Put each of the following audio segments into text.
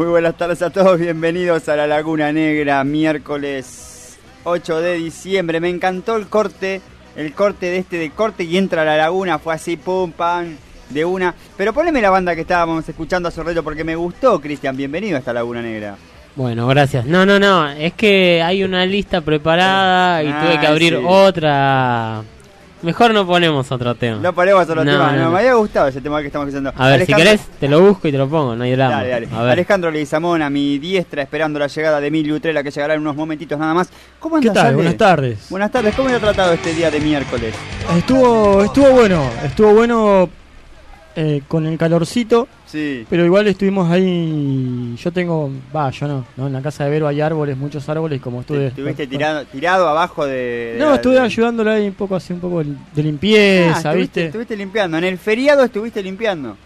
Muy buenas tardes a todos, bienvenidos a la Laguna Negra, miércoles 8 de diciembre. Me encantó el corte, el corte de este de corte y entra a la laguna, fue así, pum, pam, de una. Pero poneme la banda que estábamos escuchando hace rato porque me gustó, Cristian, bienvenido a esta Laguna Negra. Bueno, gracias. No, no, no, es que hay una lista preparada y Ah, tuve que abrir sí. otra. Mejor no ponemos otro tema. No ponemos otro No, tema, no, no, no. me había gustado ese tema que estamos escuchando. A ver, si querés, te lo busco y te lo pongo, no hay drama. Dale, dale. A ver. Alejandro Leguizamón a mi diestra esperando la llegada de Emilio Utrela que llegará en unos momentitos nada más. ¿Cómo ¿Qué andas, tal? Ale? Buenas tardes. Buenas tardes, ¿cómo te ha tratado este día de miércoles? Estuvo, estuvo bueno, estuvo bueno eh, con el calorcito, Sí. pero igual estuvimos ahí. Yo tengo, va, yo no, ¿no? En la casa de Vero hay árboles, muchos árboles, como estuve. Estuviste tirado, tirado abajo de... de No, la- estuve de- ayudándole ahí un poco, así un poco de Ah, limpieza, estuviste, ¿viste? estuviste limpiando. En el feriado estuviste limpiando.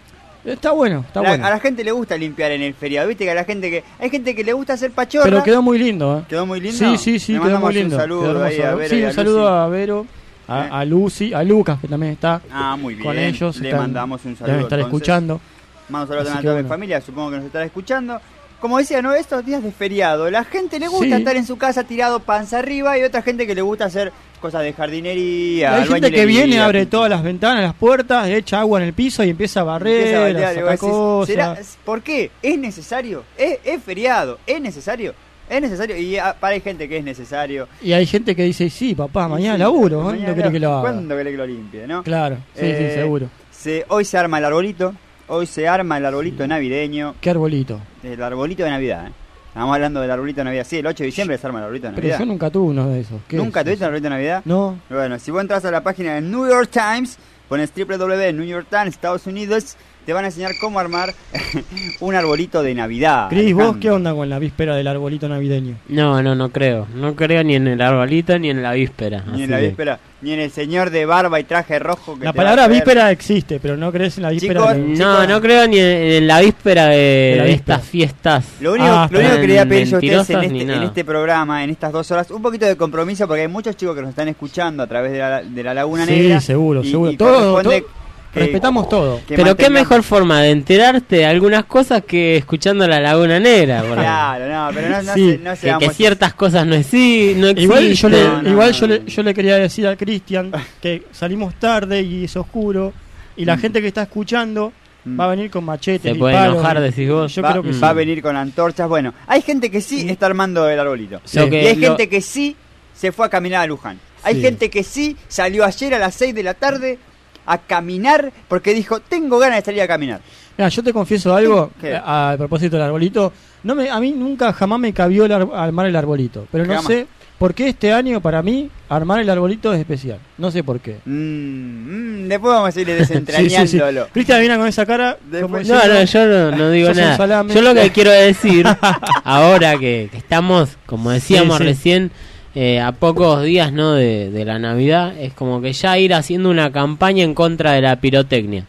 Está bueno, está La- bueno. A la gente le gusta limpiar en el feriado. Viste que a la gente que... Hay gente que le gusta hacer pachorra. Pero quedó muy lindo, ¿eh? ¿Quedó muy lindo. Sí, sí, sí, Le quedó muy lindo. Un saludo ahí a. Vero Sí, un saludo a Vero, a, Eh. a Lucy, a Lucas, que también está Ah, muy bien. con ellos. Le están- mandamos un saludo. Deben estar entonces. escuchando. Mando saludos a toda mi bueno. familia, supongo que nos estará escuchando. Como decía, ¿no? Estos días de feriado, la gente le gusta Sí. estar en su casa tirado panza arriba y otra gente que le gusta hacer cosas de jardinería. hay gente que viene, abre todas las ventanas, las puertas, echa agua en el piso y empieza a barrer, Empieza a a bailar, y vos sacar decís, cosas. ¿será- ¿Por qué? ¿Es necesario? ¿Es, es feriado? ¿Es necesario? ¿Es necesario? Y ah, para hay gente que es necesario. Y hay gente que dice, sí, papá, mañana Sí, laburo, mañana ¿cuándo querés que lo haga? ¿Cuándo querés que lo limpie, no? Claro, sí, Eh, sí, seguro. Se, hoy se arma el arbolito. Hoy se arma el arbolito navideño. Qué arbolito. El arbolito de Navidad, ¿eh? Estamos hablando del arbolito de Navidad. Sí, el 8 de diciembre se arma el arbolito de Pero Navidad. yo nunca tuve uno de esos. ¿Qué ¿Nunca es tuviste un arbolito de Navidad? No, Bueno, si vos entras a la página de New York Times, pones www New York Times, Estados Unidos, te van a enseñar cómo armar un arbolito de Navidad. Cris, ¿vos qué onda con la víspera del arbolito navideño? No, no, no creo. No creo ni en el arbolito ni en la víspera. Ni en la que- víspera, ni en el señor de barba y traje rojo que La te va a palabra víspera existe, pero no crees en la víspera Chicos, de- No, Chicos. no creo ni en, en la víspera de, De la de víspera. estas fiestas. Lo único, Ah, lo único que quería pedir yo a ustedes en este, en este programa, en estas dos horas, un poquito de compromiso porque hay muchos chicos que nos están escuchando a través de la, de la Laguna Sí, Negra. seguro, y- seguro. y Todo, corresponde todo- que- respetamos todo. que Pero qué mejor forma de enterarte de algunas cosas que escuchando la Laguna Negra. Claro, no, pero no, no, Sí, se- no que, seamos- que ciertas cosas no, exi- no existen. Igual, yo le, No, no, igual no, yo, le, yo le quería decir a Cristian que salimos tarde y es oscuro y la Mm. gente que está escuchando Mm. va a venir con machetes Se y puede enojar, decís vos. Yo va, creo que Mm. va a sí. venir con antorchas. Bueno, hay gente que sí está armando el arbolito. Sí. Y hay lo- gente que sí se fue a caminar a Luján. Hay Sí. gente que sí salió ayer a las 6 de la tarde a caminar porque dijo, tengo ganas de salir a caminar. Mira, yo te confieso algo ¿Qué? eh, a, propósito del arbolito. No me, a mí nunca jamás me cabió el ar- armar el arbolito. Pero no Jamás. sé por qué este año para mí armar el arbolito es especial. No sé por qué. Mm, mm, después vamos a ir Sí, sí, sí. desentrañándolo. Cristian viene con esa cara. Después- No, no, yo no, no digo nada. Yo lo que quiero decir, ahora que, que estamos, como decíamos recién, eh, a pocos días no de, de la Navidad, es como que ya ir haciendo una campaña en contra de la pirotecnia.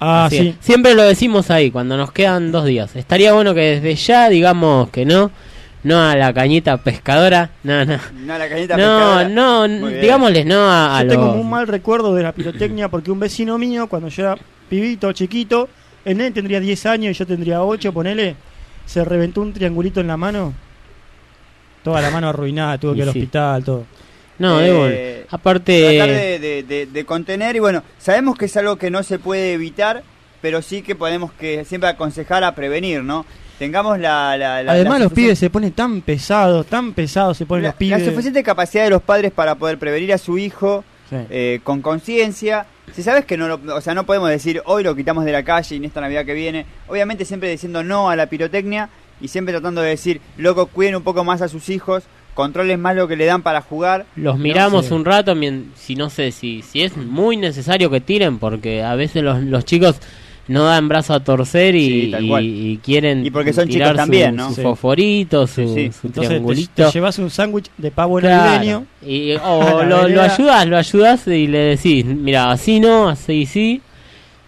Ah, Así sí. es. Siempre lo decimos ahí, cuando nos quedan dos días. Estaría bueno que desde ya digamos que no, no a la cañita pescadora, no, no. No, la cañita No, pescadora. digámosles no a, a Yo tengo los- un mal recuerdo de la pirotecnia porque un vecino mío, cuando yo era pibito, chiquito, el nene tendría 10 años y yo tendría 8, ponele, se reventó un triangulito en la mano. Toda la mano arruinada, tuvo que ir al sí. hospital, todo. No, Eh, aparte... Tratar de, de- de- de contener y bueno, sabemos que es algo que no se puede evitar, pero sí que podemos que siempre aconsejar a prevenir, ¿no? Tengamos la... la- la- Además la los pibes se ponen tan pesados, tan pesados se ponen la, los pibes. la suficiente capacidad de los padres para poder prevenir a su hijo Sí. eh, con conciencia. Si sabes que no lo, o sea, no podemos decir hoy lo quitamos de la calle y en esta Navidad que viene, obviamente siempre diciendo no a la pirotecnia y siempre tratando de decir, loco, cuiden un poco más a sus hijos, controlen más lo que le dan para jugar. Los miramos sé. un rato, si no sé si, si es muy necesario que tiren, porque a veces los, los chicos no dan brazo a torcer y, Sí, tal y- cual. y quieren Y porque son tirar chicos también, su, ¿no? su Sí. fosforito, su, Sí, sí. su Entonces te, triangulito. te llevas un sándwich de pavo Claro. navideño. Y, o lo, lo ayudas, lo ayudas y le decís, mira, así no, así sí.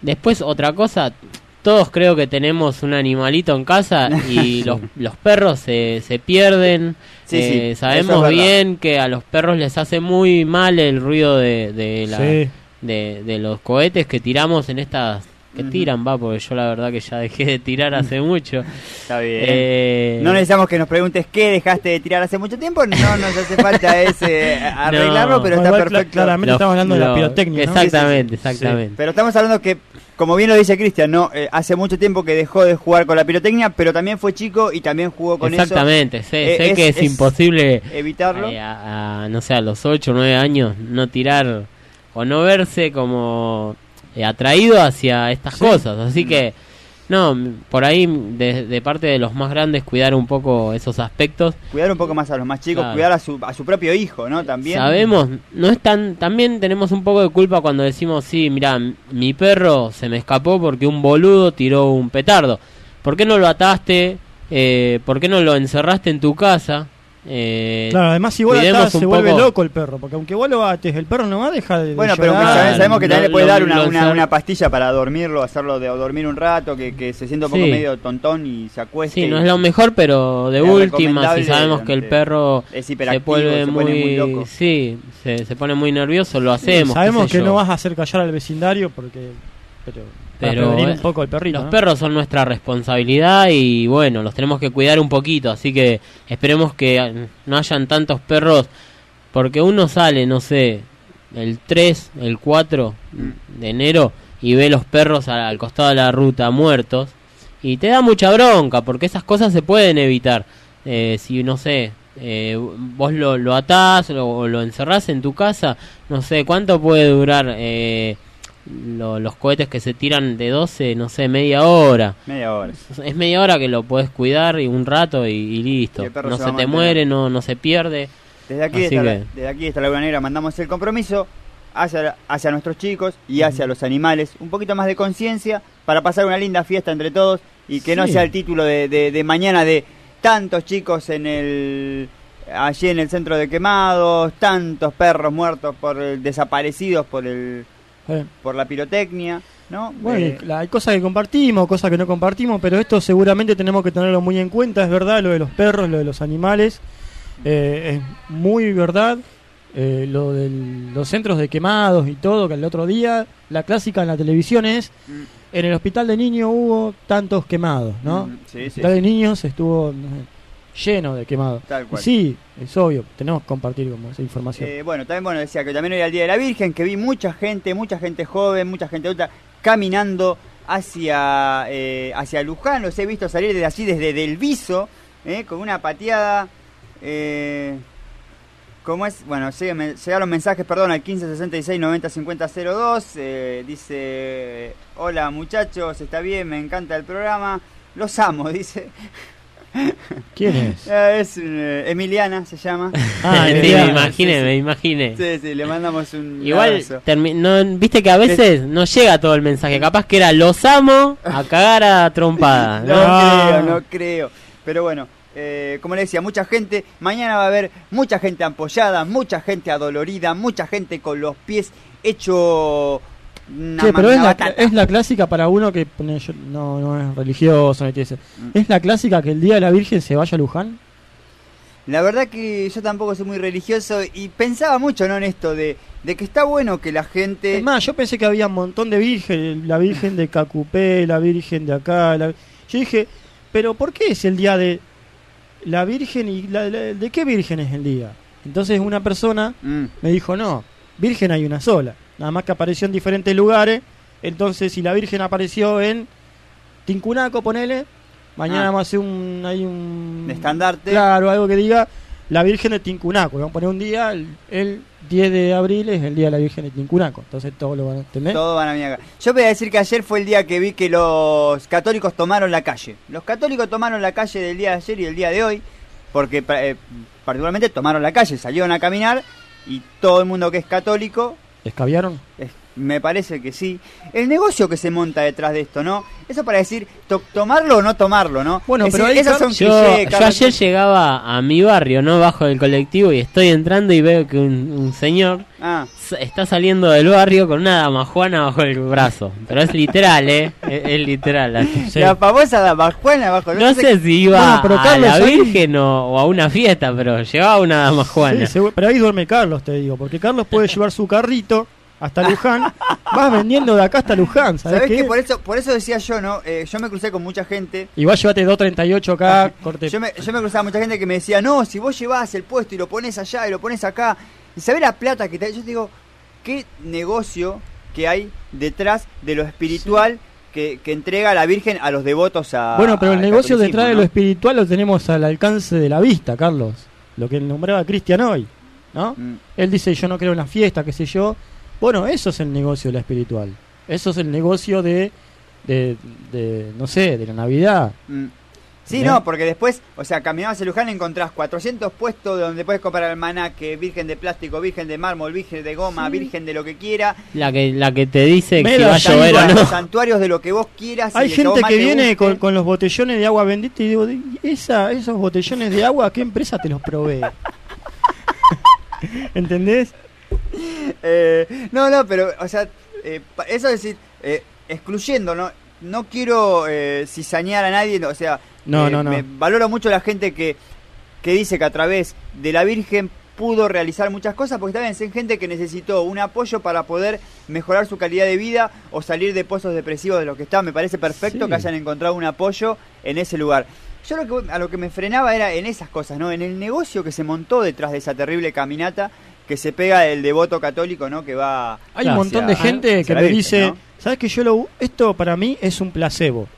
Después otra cosa, todos creo que tenemos un animalito en casa y los, los perros se, se pierden. Sí, Eh, sí, eso es sabemos bien que a los perros les hace muy mal el ruido de, de, la- Sí. de, de los cohetes que tiramos en estas que tiran, va, porque yo la verdad que ya dejé de tirar hace mucho. Está bien. Eh, No necesitamos que nos preguntes qué dejaste de tirar hace mucho tiempo, no nos hace falta ese arreglarlo, No. pero está igual, perfecto. claramente Lo- estamos hablando de la pirotecnia, ¿no? Exactamente, Sí, exactamente. Pero estamos hablando que, como bien lo dice Cristian, no, Eh, hace mucho tiempo que dejó de jugar con la pirotecnia, pero también fue chico y también jugó con Exactamente, sé, Eh, sé es- que es, es- imposible eso. Evitarlo. eh, a, a, no sé, a los 8 o 9 años no tirar o no verse como eh, atraído hacia estas Sí. cosas. Así que, no, por ahí de, de parte de los más grandes cuidar un poco esos aspectos. Cuidar un poco más a los más chicos, Claro. cuidar a su, a su propio hijo, ¿no? También. Sabemos, no es tan, también tenemos un poco de culpa cuando decimos, sí, mira, mi perro se me escapó porque un boludo tiró un petardo. ¿Por qué no lo ataste? Eh, ¿Por qué no lo encerraste en tu casa? Eh, Claro, además si vos atás, se vuelve poco- loco el perro, porque aunque vos lo ates, el perro no va a dejar de, Bueno, pero llorar. aunque sabe- sabemos que lo- también le puede lo- dar una, lo una, pastilla para dormirlo, hacerlo de dormir un rato, que, que se sienta un poco Sí. medio tontón y se acueste. Sí, no es lo mejor, pero de última, si sabemos que el durante- perro es se hiperactivo, vuelve se muy, pone muy loco. sí, se, se pone muy nervioso, lo Sí, hacemos. sabemos que yo. no vas a hacer callar al vecindario porque pero, Pero, eh, un poco el perrito. Los ¿no? perros son nuestra responsabilidad y bueno, los tenemos que cuidar un poquito, así que esperemos que no hayan tantos perros, porque uno sale, no sé, el 3, el 4 de enero y ve los perros al, al costado de la ruta muertos y te da mucha bronca, porque esas cosas se pueden evitar. Eh, si, no sé, eh, vos lo, lo atás o lo, lo encerrás en tu casa, no sé, ¿cuánto puede durar? Eh, lo- los cohetes que se tiran de 12, no sé, media hora. Media hora. Es media hora que lo podés cuidar y un rato y, y listo. Y No se te muere, no, no se pierde. Desde aquí, esta, que- desde aquí, esta Laguna Negra, mandamos el compromiso hacia, hacia nuestros chicos y hacia los animales. Un poquito más de conciencia para pasar una linda fiesta entre todos y que no sea el título de, de- de mañana de tantos chicos en el allí en el centro de quemados, tantos perros muertos por el- desaparecidos por el Eh, por la pirotecnia, ¿no? Bueno, Eh, la- hay cosas que compartimos, cosas que no compartimos, pero esto seguramente tenemos que tenerlo muy en cuenta, es verdad, lo de los perros, lo de los animales, eh, es muy verdad, eh, lo de los centros de quemados y todo, que el otro día, la clásica en la televisión es, mm, en el hospital de niños hubo tantos quemados, ¿no? mm, sí, el sí, hospital de niños estuvo no sé, lleno de quemados. tal cual. sí, es obvio, tenemos que compartir como esa información. Eh, bueno, también bueno decía que también hoy era el Día de la Virgen, que vi mucha gente, mucha gente joven, mucha gente adulta caminando hacia eh, hacia Luján. Los he visto salir desde allí, desde Del Viso, eh, con una pateada. Eh, ¿Cómo es? Bueno, llegaron mensajes, perdón, al 1566 90 50 02. eh, dice: Hola muchachos, está bien, me encanta el programa. Los amo, dice. ¿Quién es? Eh, es eh, Emiliana, se llama. Ah, sí, me imaginé, sí, sí. me imaginé. Sí, sí, le mandamos un Igual, no, viste que a veces no llega todo el mensaje. Capaz que era los amo a cagar a trompada. No, ¿no? creo, no creo. Pero bueno, eh, como le decía, mucha gente. Mañana va a haber mucha gente ampollada, mucha gente adolorida, mucha gente con los pies hecho. Una Sí, pero es la, es la clásica para uno que no, no es religioso, tiene ese- Mm. es la clásica que el día de la Virgen se vaya a Luján. La verdad que yo tampoco soy muy religioso y pensaba mucho ¿no? en esto de, de que está bueno que la gente. Es más, yo pensé que había un montón de virgen, la Virgen de Cacupé, la Virgen de acá. la- Yo dije, pero ¿por qué es el día de la Virgen y la- la- de qué Virgen es el día? Entonces una persona Mm, me dijo, no, Virgen hay una sola, nada más que apareció en diferentes lugares. Entonces, si la Virgen apareció en Tincunaco, ponele, mañana Ah. vamos a hacer un, hay un estandarte. Claro, algo que diga la Virgen de Tincunaco. Vamos a poner un día, el, el 10 de abril es el día de la Virgen de Tincunaco. Entonces todos lo van a entender. Todo van a venir acá. Yo voy a decir que ayer fue el día que vi que los católicos tomaron la calle. Los católicos tomaron la calle del día de ayer y el día de hoy, porque eh, particularmente tomaron la calle, salieron a caminar y todo el mundo que es católico, ¿Escabiaron? Me parece que sí. El negocio que se monta detrás de esto, ¿no? Eso para decir, to- tomarlo o no tomarlo, ¿no? Bueno, Es pero decir, esos son Yo, clichés, yo ayer llegaba a mi barrio, ¿no? Bajo del colectivo y estoy entrando y veo que un, un señor Ah, está saliendo del barrio con una damajuana bajo el brazo. Pero es literal, ¿eh? Es, es literal. así. Sí. la famosa damajuana abajo. No sé si iba Bueno, a Carlos, la Virgen o, o a una fiesta, pero llevaba una damajuana. Sí, pero ahí duerme Carlos, te digo. Porque Carlos puede llevar su carrito hasta Luján, vas vendiendo de acá hasta Luján, ¿sabes, ¿Sabés qué? qué? Por eso, por eso decía yo, ¿no? Eh, yo me crucé con mucha gente. Y vas llévate 2.38 acá, corte. Yo me, yo me cruzaba mucha gente que me decía, no, si vos llevás el puesto y lo pones allá y lo pones acá, y sabés la plata que te... Yo te digo, ¿qué negocio que hay detrás de lo espiritual que, que entrega la Virgen a los devotos a Bueno, pero el negocio detrás de lo espiritual lo tenemos al alcance de la vista, Carlos. Lo que nombraba Cristian hoy, ¿no? Mm. Él dice, yo no creo en la fiesta, qué sé yo. Bueno, eso es el negocio de la espiritual. Eso es el negocio de, de, de, no sé, de la Navidad. Mm. Sí, no, porque después, o sea, caminabas en Luján y encontrás 400 puestos donde puedes comprar almanaque, virgen de plástico, virgen de mármol, virgen de goma, Sí. virgen de lo que quiera, La que, la que te dice que va a llover o santuarios, no. santuarios de lo que vos quieras. y Hay gente que viene con, con los botellones de agua bendita y digo, "¿Y esa, esos botellones de agua, ¿qué empresa te los provee? ¿Entendés? Eh, no, no, pero, o sea, eh, eso es decir, eh, excluyendo, ¿no? No quiero cizañar a nadie, no, o sea, No, no, no. me valoro mucho la gente que, que dice que a través de la Virgen pudo realizar muchas cosas, porque también son gente que necesitó un apoyo para poder mejorar su calidad de vida o salir de pozos depresivos de los que estaban. Me parece perfecto Sí. que hayan encontrado un apoyo en ese lugar. Yo lo que, a lo que me frenaba era en esas cosas, ¿no? En el negocio que se montó detrás de esa terrible caminata que se pega el devoto católico, ¿no? Que va Hay un montón de gente que me Virgen, dice, ¿no? ¿sabes que yo lo esto para mí es un placebo?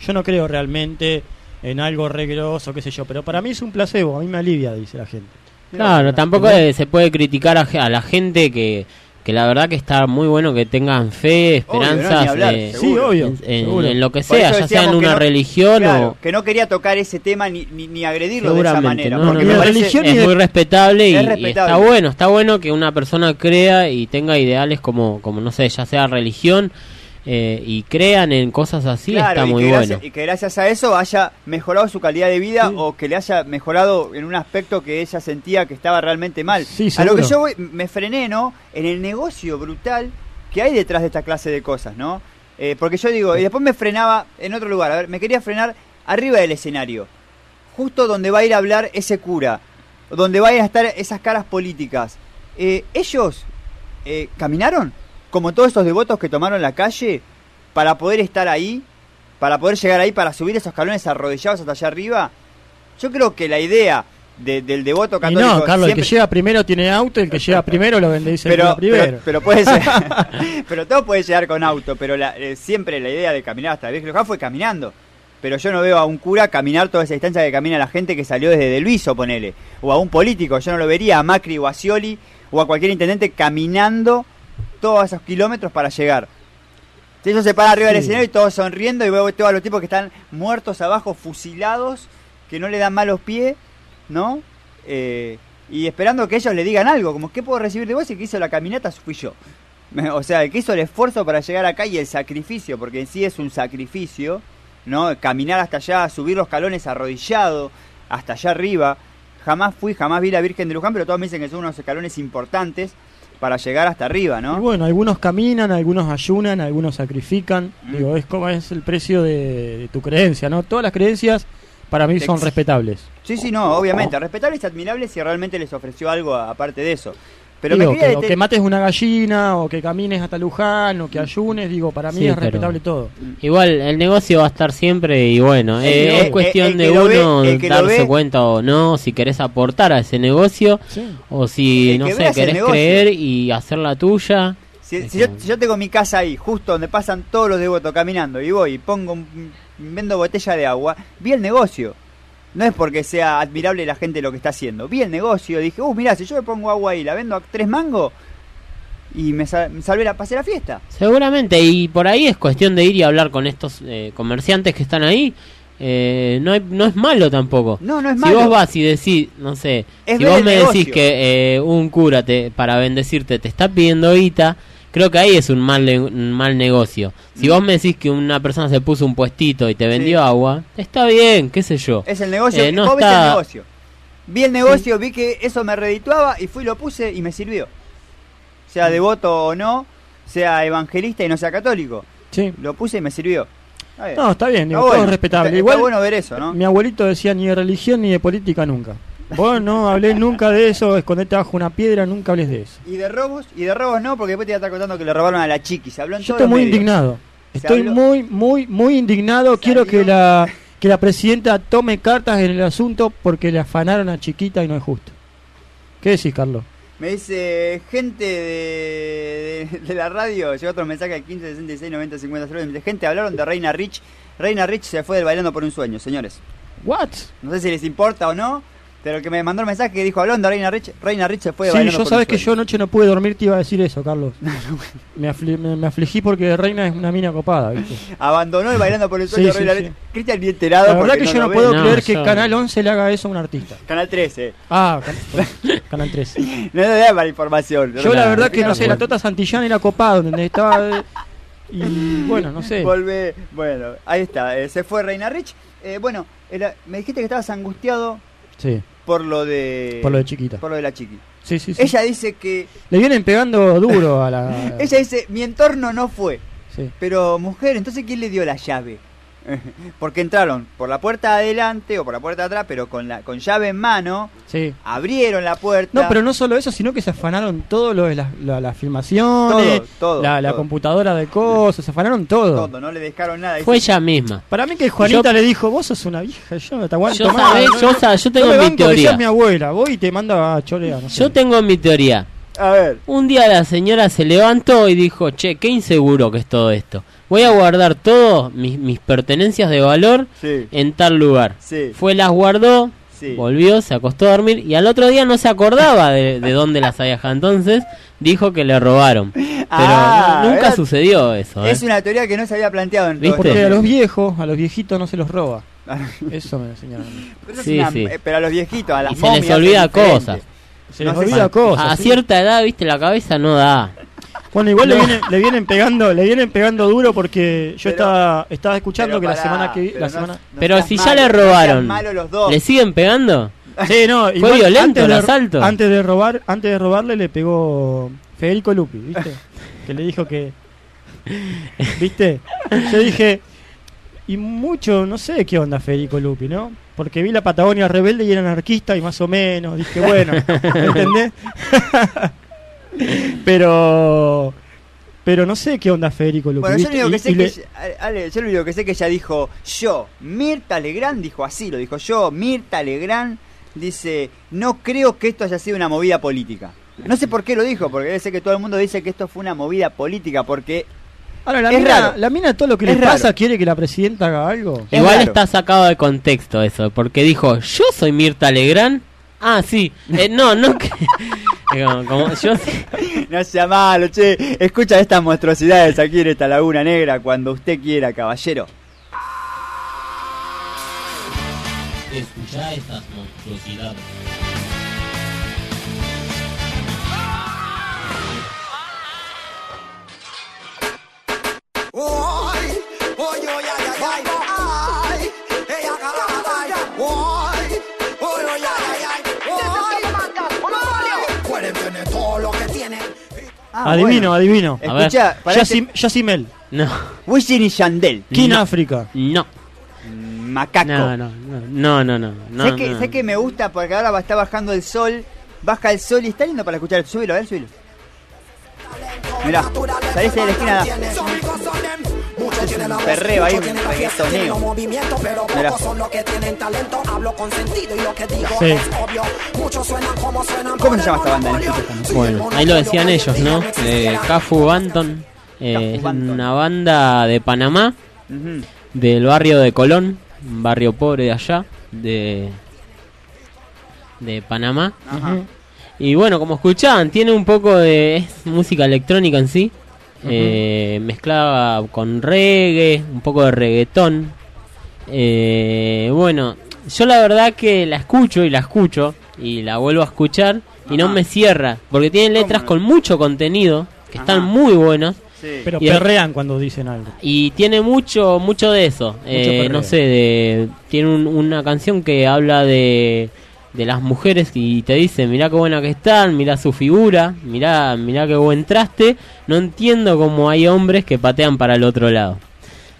Yo no creo realmente en algo regroso, qué sé yo, pero para mí es un placebo, a mí me alivia, dice la gente. Claro, tampoco eh, se puede criticar a, a la gente que, que la verdad que está muy bueno que tengan fe, Obvio, esperanzas hablar, eh. Sí, obvio. en, en- seguro. en lo que sea, ya sea en una no- religión Claro, o que no quería tocar ese tema ni, ni, ni agredirlo de esa manera. no, porque no, me religión- es muy respetable y, Es y respetable. está bueno, está bueno que una persona crea y tenga ideales como, como no sé, ya sea religión eh, y crean en cosas así, Claro, está y muy que bueno. gracias- y que gracias a eso haya mejorado su calidad de vida Sí. o que le haya mejorado en un aspecto que ella sentía que estaba realmente mal. Sí, a lo que yo voy- me frené, ¿no? En el negocio brutal que hay detrás de esta clase de cosas, ¿no? Eh, porque yo digo, y después me frenaba en otro lugar, a ver, me quería frenar arriba del escenario, justo donde va a ir a hablar ese cura, donde vayan a estar esas caras políticas. Eh, ellos eh, caminaron, como todos esos devotos que tomaron la calle, para poder estar ahí, para poder llegar ahí, para subir esos escalones arrodillados hasta allá arriba. Yo creo que la idea de- del devoto Y católico no, Carlos, siempre- el que llega primero tiene auto, el que llega primero lo bendice el pero, primero. pero, pero puede ser, pero todo puede llegar con auto, pero la- eh, siempre la idea de caminar hasta la Virgen Luján fue caminando. Pero yo no veo a un cura caminar toda esa distancia que camina la gente que salió desde De Luiso, ponele. O a un político, yo no lo vería a Macri o a Scioli o a cualquier intendente caminando todos esos kilómetros para llegar. Ellos se paran arriba del escenario y todos sonriendo y veo todos los tipos que están muertos abajo, fusilados, que no le dan malos pies, ¿no? Eh, y esperando que ellos le digan algo, como ¿qué puedo recibir de vos? Y el que hizo la caminata fui yo. Me- O sea, el que hizo el esfuerzo para llegar acá y el sacrificio, porque en sí es un sacrificio, ¿no? Caminar hasta allá, subir los calones arrodillado, hasta allá arriba. Jamás fui, jamás vi la Virgen de Luján, pero todos me dicen que son unos escalones importantes para llegar hasta arriba, Y ¿no? bueno, algunos caminan, algunos ayunan, algunos sacrifican. Mm. Digo, es como es el precio de, de tu creencia, ¿no? Todas las creencias para mí son respetables. Sí, sí, no, obviamente. Respetables y admirables si realmente les ofreció algo aparte de eso. Pero Digo, me que, que mates una gallina, o que camines hasta Luján, o que ayunes, digo, para mí Sí, es respetable todo. Igual el negocio va a estar siempre y bueno, Sí, eh, es cuestión el- el de ve- uno darse ve- cuenta o no, si querés aportar a ese negocio Sí. o si, El no sé, querés creer y hacer la tuya. Si, si yo, si yo tengo mi casa ahí, justo donde pasan todos los devotos caminando, y voy y pongo, un- vendo botella de agua, vi el negocio. No es porque sea admirable la gente lo que está haciendo. Vi el negocio, dije, uh, mirá, si yo le pongo agua ahí, la vendo a tres mangos, y me, sal- me salvé la, pasé la fiesta. Seguramente, y por ahí es cuestión de ir y hablar con estos eh, comerciantes que están ahí. Eh, no, hay- no es malo tampoco. No, no es si malo. vos vas y decís, no sé, Es si vos me negocio. decís que eh, un cura te, para bendecirte te está pidiendo guita, creo que ahí es un mal, un mal negocio. Si vos me decís que una persona se puso un puestito y te vendió Sí. agua, está bien, qué sé yo. Es el negocio, Eh, no vos ves está- el negocio. Vi el negocio, vi que eso me redituaba y fui, lo puse y me sirvió. Sea devoto o no, sea evangelista y no sea católico. Sí. Lo puse y me sirvió. Está bien. No, está bien, digo, Está todo bueno, es respetable. está- Igual, está bueno ver eso, ¿no? mi abuelito decía ni de religión ni de política nunca. Vos no hablé nunca de eso, escondete bajo una piedra, nunca hables de eso. ¿Y de robos? Y de robos no, porque después te iba a estar contando que le robaron a la chiqui. Se habló en Yo todos estoy los muy medios. indignado. Estoy habló- muy, muy, muy indignado. Quiero que la, que la presidenta tome cartas en el asunto porque le afanaron a Chiquita y no es justo. ¿Qué decís, Carlos? Me dice gente de, de, de la radio, llegó otro mensaje al 15 66 90 50 0, me dice, gente hablaron de Reina Rich. Reina Rich se fue del bailando por un sueño, señores. ¿What? No sé si les importa o no, pero el que me mandó el mensaje que dijo hablando de Reina Rich, Reina Rich se fue de Sí, yo sabes un que yo anoche no pude dormir, te iba a decir eso, Carlos. Me, afli- me, me afligí porque Reina es una mina copada, ¿viste? Abandonó el bailando por un sueño Sí, Reina sí, Rich. sí. Cristian ni enterado La verdad que yo no puedo. No, creer que Canal 11 le haga eso a un artista. Canal 13. Ah, can- Canal 13. No le da mala información. Yo la verdad que no sé, la. Tota Santillán era copado, donde estaba... eh, Y bueno, no sé. Volvé. Bueno, ahí está. eh, se fue Reina Rich. Eh, bueno, era- me dijiste que estabas angustiado Sí, por lo de. por lo de Chiquita. por lo de la chiqui. Sí, sí, sí. Ella dice que. Le vienen pegando duro a la... Ella dice: Mi entorno no fue. Sí. Pero, mujer, entonces ¿quién le dio la llave? Porque entraron por la puerta de adelante o por la puerta de atrás, pero con la con llave en mano, Sí. abrieron la puerta. No, pero no solo eso, sino que se afanaron todo lo de las, la- las filmaciones, Todo, todo, la, la computadora de cosas, se afanaron todo. todo, no le dejaron nada. Fue ella misma. Para mí que Juanita Yo- le dijo, vos sos una vieja, yo no te aguanto Yo, más. sabés, no, yo, no- sa- yo no tengo mi teoría. mi abuela, voy y te manda a chorear. no sé. Yo tengo mi teoría. A ver, Un día la señora se levantó y dijo, che, qué inseguro que es todo esto. Voy a guardar todo, mis, mis pertenencias de valor, sí, en tal lugar. sí, Fue, las guardó, sí. volvió, se acostó a dormir y al otro día no se acordaba de, de dónde las había dejado. Entonces dijo que le robaron. Pero Ah, nu- nunca era- sucedió eso. ¿eh? Es una teoría que no se había planteado en Porque a los viejos, a los viejitos no se los roba. Eso me enseñaron. a mí. Pero, Sí, una- sí. eh, pero a los viejitos, a las Y se les olvida cosas. Se les olvida cosas. A sí. cierta edad, viste, la cabeza no da. Bueno, igual No. le, vienen, le vienen pegando, le vienen pegando duro porque yo Pero- estaba, estaba escuchando que la semana que vi- pero la no- semana no Pero si ya le robaron. malo los dos. ¿Le siguen pegando? Sí, no, igual violento antes el de, asalto. Antes de robar, antes de robarle le pegó Federico Lupi, ¿viste? que le dijo que ¿Viste? Yo dije y mucho, no sé qué onda Federico Lupi, ¿no? Porque vi la Patagonia rebelde y era anarquista y más o menos, dije, bueno, ¿entendés? pero pero no sé qué onda Federico Lupi. Bueno, yo lo único que Y- sé y que le- ella- Ale, yo lo único que sé que ella dijo, yo, Mirta Legrand dijo así, lo dijo yo, Mirta Legrand dice, no creo que esto haya sido una movida política. No sé por qué lo dijo, porque debe ser que todo el mundo dice que esto fue una movida política, porque Ahora, la es mina, raro. la mina todo lo que Es le pasa raro. quiere que la presidenta haga algo. Igual está sacado de contexto eso, porque dijo, yo soy Mirta Legrand. Ah, sí. Eh, no, no que... Como- como yo sí- no sea malo, che, escucha estas monstruosidades aquí en esta Laguna Negra cuando usted quiera, caballero. Escucha estas monstruosidades. Ai, ai, ai, Ah, adivino, bueno. adivino. A ver. Escucha, parece No, Wisin y Yandel, King No. África. no, macaco. no, no, no, no, no, no. sé, que, no. sé que me gusta porque ahora va- está bajando el sol, baja el sol y está lindo para escuchar. Súbelo, a ver, súbelo. Mirá, saliste de la esquina. Perreo ahí, muchos un tienen la fiesta, reggaetoneo. pero pocos son los que tienen talento. Hablo con sentido y lo que digo Sí. es obvio. Muchos suenan como suenan. ¿Cómo se llama esta banda? el Bueno, ahí lo decían ellos, ¿no? existiera. Cafu Banton. eh, es una banda de Panamá, Ujú. del barrio de Colón, un barrio pobre de allá, de, de Panamá. Ajá. Ujú. Y bueno, como escuchaban, tiene un poco de es música electrónica en sí, eh, mezclada con reggae, un poco de reggaetón. Eh, bueno, yo la verdad que la escucho y la escucho y la vuelvo a escuchar y no me cierra, porque tiene letras con mucho contenido, que están muy buenas. Sí. Pero Y el- perrean cuando dicen algo. Y tiene mucho, mucho de eso. Eh, no sé, de, tiene un- una canción que habla de, de las mujeres y te dice, mirá qué buena que están, mirá su figura, mirá, mirá qué buen traste. No entiendo cómo hay hombres que patean para el otro lado.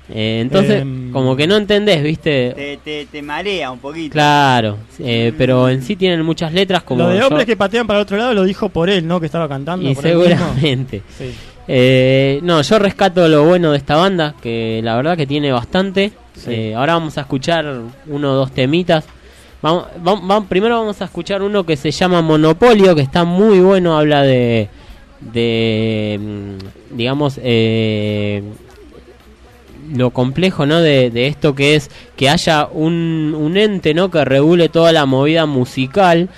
Eh, entonces, Em. como que no entendés, ¿viste? Te, te, te marea un poquito. Claro, eh, pero en sí tienen muchas letras como... Lo de yo- hombres que patean para el otro lado lo dijo por él, ¿no? Que estaba cantando. Y por seguramente. Sí. Eh, no, yo rescato lo bueno de esta banda, que la verdad que tiene bastante. Sí. Eh, ahora vamos a escuchar uno o dos temitas. Vamos, vam- vam- primero vamos a escuchar uno que se llama Monopolio, que está muy bueno, habla de, de mm, digamos, eh, lo complejo no de, de esto que es que haya un, un ente no que regule toda la movida musical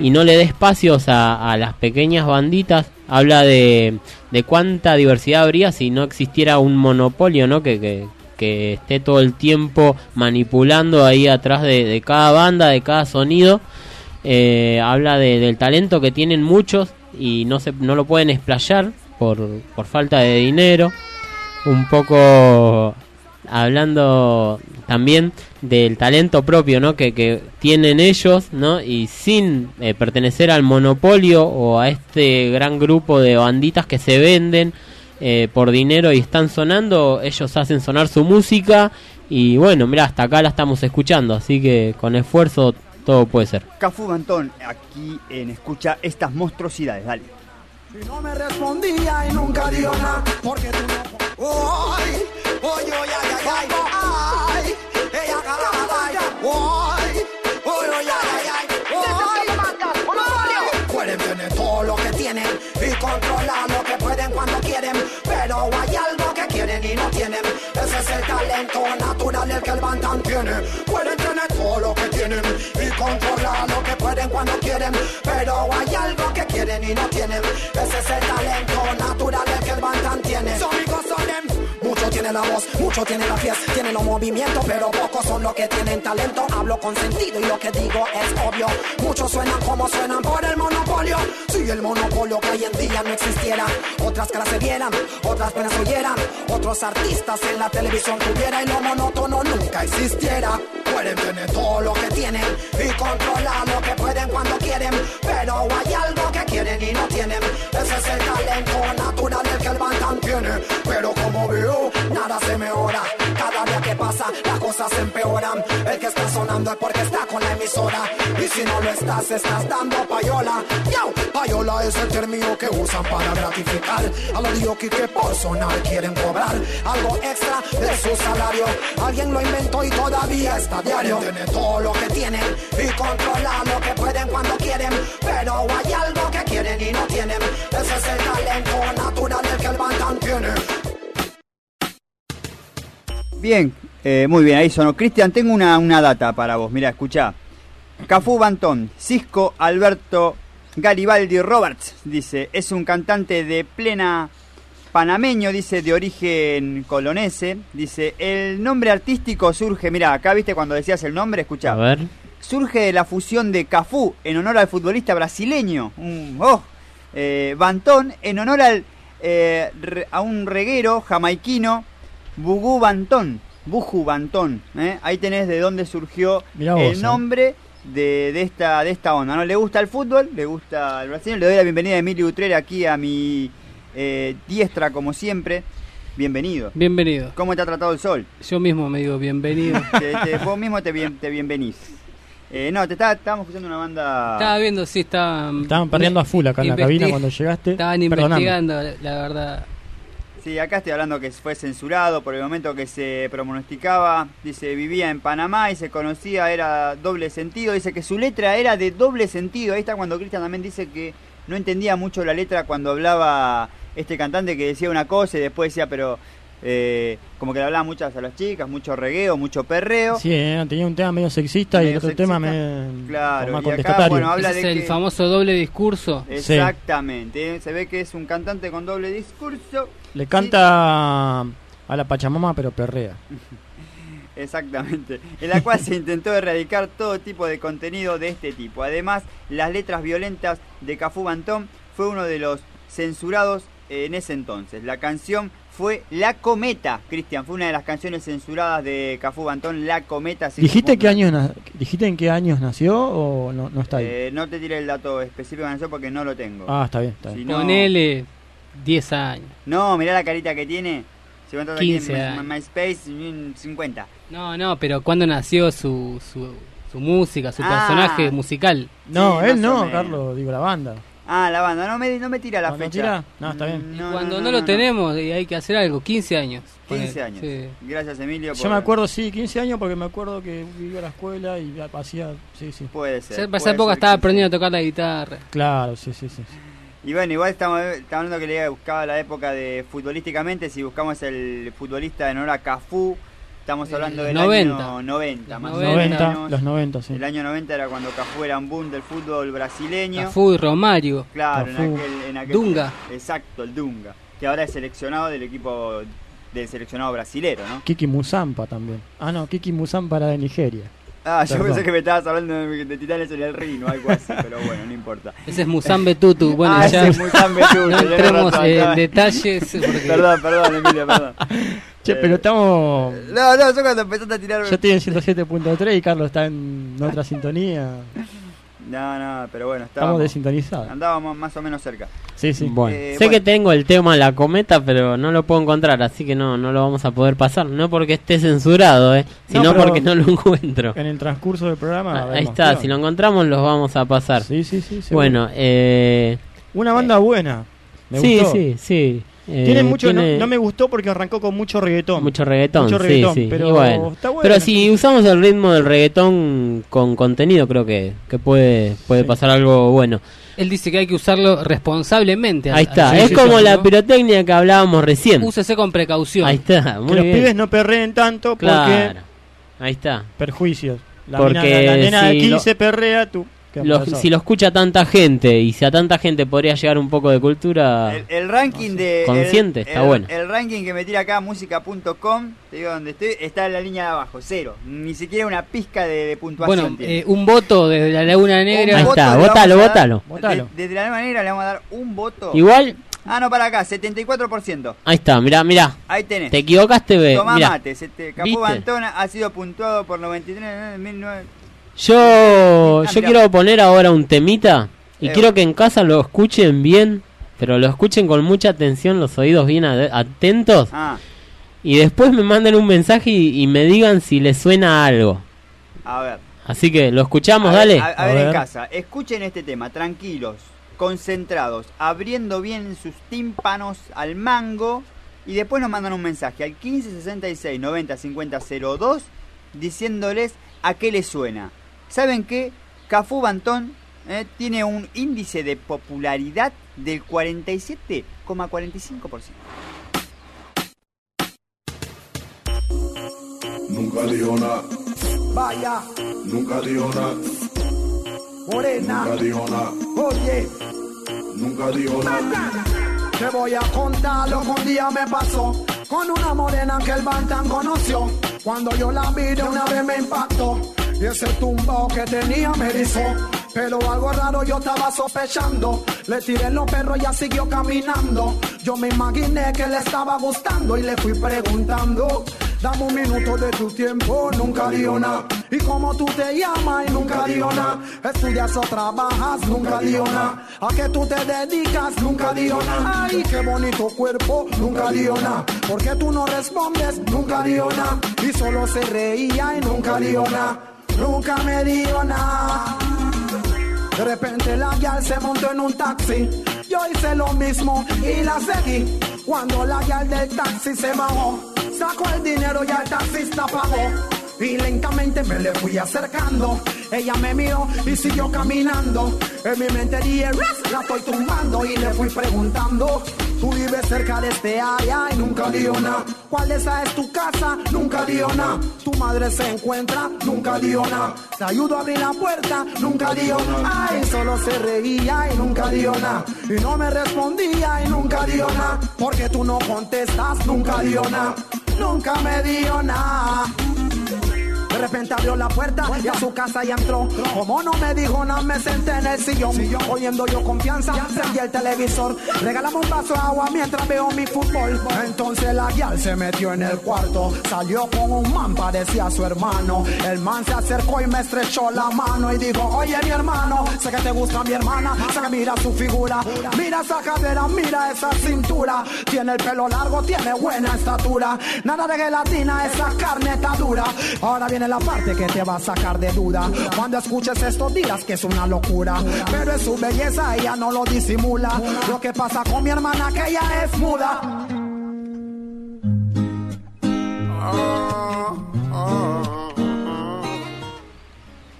y no le dé espacios a, a las pequeñas banditas. Habla de, de cuánta diversidad habría si no existiera un monopolio no que, que, que esté todo el tiempo manipulando ahí atrás de, cada banda de cada sonido Eh, habla de- del talento que tienen muchos y no se no lo pueden explayar por, por falta de dinero un poco hablando también del talento propio ¿no? que, que tienen ellos ¿no? y sin eh, pertenecer al monopolio o a este gran grupo de banditas que se venden eh, por dinero y están sonando, ellos hacen sonar su música y bueno, mira, hasta acá la estamos escuchando, así que con esfuerzo todo puede ser. Cafú Bantón, aquí en Escucha estas monstruosidades, dale. Y no me respondía y nunca dijo nada, porque tú no... Ay, oy, oy, ay, ay, ay, ay, ella calaba, ay, ay, oy, y controlar lo que pueden cuando quieren, pero hay algo que quieren y no tienen. Ese es el talento natural el que el Bantam tiene. Pueden tener todo lo que tienen y controlar lo que pueden cuando quieren, pero hay algo que quieren y no tienen. Ese es el talento natural el que el Bantam tiene. La voz, muchos tienen la pies, tienen los movimientos, pero pocos son los que tienen talento. Hablo con sentido y lo que digo es obvio. Muchos suenan como suenan por el monopolio. Si el monopolio que hoy en día no existiera, otras caras se vieran, otras penas oyeran, otros artistas en la televisión tuviera y lo monótono nunca existiera. Pueden tener todo lo que tienen y controlar lo que pueden cuando quieren, pero hay algo que quieren y no tienen. Ese es el talento natural del que el Bantam tiene. Pero como veo, nada se mejora. Cada día que pasa, las cosas se empeoran. El que está sonando es porque está con la emisora. Y si no lo estás, estás dando payola. Yo, payola es el término que usan para gratificar a los dioki que por sonar quieren cobrar algo extra de su salario. Alguien lo inventó y todavía está diario. Tiene todo lo que tienen y controlar lo que pueden cuando quieren. Pero hay algo que quieren y no tienen. Ese es el talento natural del que el Bantam tiene. Bien, eh, muy bien, ahí sonó. Cristian, tengo una, una data para vos. Mira, escuchá. Cafú Bantón, Cisco Alberto Garibaldi Roberts, dice, es un cantante de plena panameño, dice, de origen colonese. Dice, el nombre artístico surge, mira, acá viste cuando decías el nombre, escuchá. A ver. surge de la fusión de Cafú en honor al futbolista brasileño, un, oh, eh, Bantón en honor al, eh, a un reguero jamaiquino, Bugú Bantón, Buju Bantón. ¿eh? Ahí tenés de dónde surgió vos, el eh. nombre de, de esta, de esta onda. ¿no? Le gusta el fútbol, le gusta el brasileño. Le doy la bienvenida a Emilio Utrera aquí a mi eh, diestra, como siempre. Bienvenido. Bienvenido. ¿Cómo te ha tratado el sol? Yo mismo me digo bienvenido. Te- te- vos mismo te, bien, te bienvenís. Eh, no, te estaba, estábamos escuchando una banda. Estaba viendo si estaban... Estaban perdiendo a full acá en la cabina cuando llegaste. Estaban investigando, la verdad. Sí, acá estoy hablando que fue censurado por el momento que se pronosticaba. Dice, vivía en Panamá y se conocía, era doble sentido. Dice que su letra era de doble sentido. Ahí está cuando Cristian también dice que no entendía mucho la letra cuando hablaba este cantante que decía una cosa y después decía, pero eh, como que le hablaba muchas a las chicas, mucho regueo, mucho perreo. Sí, eh, tenía un tema medio sexista y el otro sexista. tema me, Claro, y acá, bueno, habla Ese de es el que- famoso doble discurso. Exactamente, ¿eh? se ve que es un cantante con doble discurso. Le canta a la Pachamama pero perrea. Exactamente, en la cual se intentó erradicar todo tipo de contenido de este tipo. Además, las letras violentas de Cafú Bantón fue uno de los censurados en ese entonces. La canción fue La Cometa, Cristian, fue una de las canciones censuradas de Cafú Bantón, La Cometa. ¿Dijiste qué años dijiste en qué años nació o no, no está ahí? Eh, no te tiré el dato específico de canción porque no lo tengo. ah, está bien, está bien. Si no- Ponele 10 años. No, mirá la carita que tiene. Aquí 15 en MySpace, mm, 50. No, no, pero ¿cuándo nació su, su, su música, su Ah. personaje musical? No, Sí, él no. Carlos, digo la banda. Ah, la banda, no me, no me tira la ¿No fecha. tira? No, está bien. No, Cuando no, lo tenemos y hay que hacer algo, 15 años. 15 ponele. años. Sí. Gracias, Emilio. Yo por- me acuerdo, sí, 15 años porque me acuerdo que iba a la escuela y hacía, sí, sí. Puede ser. Ya puede esa época estaba 15. aprendiendo a tocar la guitarra. Claro, sí, sí, sí. Y bueno, igual estamos, estamos hablando que le buscaba la época de futbolísticamente. Si buscamos el futbolista en hora Cafú, estamos Eh, hablando del 90. año 90, Los más 90. o 90, menos. los 90, sí. El año 90 era cuando Cafú era un boom del fútbol brasileño. Cafú y Romario. Claro, en aquel, en aquel- Dunga. Exacto, el Dunga. Que ahora es seleccionado del equipo del seleccionado brasilero, ¿no? Kiki Musampa también. Ah, no, Kiki Musampa era de Nigeria. Ah, yo Perdón. pensé que me estabas hablando de, de Titanes en el Ring o algo así, pero bueno, no importa. Ese es Musambe Tutu. Bueno, ah, ya ese es Musambe Tutu, no entremos en detalles. Porque Perdón, perdón, Emilio, perdón. Che, Eh, pero estamos... No, no, yo cuando empezaste a tirar... Yo estoy en 107.3 y Carlos está en otra sintonía. No, no, pero bueno, Estamos estábamos... desintonizados. Andábamos más o menos cerca. Sí, sí. Bueno, Eh, sé bueno. que tengo el tema La Cometa, pero no lo puedo encontrar, así que no, no lo vamos a poder pasar. No porque esté censurado, eh, No, sino porque no lo encuentro. En el transcurso del programa. Ah, Ahí está, si lo encontramos los vamos a pasar. Sí, sí, sí. seguro. bueno, eh, Una banda buena. Me sí, gustó. sí, sí. Eh, Tiene mucho, no- tiene No, me gustó porque arrancó con mucho reggaetón. mucho reggaetón, mucho sí, reggaetón, sí. pero y bueno. está bueno. Pero si usamos el ritmo del reggaetón con contenido, creo que, que puede, puede Sí. pasar algo bueno. él dice que hay que usarlo responsablemente. Ahí está, es como la ¿no? pirotecnia que hablábamos recién. Úsese con precaución. Ahí está, que muy los bien. pibes no perreen tanto porque claro, ahí está. perjuicios. La, Porque mina- la, la nena de si 15 perrea, tú. Si lo escucha tanta gente y si a tanta gente podría llegar un poco de cultura, El, el ranking de... Consciente, el- está el- bueno. El ranking que me tira acá, música.com, te digo donde estoy, está en la línea de abajo, cero. Ni siquiera una pizca de, de puntuación Bueno, tiene. eh, un voto desde la Laguna Negra. Ahí está, votalo, votalo. Votalo. de- desde la misma manera le vamos a dar un voto. igual, Ah, no, para acá, 74%. ahí está, mirá, mirá, Ahí tenés. te equivocaste, ve, Tomá mirá. mate, se te, Capó. Bantona ha sido puntuado por 93 en 1900. Yo, Ah, yo quiero poner ahora un temita y Eh, quiero que en casa lo escuchen bien, pero lo escuchen con mucha atención, los oídos bien atentos Ah, y después me manden un mensaje y, y me digan si les suena algo. a ver. Así que lo escuchamos, a ver, dale. A, a A ver, en ver. casa, escuchen este tema, tranquilos, concentrados, abriendo bien sus tímpanos al mango y después nos mandan un mensaje al 15 66 90 50 02 diciéndoles a qué les suena. ¿Saben qué? Cafú Bantón eh, tiene un índice de popularidad del 47,45%. Nunca dijo nada, Vaya, nunca dijo nada, morena, nunca dijo nada, oye, nunca dijo nada. Te voy a contar lo que un día me pasó con una morena que el Bantan conoció. Cuando yo la vi de una vez me impactó y ese tumbao que tenía me erizó. Pero algo raro yo estaba sospechando. Le tiré los perros y ella siguió caminando. Yo me imaginé que le estaba gustando y le fui preguntando. Dame un minuto de tu tiempo, nunca nada. Y como tú te llamas y nunca dijo nada. Estudias o trabajas, nunca nada. A qué tú te dedicas, nunca dijo nada. Ay, qué bonito cuerpo, nunca dijo nada. ¿Por qué tú no respondes? Nunca nada. Y solo se reía y nunca nada. Nunca me dijo nada. De repente la guial se montó en un taxi. Yo hice lo mismo y la seguí. Cuando la guial del taxi se bajó, sacó el dinero y el taxista pagó. Y lentamente me le fui acercando. Ella me miró y siguió caminando. En mi mente dije, "Ras, la estoy tumbando. Y le fui preguntando, tú vives cerca de este área y nunca dijo nada. ¿Cuál esa es tu casa? Nunca dijo nada. Tu madre se encuentra, nunca dijo nada. Te ayudo a abrir la puerta, nunca dijo nada. Ay, solo se reía y nunca dijo nada. Y no me respondía y nunca dijo nada. Porque tú no contestas, nunca dijo nada. Nunca me dijo nada. De repente abrió la puerta y a su casa ya entró. Como no me dijo nada, me senté en el sillón. Oyendo yo confianza, prendí el televisor. Regálame un vaso de agua mientras veo mi fútbol. Entonces la guial se metió en el cuarto. Salió con un man, parecía su hermano. El man se acercó y me estrechó la mano y dijo, oye mi hermano, sé que te gusta mi hermana, sé que mira su figura, mira esa cadera, mira esa cintura, tiene el pelo largo, tiene buena estatura, nada de gelatina, esa carne está dura. Ahora viene la parte que te va a sacar de duda. Cuando escuches esto dirás que es una locura, pero es su belleza, ella no lo disimula. Lo que pasa con mi hermana que ella es muda.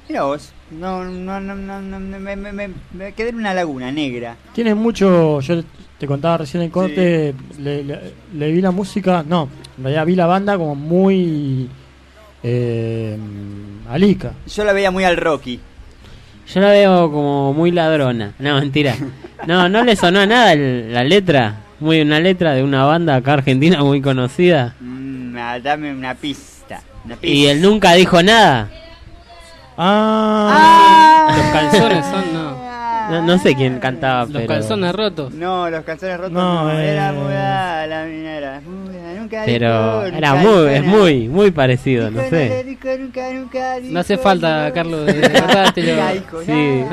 Mira vos, no, no, no, no, no, me, me, me- me quedé en una laguna negra. Tiene mucho, yo te contaba recién en corte, le, le- le vi la música, no, en realidad vi la banda como muy eh, alica. Yo la veía muy al Rocky. Yo la veo como muy ladrona. No, mentira. No, no le sonó a nada el- la letra. Muy una letra de una banda acá argentina muy conocida. Mm, ah, dame una pista. Una pista. Y él nunca dijo nada. Ah, Los calzones son, no. No, no sé quién cantaba, Los pero... calzones rotos. No, los calzones rotos No, no. eh. Era muda, la mina era muda, nunca Pero dijo, era nunca muy, dijo es nada. muy, muy parecido, no sé. dijo, nunca, nunca No hace falta. Carlos, de Nunca Sí.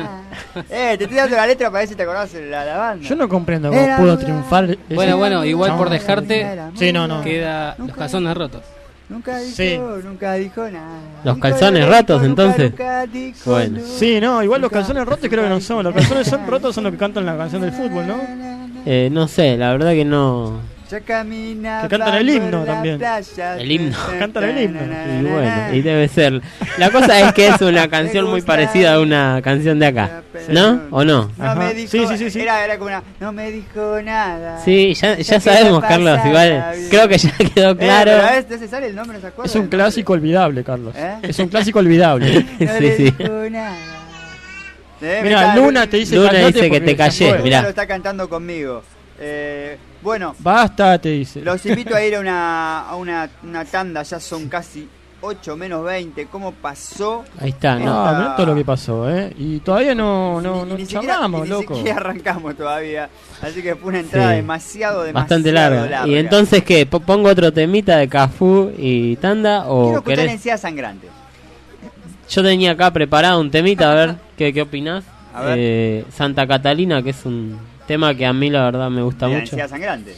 Eh, te estoy dando la letra para ver si te de la, la banda. yo no comprendo cómo Era pudo triunfar. Bueno, bueno, igual por No. dejarte, Era Sí, no, no. queda los calzones rotos. Nunca dijo, Sí. nunca dijo nada. Los calzones dijo, rotos, nunca, entonces. nunca dijo Bueno. nunca. Sí, no, igual los Nunca, calzones rotos creo que no son. Los calzones son rotos son los que cantan la canción del fútbol, ¿no? Eh, no sé, la verdad que no... Ya camina Que cantan el himno también. playa. El himno. Cantan el himno. Y bueno, y debe ser. La cosa es que es una canción muy parecida a una canción de acá. ¿No? ¿O no? No Ajá. me dijo, Sí, sí, sí, sí. Era, era como una, no me dijo nada. Sí, ya, Ya sabemos, Carlos. Igual creo que ya quedó Eh, claro. pero a veces sale el nombre, ¿no se acuerda? Es un clásico olvidable, Carlos. ¿Eh? Es un clásico olvidable. No Sí, le sí. dijo nada. Eh, Luna te dice Luna dice que te callé, mirá. lo está cantando conmigo. Eh, bueno, Basta, te dice. los invito a ir a una, a una, una tanda, ya son casi 8 menos 20. ¿Cómo pasó? Ahí está, No, ¿no? mirá todo lo que pasó, ¿eh? Y todavía no, no, Ni- no ni siquiera- charlamos, ni loco. siquiera arrancamos todavía. Así que fue una entrada Sí. demasiado, demasiado Bastante larga. ¿Y entonces qué? ¿Po- ¿Pongo otro temita de Cafú y Tanda? Quiero ¿O escuchar querés? Sangrante. Yo tenía acá preparado un temita, a ver, ¿qué, qué opinás? A ver. Eh, Santa Catalina, que es un tema que a mí la verdad me gusta Mira, mucho. Encía Sangrante.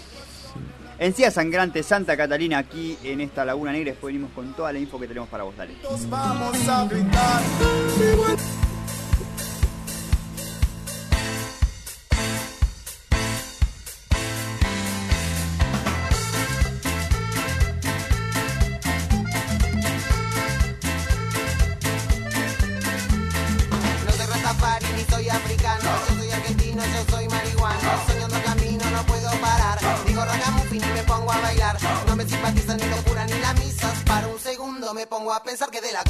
Encía Sangrante, Santa Catalina, aquí en esta Laguna Negra. Después venimos con toda la info que tenemos para vos. Dale. Nos vamos a brindar. Pensar que de la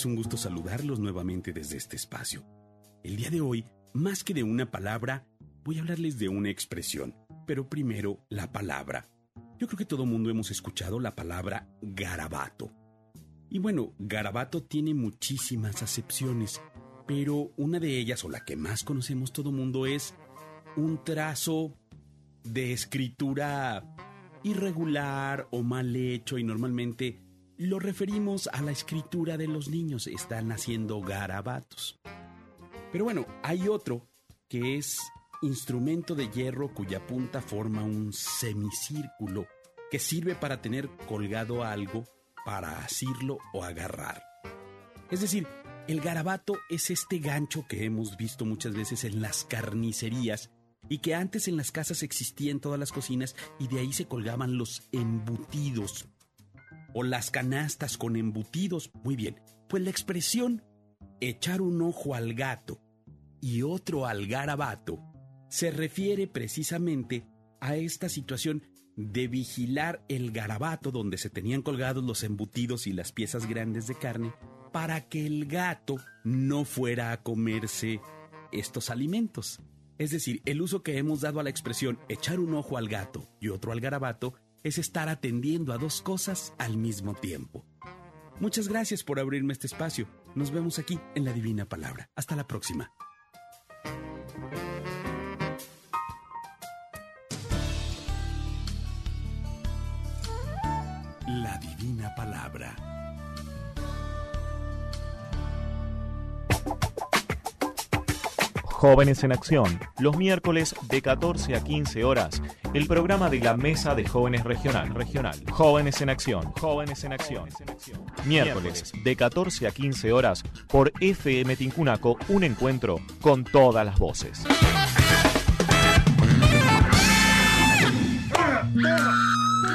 Es un gusto saludarlos nuevamente desde este espacio. El día de hoy, más que de una palabra, voy a hablarles de una expresión. Pero primero, la palabra. Yo creo que todo mundo hemos escuchado la palabra garabato. Y bueno, garabato tiene muchísimas acepciones, pero una de ellas, o la que más conocemos todo mundo, es un trazo de escritura irregular o mal hecho y normalmente lo referimos a la escritura de los niños, están haciendo garabatos. Pero bueno, hay otro que es instrumento de hierro cuya punta forma un semicírculo que sirve para tener colgado algo para asirlo o agarrar. Es decir, el garabato es este gancho que hemos visto muchas veces en las carnicerías y que antes en las casas existía en todas las cocinas y de ahí se colgaban los embutidos o las canastas con embutidos. Muy bien, pues la expresión echar un ojo al gato y otro al garabato se refiere precisamente a esta situación de vigilar el garabato donde se tenían colgados los embutidos y las piezas grandes de carne para que el gato no fuera a comerse estos alimentos. Es decir, el uso que hemos dado a la expresión echar un ojo al gato y otro al garabato es estar atendiendo a dos cosas al mismo tiempo. Muchas gracias por abrirme este espacio. Nos vemos aquí en la Divina Palabra. Hasta la próxima. La Divina Palabra. Jóvenes en Acción, los miércoles de 14 a 15 horas, el programa de la Mesa de Jóvenes Regional. Regional. Jóvenes en Acción, Jóvenes en Acción. Miércoles de 14 a 15 horas por FM Tincunaco, un encuentro con todas las voces.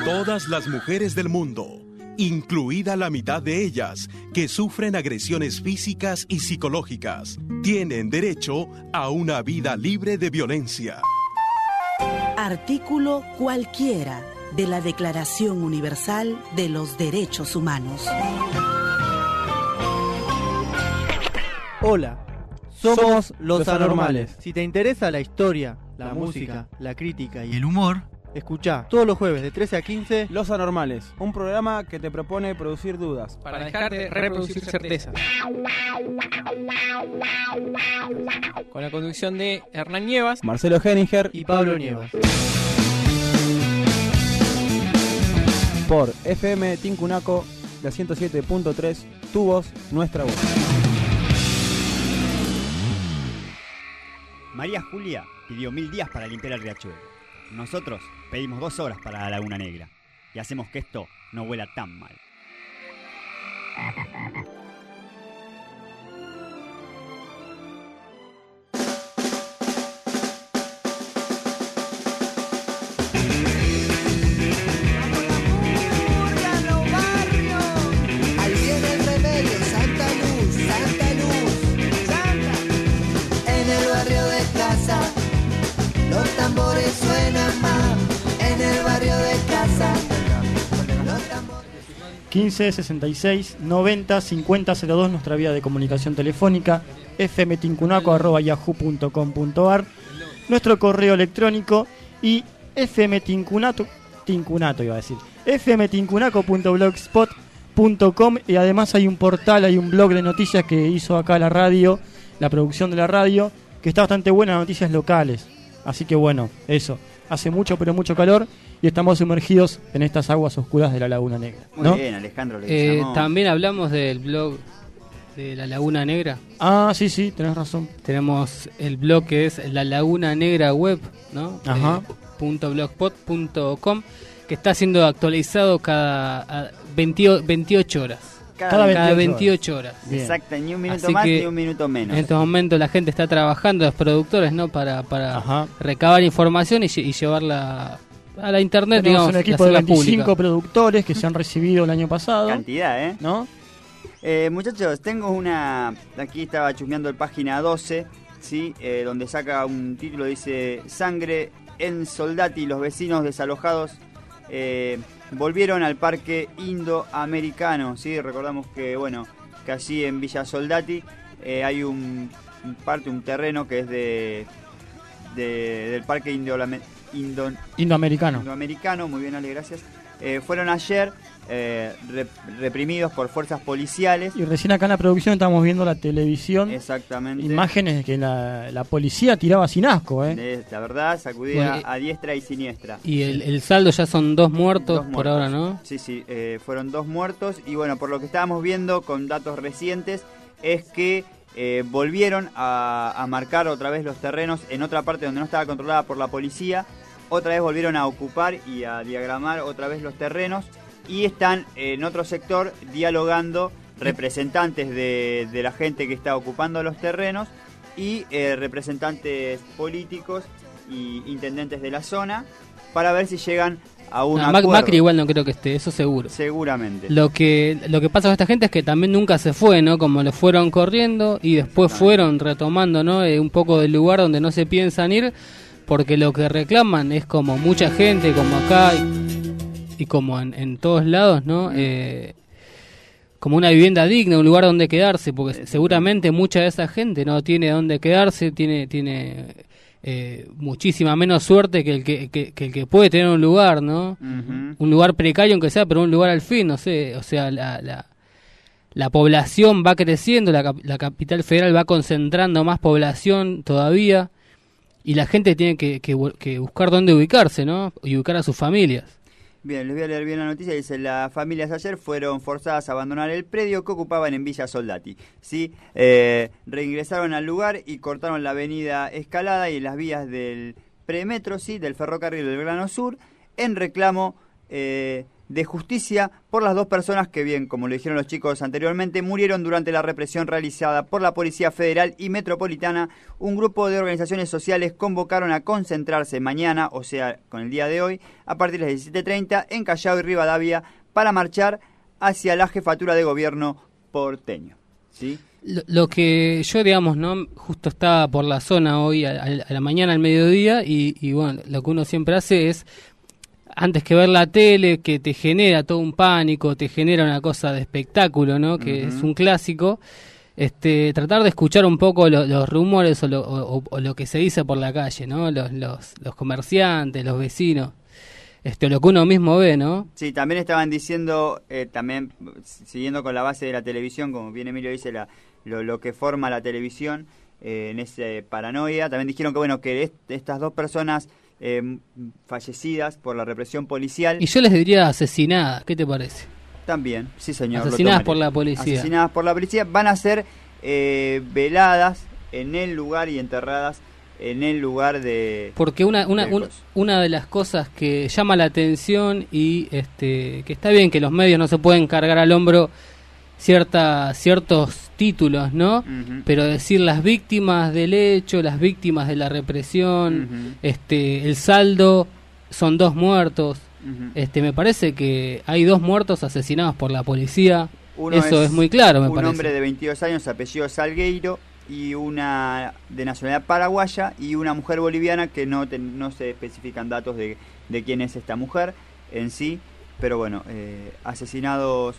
Todas las mujeres del mundo, incluida la mitad de ellas, que sufren agresiones físicas y psicológicas, tienen derecho a una vida libre de violencia. Artículo cualquiera de la Declaración Universal de los Derechos Humanos. Hola, somos los anormales. Si te interesa la historia, la, música, la crítica y el humor, escucha todos los jueves de 13 a 15 Los Anormales, un programa que te propone producir dudas. Para dejarte reproducir certezas. Con la conducción de Hernán Nievas, Marcelo Henninger y Pablo Nievas. por FM Tincunaco, la 107.3, tu voz, nuestra voz. María Julia pidió mil días para limpiar el riachuelo. Nosotros pedimos dos horas para la Laguna Negra. Y hacemos que esto no huela tan mal. 15 66 90 50 02 nuestra vía de comunicación telefónica fmtincunaco.yahoo.com.ar nuestro correo electrónico y fmtincunato tincunato iba a decir fmtincunaco.blogspot.com y además hay un portal, hay un blog de noticias que hizo acá la radio, la producción de la radio, que está bastante buena, noticias locales. Así que bueno, eso. Hace mucho pero mucho calor y estamos sumergidos en estas aguas oscuras de la Laguna Negra. Muy bien, Alejandro. Le eh, también hablamos del blog de la Laguna Negra. Ah, sí, sí, tenés razón. Tenemos el blog que es la Laguna Negra Web, ¿no? Ajá. Eh, punto blogspot.com que está siendo actualizado cada ah, 20 28 horas. Cada 28 28 horas. Exacto, ni un minuto Así más que ni un minuto menos. En estos momentos la gente está trabajando, los productores, ¿no? Para, para recabar información y llevarla a la internet, Tenemos digamos, un equipo de hacerla 25 pública. productores que se han recibido el año pasado. Cantidad, ¿eh? ¿No? Eh, muchachos, tengo una. Aquí estaba chusmeando el página 12, ¿sí? Eh, donde saca un título, dice: Sangre en Soldati, los vecinos desalojados eh, volvieron al parque indoamericano. ¿sí? Recordamos que, bueno, que allí en Villa Soldati eh, hay un, un parte, un terreno que es de, de- del parque Indo- Indoamericano. indoamericano. Muy bien, Ale, gracias. Eh, fueron ayer eh, rep- reprimidos por fuerzas policiales. Y recién acá en la producción estamos viendo la televisión. Exactamente. Imágenes de que la, la policía tiraba sin asco, ¿eh? Eh, La verdad, Bueno, eh, a diestra y siniestra. Y el, el saldo ya son dos muertos, Dos por ahora, ¿no? Sí, sí, eh, fueron dos muertos y bueno, por lo que estábamos viendo con datos recientes es que eh, volvieron a, a marcar otra vez los terrenos en otra parte donde no estaba controlada por la policía, otra vez volvieron a ocupar y a diagramar otra vez los terrenos y están en otro sector dialogando representantes de, de la gente que está ocupando los terrenos y eh, representantes políticos y intendentes de la zona para ver si llegan a un No, acuerdo. Macri igual no creo que esté, eso seguro. Seguramente. Lo que, lo que pasa con esta gente es que también nunca se fue, ¿no? Como lo fueron corriendo y después fueron retomando, ¿no? Eh, un poco del lugar donde no se piensan ir, porque lo que reclaman es como mucha gente, como acá y, y como en, en todos lados, ¿no? Eh, como una vivienda digna, un lugar donde quedarse, porque seguramente mucha de esa gente no tiene dónde quedarse, tiene, tiene eh, muchísima menos suerte que el que, que- que el que puede tener un lugar, ¿no? Un lugar precario aunque sea, pero un lugar al fin, no sé, o sea, la, la, la población va creciendo, la, la capital federal va concentrando más población todavía y la gente tiene que, que bu- que buscar dónde ubicarse, ¿no? Y ubicar a sus familias. Bien, les voy a leer bien la noticia. Dice, las familias ayer fueron forzadas a abandonar el predio que ocupaban en Villa Soldati. ¿sí? Eh, reingresaron al lugar y cortaron la avenida Escalada y las vías del premetro, ¿sí? del ferrocarril del Grano Sur, en reclamo eh, de justicia por las dos personas que, bien, como lo dijeron los chicos anteriormente, murieron durante la represión realizada por la Policía Federal y Metropolitana. Un grupo de organizaciones sociales convocaron a concentrarse mañana, o sea, con el día de hoy, a partir de las 17.30 en Callao y Rivadavia para marchar hacia la jefatura de gobierno porteño. ¿Sí? Lo, que yo, digamos, no justo estaba por la zona hoy a, a la mañana, al mediodía, y, y bueno, lo que uno siempre hace es, antes que ver la tele, que te genera todo un pánico, te genera una cosa de espectáculo, ¿no? Que es un clásico. Este, tratar de escuchar un poco lo- los rumores o lo, o- o lo que se dice por la calle, ¿no? Los, los, los comerciantes, los vecinos, este, lo que uno mismo ve, ¿no? Sí, también estaban diciendo, eh, también siguiendo con la base de la televisión, como bien Emilio dice, la, lo, lo que forma la televisión eh, en ese paranoia, también dijeron que bueno que est- estas dos personas eh, m- fallecidas por la represión policial, Y yo les diría asesinadas, ¿qué te parece? también, sí señor, Asesinadas por la policía. asesinadas por la policía, van a ser eh, veladas en el lugar y enterradas en el lugar de... Porque una, una, un- una de las cosas que llama la atención y este que está bien que los medios no se pueden cargar al hombro cierta, ciertos títulos, ¿no? Pero decir las víctimas del hecho, las víctimas de la represión, este el saldo son dos muertos. Este me parece que hay dos muertos asesinados por la policía. Uno Eso es, muy claro, me un parece. hombre de 22 años, apellido Salgueiro, y una de nacionalidad paraguaya, y una mujer boliviana que no, te- no se especifican datos de, de quién es esta mujer en sí, pero bueno, eh, asesinados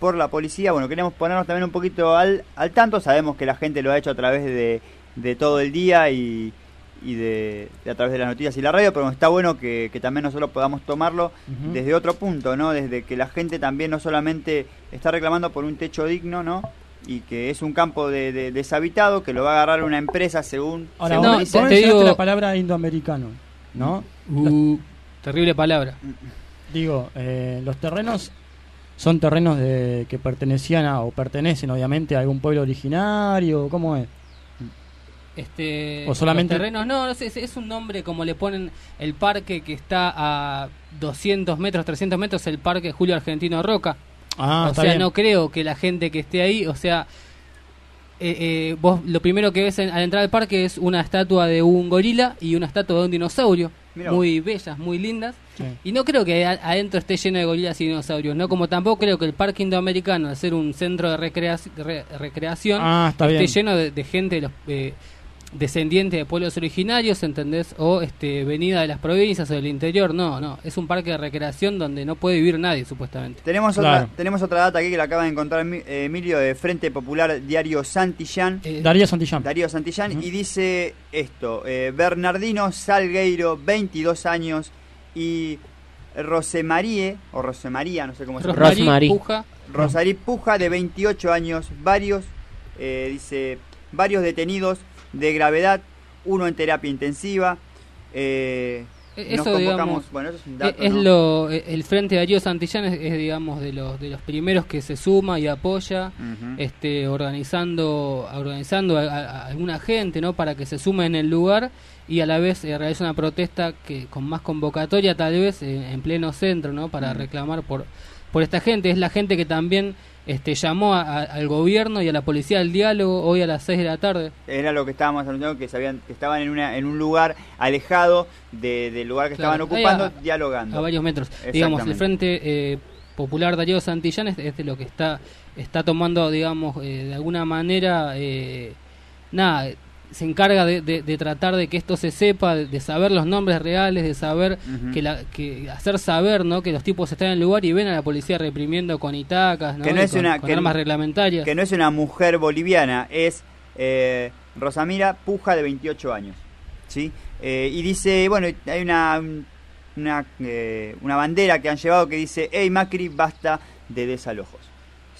por la policía. Bueno, queremos ponernos también un poquito al, al tanto, sabemos que la gente lo ha hecho a través de, de todo el día y, y de, de a través de las noticias y la radio, pero está bueno que, que también nosotros podamos tomarlo desde otro punto, ¿no? Desde que la gente también no solamente está reclamando por un techo digno, ¿no? Y que es un campo de, de- deshabitado, que lo va a agarrar una empresa según... Ahora, según dicen. vos mencionaste la palabra indoamericano, ¿no? Uh, terrible palabra. Digo, eh, los terrenos son terrenos de, que pertenecían a, o pertenecen obviamente a algún pueblo originario, ¿cómo es? Este, O solamente- terrenos, no, es, es un nombre como le ponen el parque que está a 200 metros, 300 metros, el parque Julio Argentino Roca. Ah, o está sea, bien. no creo que la gente que esté ahí, o sea, eh, eh, vos lo primero que ves en- al entrar al parque es una estatua de un gorila y una estatua de un dinosaurio, Mirá muy bellas, muy lindas. Sí. Y no creo que adentro esté lleno de gorilas y dinosaurios, ¿no? Como tampoco creo que el parque indoamericano, al ser un centro de recreaci- re- recreación, Ah, está esté bien. lleno de, de gente de los, eh, descendientes de pueblos originarios, ¿entendés? O este, venida de las provincias o del interior. No, no. Es un parque de recreación donde no puede vivir nadie, supuestamente. Tenemos, otra, tenemos otra data aquí que la acaba de encontrar eh, Emilio de Frente Popular Diario Santillán. Darío Santillán. Darío Santillán y dice esto, eh, Bernardino Salgueiro, 22 años, y Rosemarie, o Rosemaría, no sé cómo se Rosmarie Rosmarie. Puja. Rosarí Puja, de 28 años, varios, eh, dice, varios detenidos de gravedad, uno en terapia intensiva. eh, E- nos Eso, convocamos- digamos, bueno, eso es un e- dato, es ¿no? lo, e- el Frente Darío Santillán es, es, digamos, de los, de los primeros que se suma y apoya, este, organizando, organizando a, a- a alguna gente, ¿no? Para que se sume en el lugar y a la vez eh, realiza una protesta que con más convocatoria tal vez eh, en pleno centro, ¿no? Para Mm. reclamar por, por esta gente. Es la gente que también este, llamó a- a- al gobierno y a la policía al diálogo hoy a las 6 de la tarde. Era lo que estábamos anunciando, que, sabían, que estaban en, una, en un lugar alejado de- del lugar que Claro, estaban ocupando, a- dialogando. a varios metros. Digamos, el. Frente eh, Popular Darío Santillán es, es de lo que está está tomando, digamos, eh, de alguna manera, eh, nada, se encarga de, de- de tratar de que esto se sepa, de, de saber los nombres reales, de saber que, la, que hacer saber, ¿no? Que los tipos están en el lugar y ven a la policía reprimiendo con itacas, ¿no? Que no es con, una- con que- armas reglamentarias. que no es una mujer boliviana, es eh, Rosamira Puja de 28 años. ¿sí? Eh, y dice, bueno, hay una, una, eh, una bandera que han llevado que dice, hey Macri, basta de desalojos.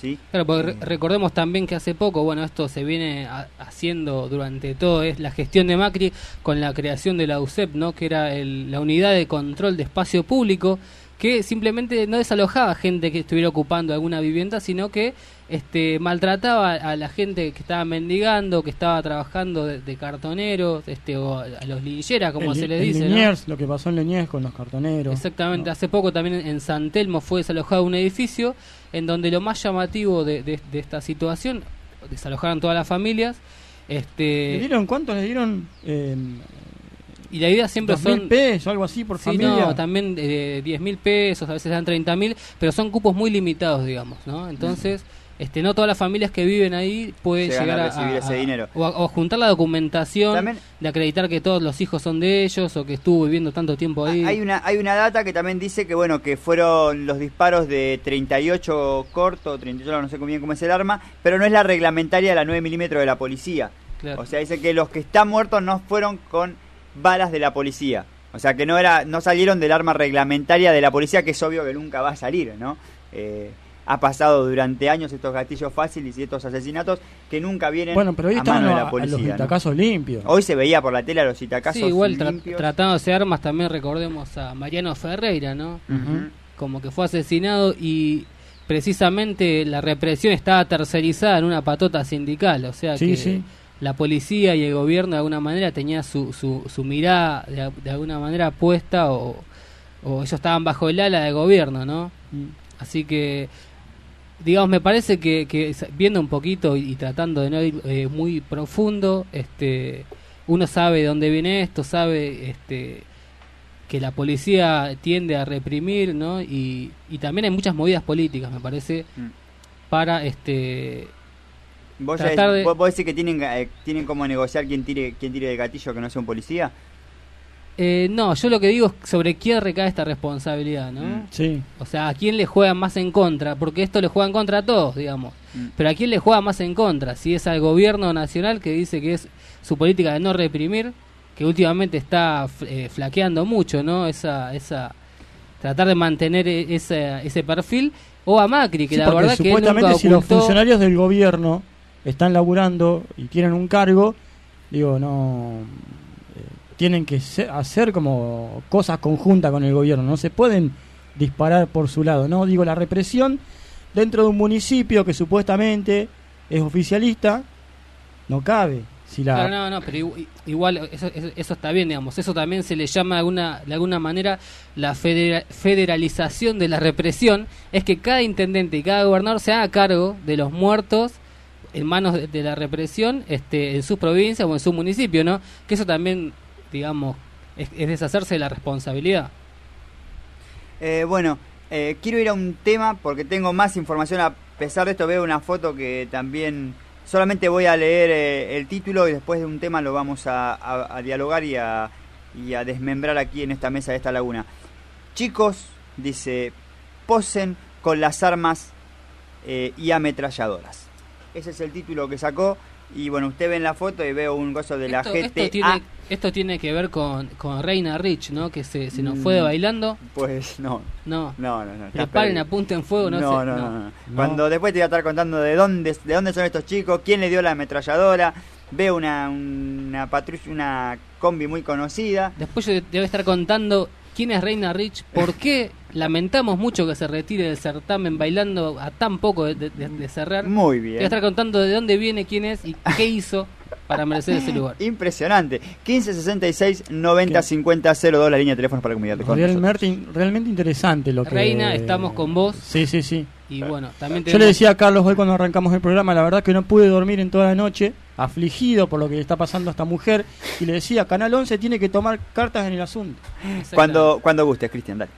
¿Sí? Claro, porque re- recordemos también que hace poco, bueno, esto se viene ha- haciendo durante todo, es la gestión de Macri con la creación de la UCEP, ¿no? Que era el- la unidad de control de espacio público, que simplemente no desalojaba gente que estuviera ocupando alguna vivienda, sino que este maltrataba a la gente que estaba mendigando, que estaba trabajando de, de cartoneros, este o a los lilleras, como El- se les en dice, ¿no? Liniers, lo que pasó en Liniers con los cartoneros. Exactamente, hace poco también en San Telmo fue desalojado un edificio en donde lo más llamativo de, de- de esta situación, desalojaron todas las familias, ¿Le este dieron cuánto le dieron? Eh, y la idea siempre ¿Dos mil son... pesos, algo así por Sí, familia? no, también eh, 10 mil pesos, a veces dan 30 mil, pero son cupos muy limitados, digamos, ¿no? Entonces, este, no todas las familias que viven ahí pueden Llegan llegar a, recibir ese dinero. O, a, o a juntar la documentación También- de acreditar que todos los hijos son de ellos o que estuvo viviendo tanto tiempo ahí. Hay una, hay una data que también dice que bueno que fueron los disparos de 38 corto, 38 no sé bien cómo es el arma, pero no es la reglamentaria de la 9 milímetros de la policía. Claro. O sea, dice que los que están muertos no fueron con balas de la policía. O sea, que no era no salieron del arma reglamentaria de la policía, que es obvio que nunca va a salir, ¿no? Eh, ha pasado durante años estos gatillos fáciles y estos asesinatos que nunca vienen Bueno, pero hoy a mano de la a policía. los ¿no? itacazos limpios. Hoy se veía por la tele a los itacazos Sí, igual tra- limpios. tratándose de armas también recordemos a Mariano Ferreira, ¿no? Ujú. Como que fue asesinado y precisamente la represión estaba tercerizada en una patota sindical, o sea Sí, que sí. la policía y el gobierno de alguna manera tenía su, su, su mirada de, de alguna manera puesta o, o ellos estaban bajo el ala del gobierno, ¿no? Así que digamos, me parece que, que viendo un poquito y, y tratando de no ir eh, muy profundo, este, uno sabe de dónde viene esto, sabe este, que la policía tiende a reprimir, ¿no? Y, y también hay muchas movidas políticas, me parece, Mm. para este ¿Vos, tratar ya- de- vos- vos decís que tienen, eh, tienen como negociar quién tire, quién tire del gatillo que no sea un policía? Eh, no, yo lo que digo es sobre quién recae esta responsabilidad, ¿no? Mm. Sí. O sea, a quién le juegan más en contra, porque esto le juega en contra a todos, digamos. Mm. Pero a quién le juega más en contra, si es al gobierno nacional que dice que es su política de no reprimir, que últimamente está eh, flaqueando mucho, ¿no? Esa, esa, tratar de mantener e- ese, ese perfil, o a Macri, que Sí, la verdad que nunca si los funcionarios del gobierno están laburando y tienen un cargo, digo, no tienen que hacer como cosas conjuntas con el gobierno, no se pueden disparar por su lado, no digo la represión dentro de un municipio que supuestamente es oficialista no cabe. Si la Claro, no, no, pero igu- igual eso, eso, eso está bien, digamos. Eso también se le llama de alguna, de alguna manera la federa- federalización de la represión. Es que cada intendente y cada gobernador se haga cargo de los muertos en manos de, de la represión este, en sus provincias o en su municipio, ¿no? Que eso también, digamos, es, es deshacerse de la responsabilidad. Eh, bueno, eh, quiero ir a un tema porque tengo más información. A pesar de esto, veo una foto que también Solamente voy a leer eh, el título y después de un tema lo vamos a, dialogar y a, y a desmembrar aquí en esta mesa de esta laguna. Chicos, dice, posen con las armas y ametralladoras. Ese es el título que sacó. Y bueno, usted ve en la foto y veo un gozo de la Esto, gente. esto tiene, esto tiene que ver con, con Reina Rich, ¿no? Que se, se nos fue Mm, bailando. Pues no. No. No, no, no. Preparen, apunten fuego, no, no, sé. no, no, no. Cuando después te voy a estar contando de dónde, de dónde son estos chicos, quién le dio la ametralladora, veo una, una patrulla, una combi muy conocida. Después yo te voy a estar contando quién es Reina Rich, por qué lamentamos mucho que se retire del certamen bailando a tan poco de, de- de- de cerrar. Muy Te voy bien. a estar contando de dónde viene, quién es y qué hizo para merecer ese lugar. Impresionante. 1566 90 50 02 la línea de teléfonos para comunidad. con nosotros. Realmente, realmente interesante lo que... Reina, estamos con vos. Sí, sí, sí. Y bueno, también Yo le tenemos- decía a Carlos hoy cuando arrancamos el programa, la verdad que no pude dormir en toda la noche, afligido por lo que le está pasando a esta mujer, y le decía, Canal 11 tiene que tomar cartas en el asunto. Cuando, cuando gustes, Cristian, dale.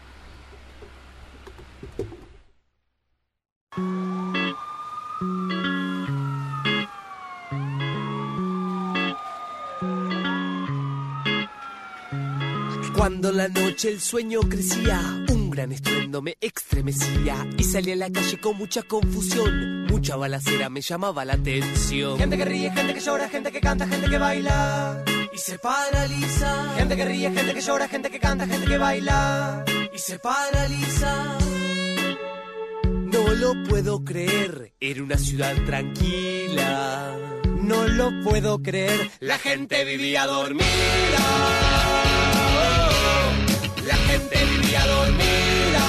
Cuando la noche el sueño crecía, un gran estruendo me estremecía y salí a la calle con mucha confusión. Mucha balacera me llamaba la atención. Gente que ríe, gente que llora, gente que canta, gente que baila. Y se paraliza. Gente que ríe, gente que llora, gente que canta, gente que baila. Y se paraliza. No lo puedo creer, era una ciudad tranquila. No lo puedo creer. La gente vivía dormida. La gente vivía dormida.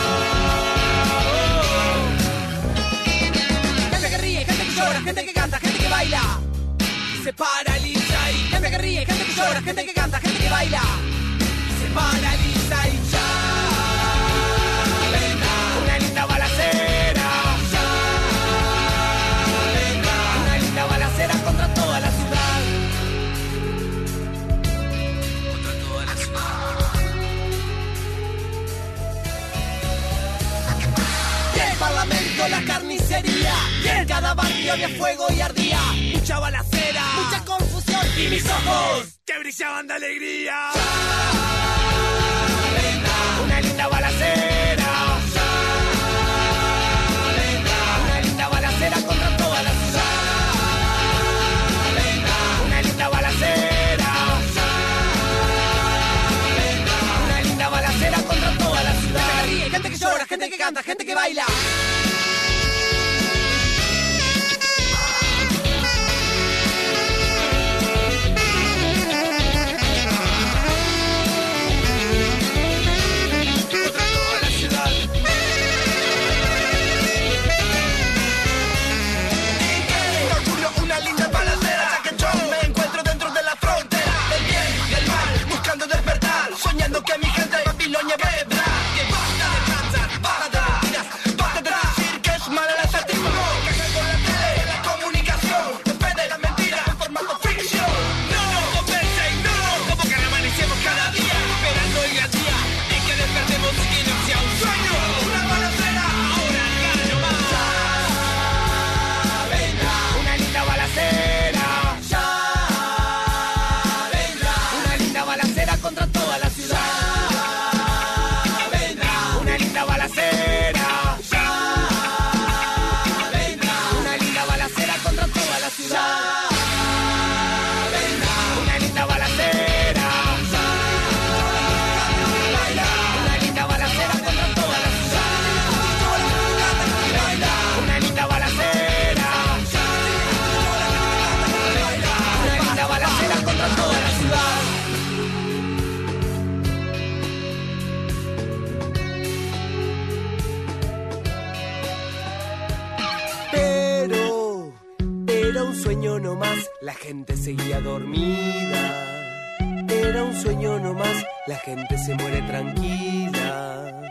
Gente que ríe, gente que llora, gente que canta, gente que baila. Se paraliza y Gente que ríe, gente que llora, gente que canta, gente que baila. se paraliza y ya barrio había fuego y ardía. Mucha balacera Mucha confusión. y mis ojos que brillaban de alegría. Una linda balacera. Una linda balacera contra toda la ciudad. Una linda balacera. Una linda balacera contra toda la ciudad. Gente que ríe, gente que llora, gente que canta, gente que baila. Sueño nomás, la gente seguía dormida. Era un sueño nomás, la gente se muere tranquila.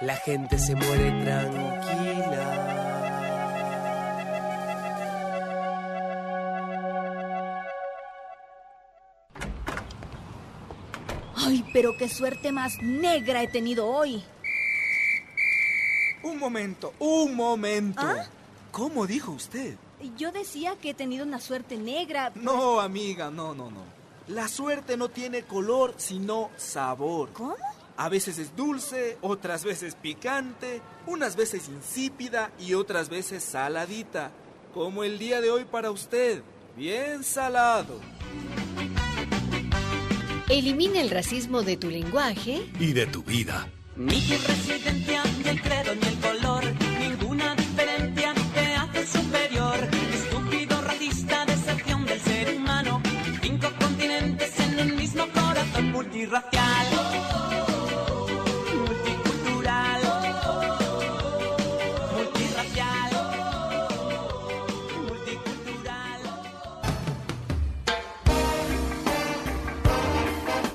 La gente se muere tranquila. Ay, pero qué suerte más negra he tenido hoy. Un momento, un momento. ¿Ah? ¿Cómo dijo usted? Yo decía que he tenido una suerte negra. No, amiga, no, no, no. La suerte no tiene color, sino sabor. ¿Cómo? A veces es dulce, otras veces picante, unas veces insípida y otras veces saladita. Como el día de hoy para usted. Bien salado. Elimina el racismo de tu lenguaje Y de tu vida. Ni tu residencia, ni el credo, ni el color, multirracial. Multicultural. Multirracial.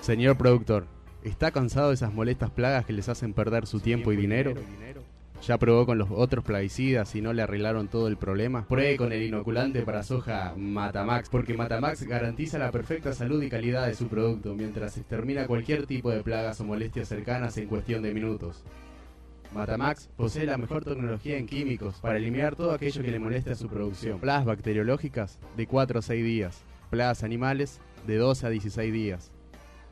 Señor productor, ¿está cansado de esas molestas plagas que les hacen perder su tiempo y dinero? ¿Ya probó con los otros plaguicidas y no le arreglaron todo el problema? Pruebe con el inoculante para soja Matamax, porque Matamax garantiza la perfecta salud y calidad de su producto mientras extermina cualquier tipo de plagas o molestias cercanas en cuestión de minutos. Matamax posee la mejor tecnología en químicos para eliminar todo aquello que le moleste a su producción. Plagas bacteriológicas de 4 a 6 días, plagas animales de 12 a 16 días,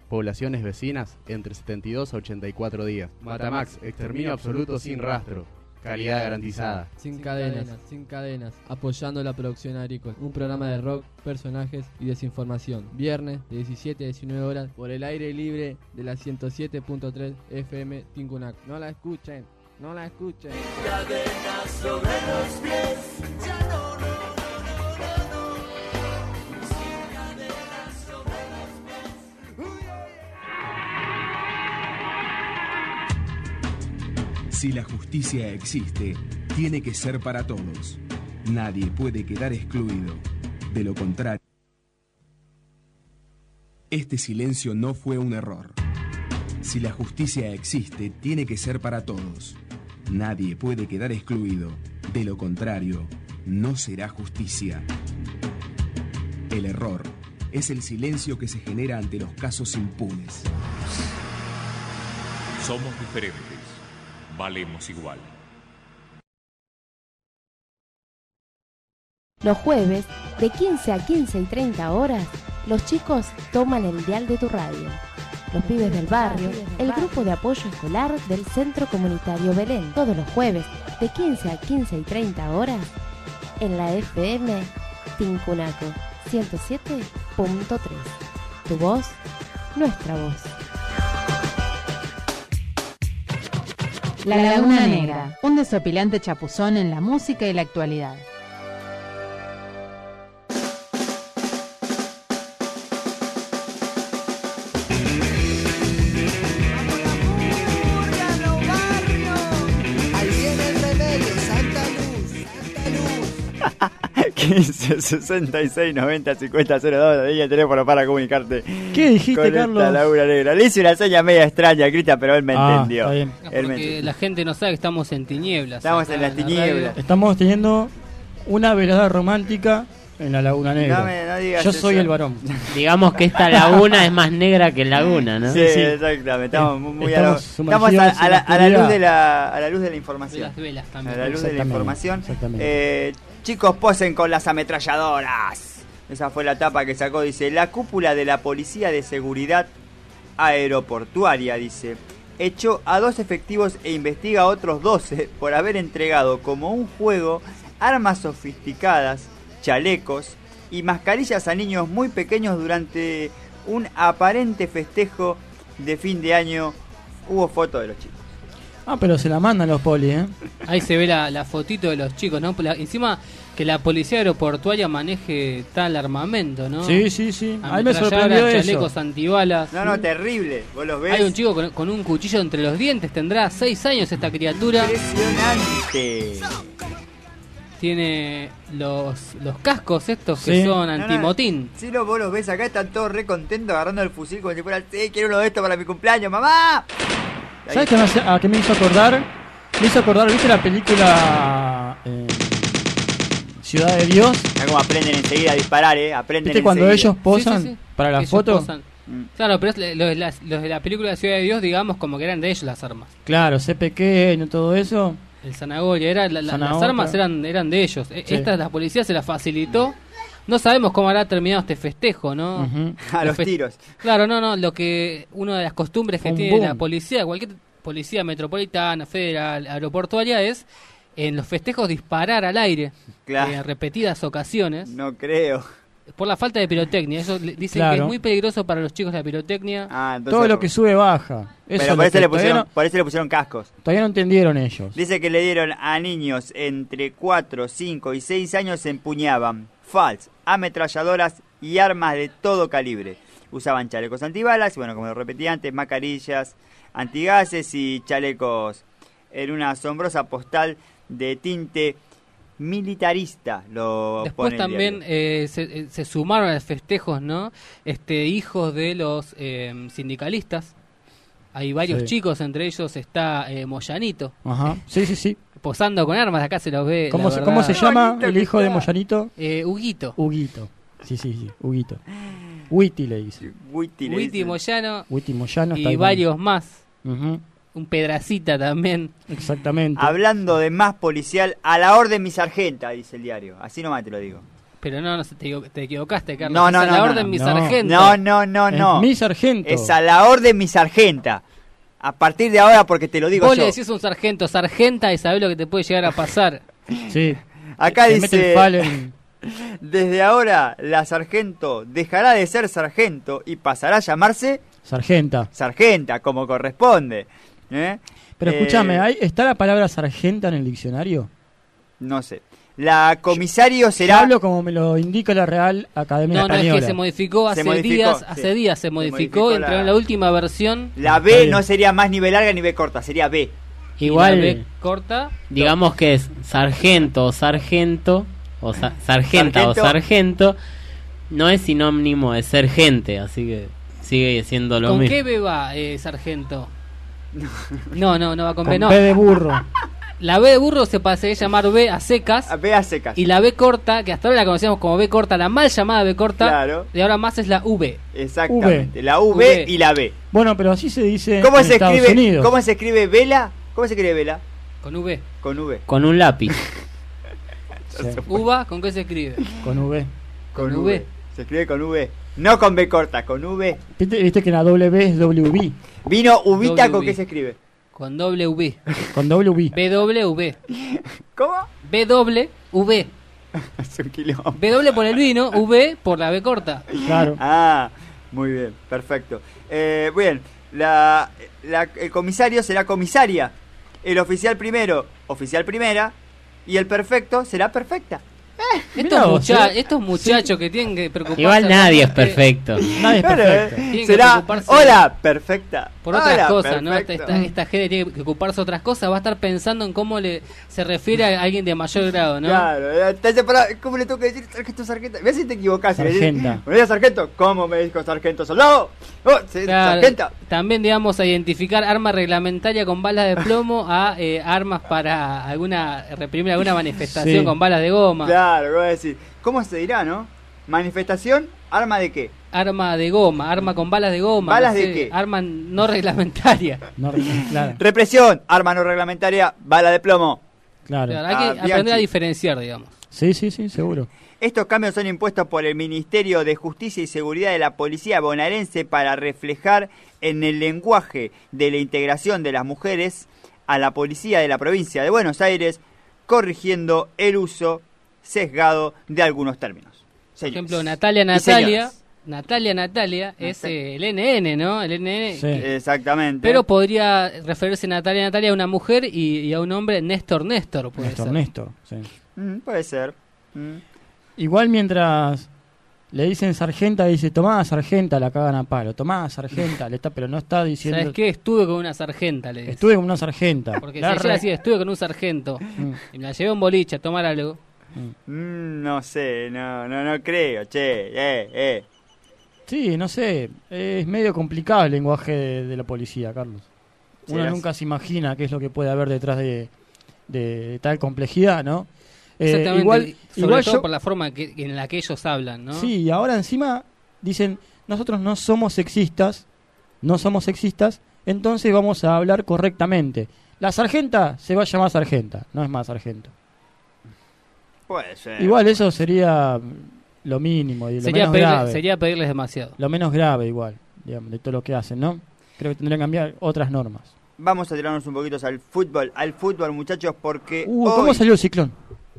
poblaciones vecinas entre 72 a 84 días. Matamax, exterminio absoluto sin rastro, calidad garantizada. Sin cadenas, sin cadenas, apoyando la producción agrícola. Un programa de rock, personajes y desinformación. Viernes de 17 a 19 horas por el aire libre de la 107.3 FM Tincunac. No la escuchen, no la escuchen. Cadenas sobre los pies. Ya no, Si la justicia existe, tiene que ser para todos. Nadie puede quedar excluido. De lo contrario, este silencio no fue un error. Si la justicia existe, tiene que ser para todos. Nadie puede quedar excluido. De lo contrario, no será justicia. El error es el silencio que se genera ante los casos impunes. Somos diferentes. Valemos igual. Los jueves, de 15 a 15 y 30 horas, los chicos toman el dial de tu radio. Los pibes del barrio, el grupo de apoyo escolar del Centro Comunitario Belén. Todos los jueves, de 15 a 15 y 30 horas, en la FM Tincunaco 107.3. Tu voz, nuestra voz. La Laguna Negra, un desopilante chapuzón en la música y la actualidad. 15 66 90 50 02 ahí el teléfono para comunicarte. ¿Qué dijiste, con esta Carlos? Laura Negra. Le hice una seña media extraña, Cristian, pero él me Ah, entendió. está bien. Él me Porque entendió. la gente no sabe que estamos en tinieblas. Estamos en las radio. tinieblas. Estamos teniendo una velada romántica en la Laguna Negra. No me- no digas Yo soy eso. el varón. Digamos que esta laguna es más negra que laguna, ¿no? Sí, exactamente. Estamos muy, a, lo- Estamos estamos a, sumergidos a en la, la a la luz de la a la luz de la información. De las velas también. A la luz de la información. exactamente. Eh, chicos, posen con las ametralladoras. Esa fue la tapa que sacó. Dice la cúpula de la policía de seguridad aeroportuaria. Dice echó a dos efectivos e investiga a otros 12 por haber entregado como un juego armas sofisticadas, chalecos y mascarillas a niños muy pequeños durante un aparente festejo de fin de año. Hubo fotos de los chicos. Ah, pero se la mandan los polis, ¿eh? Ahí se ve la, la fotito de los chicos, ¿no? La- encima que la policía aeroportuaria maneje tal armamento, ¿no? Sí, sí, sí. A mí me sorprendió eso. chalecos antibalas. No, no, terrible. Vos los ves. Hay un chico con, con un cuchillo entre los dientes, tendrá seis años esta criatura. Impresionante. Tiene los, los cascos estos Sí. que son No, no, antimotín. Si lo, vos los ves acá, están todos re contentos agarrando el fusil como si fuera, sí, quiero uno de estos para mi cumpleaños, mamá. ¿Sabes qué me hace- a qué me hizo acordar? Me hizo acordar, ¿viste la película eh, Ciudad de Dios? Cómo aprenden enseguida a disparar, eh. Aprenden ¿Viste cuando enseguida. ellos posan Sí, sí, sí. para la Ellos foto? posan. Claro, pero es los, de las- los de la película de Ciudad de Dios, digamos, como que eran de ellos las armas. Claro, sé pequeño, todo eso. El zanahoria, era la- la- las armas eran, eran de ellos. E- Sí. Esta la policía se las facilitó. No sabemos cómo habrá terminado este festejo, ¿no? A los fe- tiros. Claro, no, no, lo que una de las costumbres que un tiene la policía, cualquier policía metropolitana, federal, aeroportuaria es en los festejos disparar al aire Claro. en repetidas ocasiones No creo. por la falta de pirotecnia. Eso dicen que es muy peligroso para los chicos la pirotecnia. Ah, entonces- Todo lo que sube baja. Eso es Pero por eso, que le pusieron, no, por eso le pusieron cascos. todavía no entendieron ellos. Dice que le dieron a niños entre 4, 5 y 6 años se empuñaban fals, ametralladoras y armas de todo calibre. Usaban chalecos antibalas, bueno, como lo repetí antes, mascarillas antigases y chalecos en una asombrosa postal de tinte militarista. Lo Después pone también eh, se, eh, se sumaron a los festejos, ¿no? Este, hijos de los eh, sindicalistas. Hay varios Sí. chicos, entre ellos está eh, Moyanito, Ajá. Sí, sí, sí. Posando con armas. Acá se los ve. ¿Cómo, la se, ¿Cómo se verdad. llama el hijo de Moyanito? Eh, Huguito. Huguito. Sí, sí, sí. Huguito. Witty le dice. Witty le Witty dicen. Moyano Witty Moyano. y varios más. Un pedracita también. Exactamente. Hablando de más policial, a la orden mi sargenta, dice el diario. Así nomás te lo digo. Pero no, no te, te equivocaste, Carlos. No, Es no, a no, la no, orden no. mi No. sargento. No, no, no, Es no. mi sargento. Es a la orden mi sargenta. A partir de ahora, porque te lo digo Vos yo. le decís a un sargento, sargenta, y sabés lo que te puede llegar a pasar. Sí. Acá Se mete dice, el palo en- desde ahora la sargento dejará de ser sargento y pasará a llamarse Sargenta. sargenta, como corresponde. ¿Eh? Pero Eh, escúchame, ¿hay- ¿está la palabra sargenta en el diccionario? No sé. La comisario Yo será... hablo como me lo indica la Real Academia No, no, es Española. que se modificó hace Se modificó, días, sí. hace días se modificó modificó, la- entró en la última versión. La B bien. no sería más ni B larga ni B corta, sería B. Igual- B corta. Digamos que es sargento o sargento, o sa- sargenta o Sargento. sargento, no es sinónimo de ser gente, así que sigue siendo lo ¿Con mismo. qué B va, eh, sargento? No, no, no va con, Con B, no. P de burro. La B de burro se pasaría a llamar B a secas. A B a secas. Y la B corta, que hasta ahora la conocíamos como B corta, la mal llamada B corta, Claro. y ahora más es la V. Exactamente. La V, V. y la B. Bueno, pero así se dice ¿Cómo en se Estados escribe? Unidos. ¿Cómo se escribe vela? ¿Cómo se escribe vela? Con V. Con V. Con un lápiz. Sí, ¿Uva? ¿Con qué se escribe? con V. Con Con V. V. Se escribe con V. No con B corta, con V. ¿Viste, viste que la W es WB. Vino Ubita, W. ¿con qué se escribe? Con W. Con WB. BWV. ¿Cómo? BWV. Es un quilombo. W por el vino, V por la B corta. Claro. Ah, muy bien, perfecto. Eh, bien, la, la- el comisario será comisaria. El oficial primero, oficial primera. Y el perfecto será perfecta. Estos, vos, mucha- eh. estos muchachos que tienen que preocuparse. Igual nadie es perfecto. Nadie es Claro, perfecto. eh, será, hola, perfecta. Por otras Hola, cosas, ¿no? Esta, esta, esta gente tiene que ocuparse de otras cosas, va a estar pensando en cómo le se refiere a alguien de mayor grado, ¿no? Claro, eh, está separado. ¿cómo le tengo que decir sargento, sargenta? Ve si te equivocas. si le decís, sargento. ¿Cómo me dijo sargento soldado? Oh, sí, Claro, sargenta. También, digamos, a identificar arma reglamentaria con balas de plomo a eh, armas para alguna reprimir alguna manifestación Sí. con balas de goma. Claro, voy a decir. ¿Cómo se dirá, no? Manifestación, arma de qué? Arma de goma, arma con balas de goma. ¿Balas no de qué? Arma no reglamentaria. No, claro, Represión, arma no reglamentaria, bala de plomo. claro. Claro, hay Ah, que aprender a diferenciar, digamos. Sí, sí, sí, seguro. Estos cambios son impuestos por el Ministerio de Justicia y Seguridad de la Policía bonaerense para reflejar en el lenguaje de la integración de las mujeres a la policía de la provincia de Buenos Aires, corrigiendo el uso sesgado de algunos términos. Por ejemplo, Natalia y Natalia. Natalia Natalia es eh, el NN, ¿no? El NN. Sí. que- Exactamente. Pero podría referirse Natalia Natalia a una mujer y, y a un hombre Néstor Néstor, puede Néstor, ser. Néstor, sí. Mm, puede ser. Mm. Igual mientras le dicen sargenta, dice, tomá sargenta, la cagan a palo. Tomá sargenta, le está, pero no está diciendo... ¿Sabes qué? Estuve con una sargenta, le dice. Estuve con una sargenta. Porque La si re- así, estuve con un sargento. Mm. Y me la llevé a un boliche a tomar algo. Mm, no sé, no, no, no creo, che, eh, eh. Sí, no sé, es medio complicado el lenguaje de, de la policía, Carlos. Uno nunca se imagina qué es lo que puede haber detrás de, de tal complejidad, ¿no? Eh, Exactamente. igual, sobre igual todo yo, por la forma que, en la que ellos hablan, ¿no? Sí, y ahora encima dicen, nosotros no somos sexistas, no somos sexistas, entonces vamos a hablar correctamente. La sargenta se va a llamar sargenta, no es más sargento. Puede ser. Igual eso sería lo mínimo y lo Sería, menos pedirle- grave. sería pedirles demasiado. Lo menos grave igual, digamos, de todo lo que hacen, ¿no? Creo que tendrían que cambiar otras normas. Vamos a tirarnos un poquito al fútbol, al fútbol, muchachos, porque Uh, hoy... ¿cómo salió el ciclón?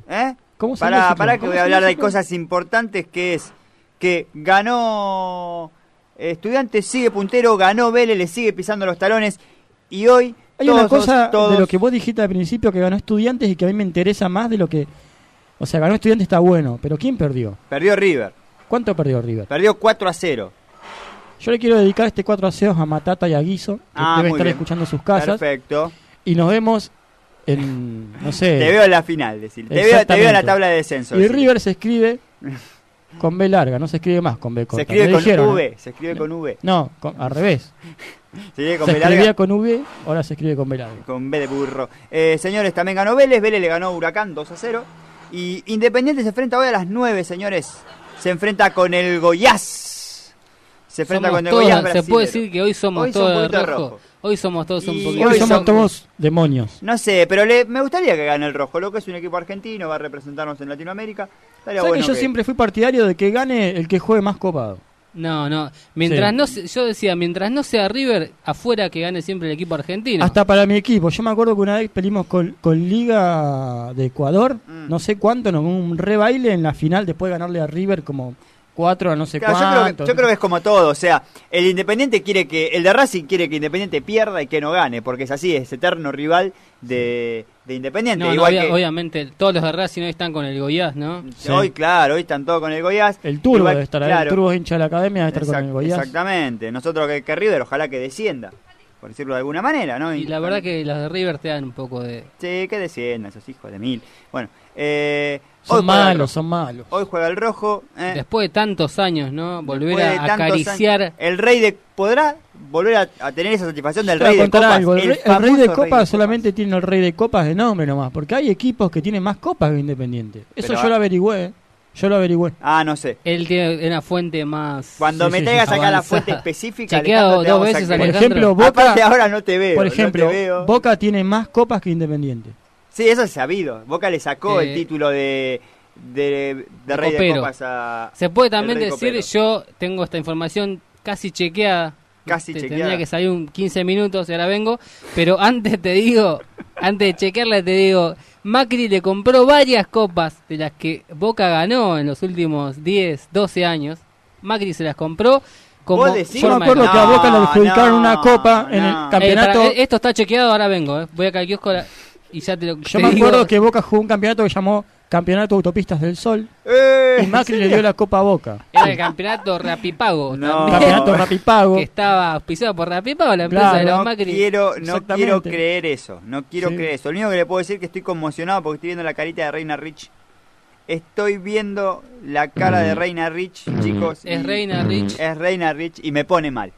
¿Eh? ¿Cómo salió el ciclón? pará que ¿Cómo voy a hablar de cosas importantes que es que ganó Estudiantes sigue puntero, ganó Vélez, le sigue pisando los talones y hoy Hay todos, una cosa todos- de lo que vos dijiste al principio que ganó Estudiantes y que a mí me interesa más de lo que... O sea, ganó Estudiantes está bueno, pero ¿quién perdió? perdió River, ¿Cuánto perdió River? perdió 4 a 0. Yo le quiero dedicar este 4 a 0 a Matata y a Guiso, que Ah, deben estar bien. escuchando sus casas. Perfecto. Y nos vemos en, no sé... Te veo en la final, decir. Te veo, te veo en la tabla de descenso. Y decir. River se escribe con B larga, no se escribe más con B corta. Se escribe Me con dijeron, V, ¿eh? se escribe con V. No, con- al revés. Se escribe con se B larga. escribía con V, ahora se escribe con B larga. Con B de burro. Eh, señores, también ganó Vélez. Vélez le ganó Huracán 2 a 0. Y Independiente se enfrenta hoy a las 9, señores. Se enfrenta con el Goiás. Se enfrenta Somos con el todos- Goiás. se brasilero. puede decir que hoy somos Hoy todos un de poquito rojo. rojo. Hoy somos todos un Y poquito Hoy hoy somos todos demonios. No sé, pero le- me gustaría que gane el rojo. Lo que es un equipo argentino, va a representarnos en Latinoamérica. Estaría ¿Sabes bueno que yo que- siempre fui partidario de que gane el que juegue más copado? No, no. Mientras Sí. no se- yo decía, mientras no sea River, afuera que gane siempre el equipo argentino. Hasta para mi equipo. Yo me acuerdo que una vez peleamos con, con Liga de Ecuador, Mm. no sé cuánto, nos un re baile en la final después de ganarle a River como cuatro a no sé Claro, yo, creo que, cuánto. yo creo que es como todo, o sea, el Independiente quiere que, el de Racing quiere que Independiente pierda y que no gane, porque es así, es eterno rival de, de Independiente. No, no, Igual obvia- que obviamente, todos los de Racing hoy están con el Goiás, ¿no? hoy, claro, hoy están todos con el Goiás. El Turbo Igual- debe estar ahí, claro, el Turbo es hincha de la academia, debe estar con el Goiás. Exactamente, nosotros que, que River ojalá que descienda, por decirlo de alguna manera, ¿no? Y la verdad que los de River te dan un poco de... Sí, que descienda, esos hijos de mil. Bueno, eh, Son malos, son malos. Hoy juega el rojo. eh, Después de tantos años, ¿no? Volver de a acariciar... años, el rey de podrá volver a, a tener esa satisfacción del rey de copas. algo, El, rey, el rey famoso de copas solamente tiene el rey de copas de nombre nomás, porque hay equipos que tienen más copas que Independiente. Eso Pero- yo lo averigüé, yo lo averigüé. Ah, no sé. Él tiene una fuente más... Cuando Sí, me sí, traigas sí. acá la fuente específica, Chequeado dos veces. Por ejemplo, Boca, Aparte ahora no te veo. por no te ejemplo, veo. Boca tiene más copas que Independiente. Sí, eso es sabido. Boca le sacó Eh, el título de, de, de rey de copero. copas a... Se puede también decir, copero. yo tengo esta información casi chequeada. Casi Te- chequeada. Tendría que salir un 15 minutos y ahora vengo. Pero antes te digo, antes de chequearla te digo, Macri le compró varias copas de las que Boca ganó en los últimos 10, 12 años. Macri se las compró como ¿Vos decís? Yo me acuerdo de- que a Boca le No, adjudicaron no, una copa en no. el Eh, campeonato. para- eh, esto está chequeado, ahora vengo. eh. Voy acá al kiosco la- y ya te lo Yo te me digo. acuerdo que Boca jugó un campeonato que llamó Campeonato de Autopistas del Sol Eh, y Macri le dio la copa a Boca. Era el campeonato Rapipago. No. también, Campeonato Rapipago. Que estaba auspiciado por Rapipago, la empresa Claro, de los no Macri. quiero, no Exactamente. quiero creer eso, no quiero Sí. creer eso. Lo único que le puedo decir es que estoy conmocionado porque estoy viendo la carita de Reina Rich. Estoy viendo la cara de Reina Rich, chicos. Es Reina Rich. Es Reina Rich y me pone mal.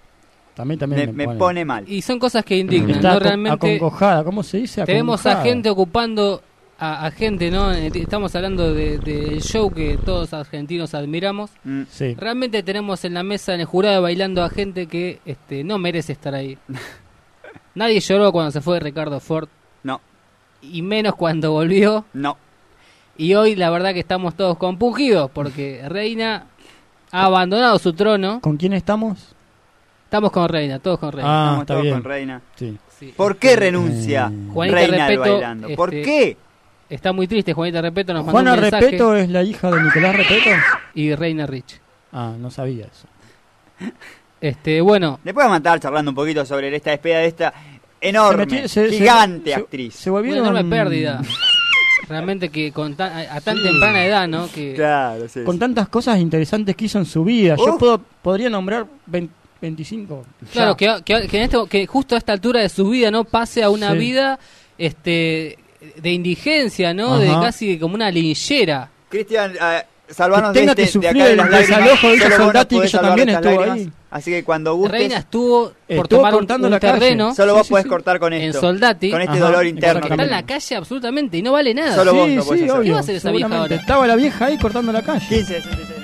También, también Me, me, me pone mal. Y son cosas que indignan, Está ¿no? Realmente acongojada, ¿cómo se dice? tenemos a Acongojada. gente ocupando a, a gente, ¿no? Estamos hablando de- del show que todos argentinos admiramos. Mm. Sí. Realmente tenemos en la mesa, en el jurado, bailando a gente que este, no merece estar ahí. Nadie lloró cuando se fue Ricardo Ford. No. Y menos cuando volvió. No. Y hoy la verdad que estamos todos compungidos porque Reina ha abandonado su trono. ¿Con quién estamos? Estamos con Reina, todos con Reina. Ah, Estamos está todos bien. con Reina. Sí. Sí. ¿Por qué renuncia Juanita Reina al Repeto, bailando? ¿Por este, qué? Está muy triste, Juanita Repeto nos mandó Juana un mensaje. Repeto es la hija de Nicolás Repeto. y Reina Rich. Ah, no sabía eso. Este, bueno, Después vamos a estar charlando un poquito sobre esta despedida de esta enorme, Se metió- se- se- gigante se- actriz. Se una volvieron enorme pérdida. Realmente que con tan- a, a tan temprana edad, ¿no? Que Claro, sí. con tantas cosas interesantes que hizo en su vida. Yo Uf. puedo, podría nombrar 20 25. Claro, que, que, que en este, que justo a esta altura de su vida no pase a una Sí. vida este de indigencia, ¿no? De casi como una linchera. Cristian, eh, salvanos Que tenga de, que este, de sufrir acá de el las lágrimas. desalojo de esos vos soldati, que yo también estuvo lágrimas. ahí. Así que cuando gustes, Reina estuvo por Estuvo tomar cortando un la calle. terreno solo Sí, vos sí, podés sí. cortar con en esto. Soldati. Con este Ajá, dolor porque interno. está en la calle absolutamente y no vale nada. Solo vos sí, podés hacer. ¿Qué va a obvio. hacer esa vieja ahora? Estaba la vieja ahí cortando la calle. 15, 66, 90.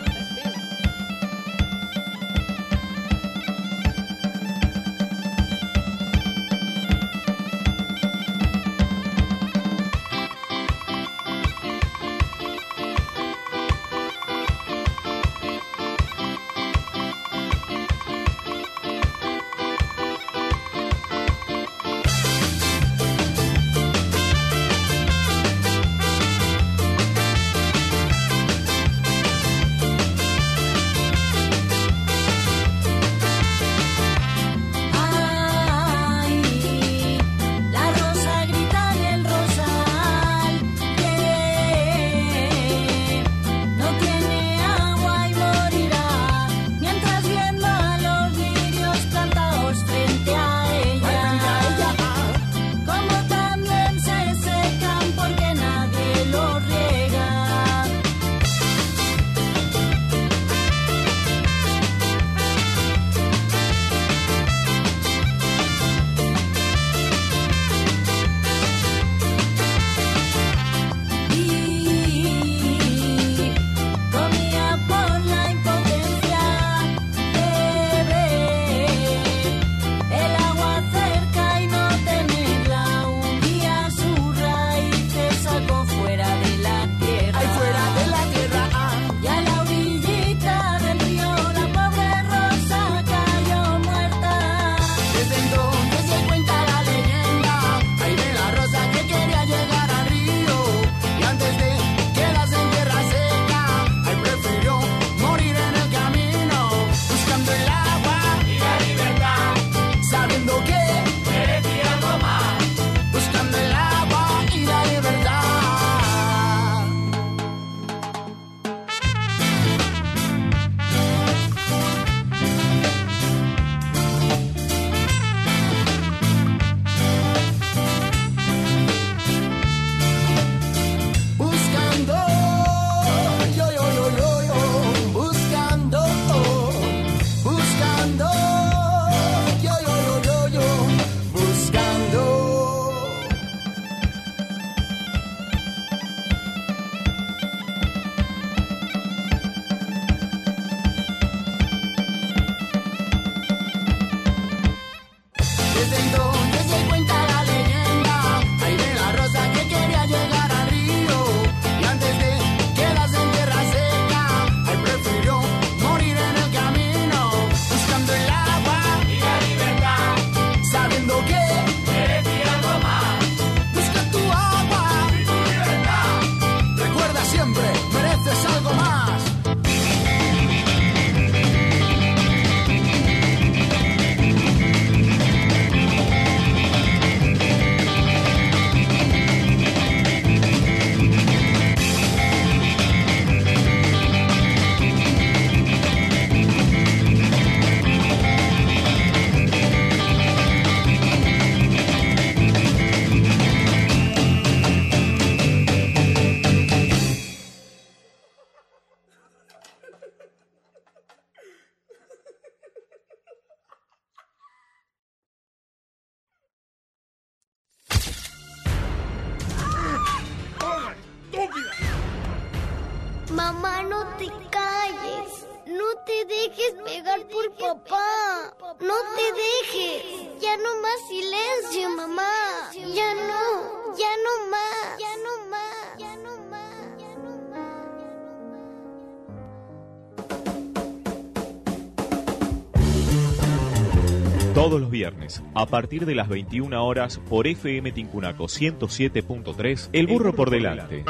Todos los viernes, a partir de las 21 horas, por FM Tincunaco 107.3, El Burro por Delante.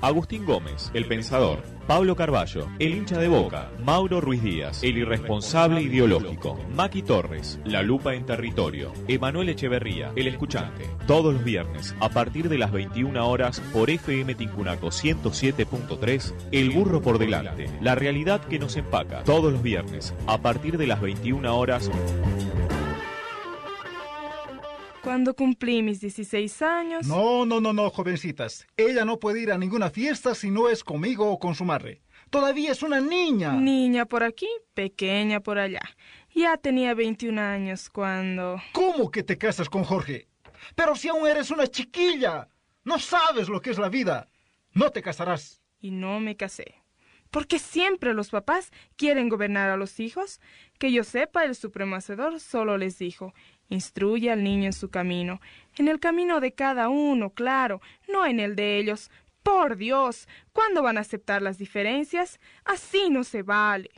Agustín Gómez, El Pensador. Pablo Carballo, El Hincha de Boca. Mauro Ruiz Díaz, El Irresponsable Ideológico. Maki Torres, La Lupa en Territorio. Emanuel Echeverría, El Escuchante. Todos los viernes, a partir de las 21 horas, por FM Tincunaco 107.3, El Burro por Delante. La realidad que nos empaca. Todos los viernes, a partir de las 21 horas. Cuando cumplí mis 16 años... No, no, no, no, jovencitas. Ella no puede ir a ninguna fiesta si no es conmigo o con su madre. Todavía es una niña. Niña por aquí, pequeña por allá. Ya tenía 21 años cuando... ¿Cómo que te casas con Jorge? Pero si aún eres una chiquilla. No sabes lo que es la vida. No te casarás. Y no me casé. Porque siempre los papás quieren gobernar a los hijos. Que yo sepa, el Supremo Hacedor solo les dijo, instruye al niño en su camino, en el camino de cada uno, claro, no en el de ellos. Por Dios, ¿cuándo van a aceptar las diferencias? Así no se vale.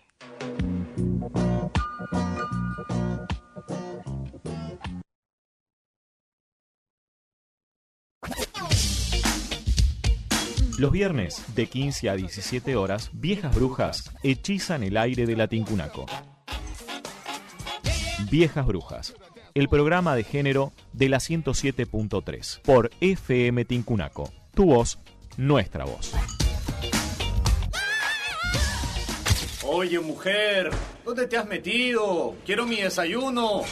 Los viernes, de 15 a 17 horas, Viejas Brujas hechizan el aire de la Tincunaco. Viejas Brujas, el programa de género de la 107.3 por FM Tincunaco. Tu voz, nuestra voz. Oye, mujer, ¿dónde te has metido? Quiero mi desayuno.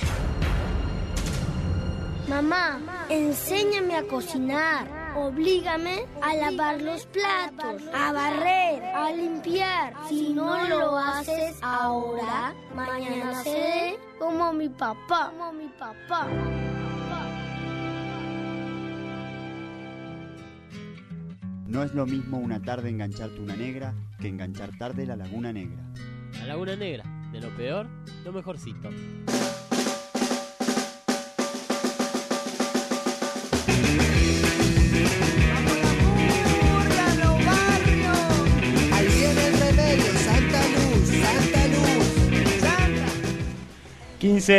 Mamá, enséñame a cocinar. Oblígame a lavar los platos, a barrer, a limpiar. Si no lo haces ahora, mañana seré como mi papá. Como mi papá. No es lo mismo una tarde engancharte una negra que enganchar tarde la laguna negra. La Laguna Negra, de lo peor, lo mejorcito.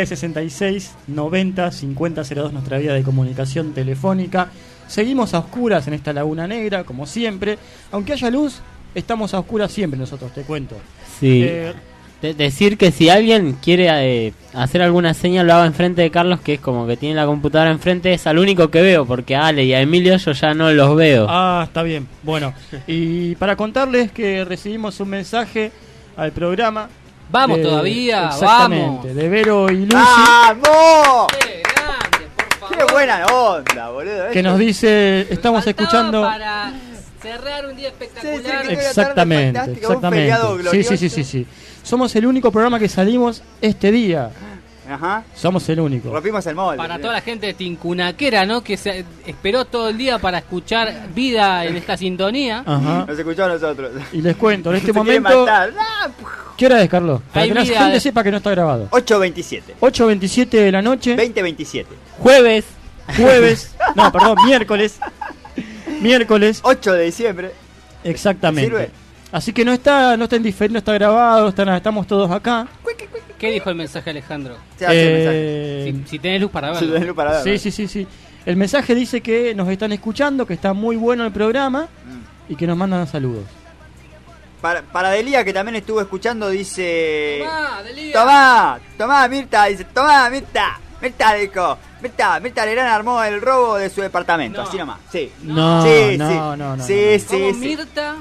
66 90 50 02 nuestra vía de comunicación telefónica. Seguimos a oscuras en esta laguna negra, como siempre. Aunque haya luz, estamos a oscuras siempre nosotros, te cuento. Sí. Eh, De- decir que si alguien quiere eh, hacer alguna señal lo haga enfrente de Carlos, que es como que tiene la computadora enfrente, es al único que veo, porque a Ale y a Emilio yo ya no los veo. Ah, está bien. Bueno, y para contarles que recibimos un mensaje al programa. Vamos de- todavía, exactamente, vamos. De Vero y Lucy. ¡Vamos! ¡Qué buena onda, boludo! que nos dice, estamos escuchando... Para cerrar un día espectacular. Exactamente, exactamente. Sí, sí, sí, sí, sí. Somos el único programa que salimos este día. Ajá. Somos el único. Rompimos el molde. Para toda la gente de Tincunaquera, ¿no? Que se esperó todo el día para escuchar vida en esta sintonía. Ajá. Nos escuchó a nosotros. Y les cuento, en este momento... matar. ¿Qué hora es, Carlos? Para Hay que la vida gente de- sepa que no está grabado. 8.27. 8.27 de la noche. 20.27. Jueves. Jueves. No, perdón, miércoles. Miércoles. 8 de diciembre. Exactamente. ¿Sirve? Así que no está, no está en diferido, no está grabado, estamos todos acá. ¿Qué dijo el mensaje Alejandro? Se el Eh, Si, si tenés luz para Si verlo. tenés luz para verlo. Sí, sí, sí, sí. El mensaje dice que nos están escuchando, que está muy bueno el programa Mm. y que nos mandan saludos. Para, para Delia, que también estuvo escuchando, dice... Tomá, Delia. Tomá, tomá, Mirta, dice, tomá, Mirta. Mirta, dijo, Mirta, Mirta Legrand armó el robo de su departamento, así nomás. Sí. No, sí, no, sí. no, no, no, Sí, no. sí. Mirta,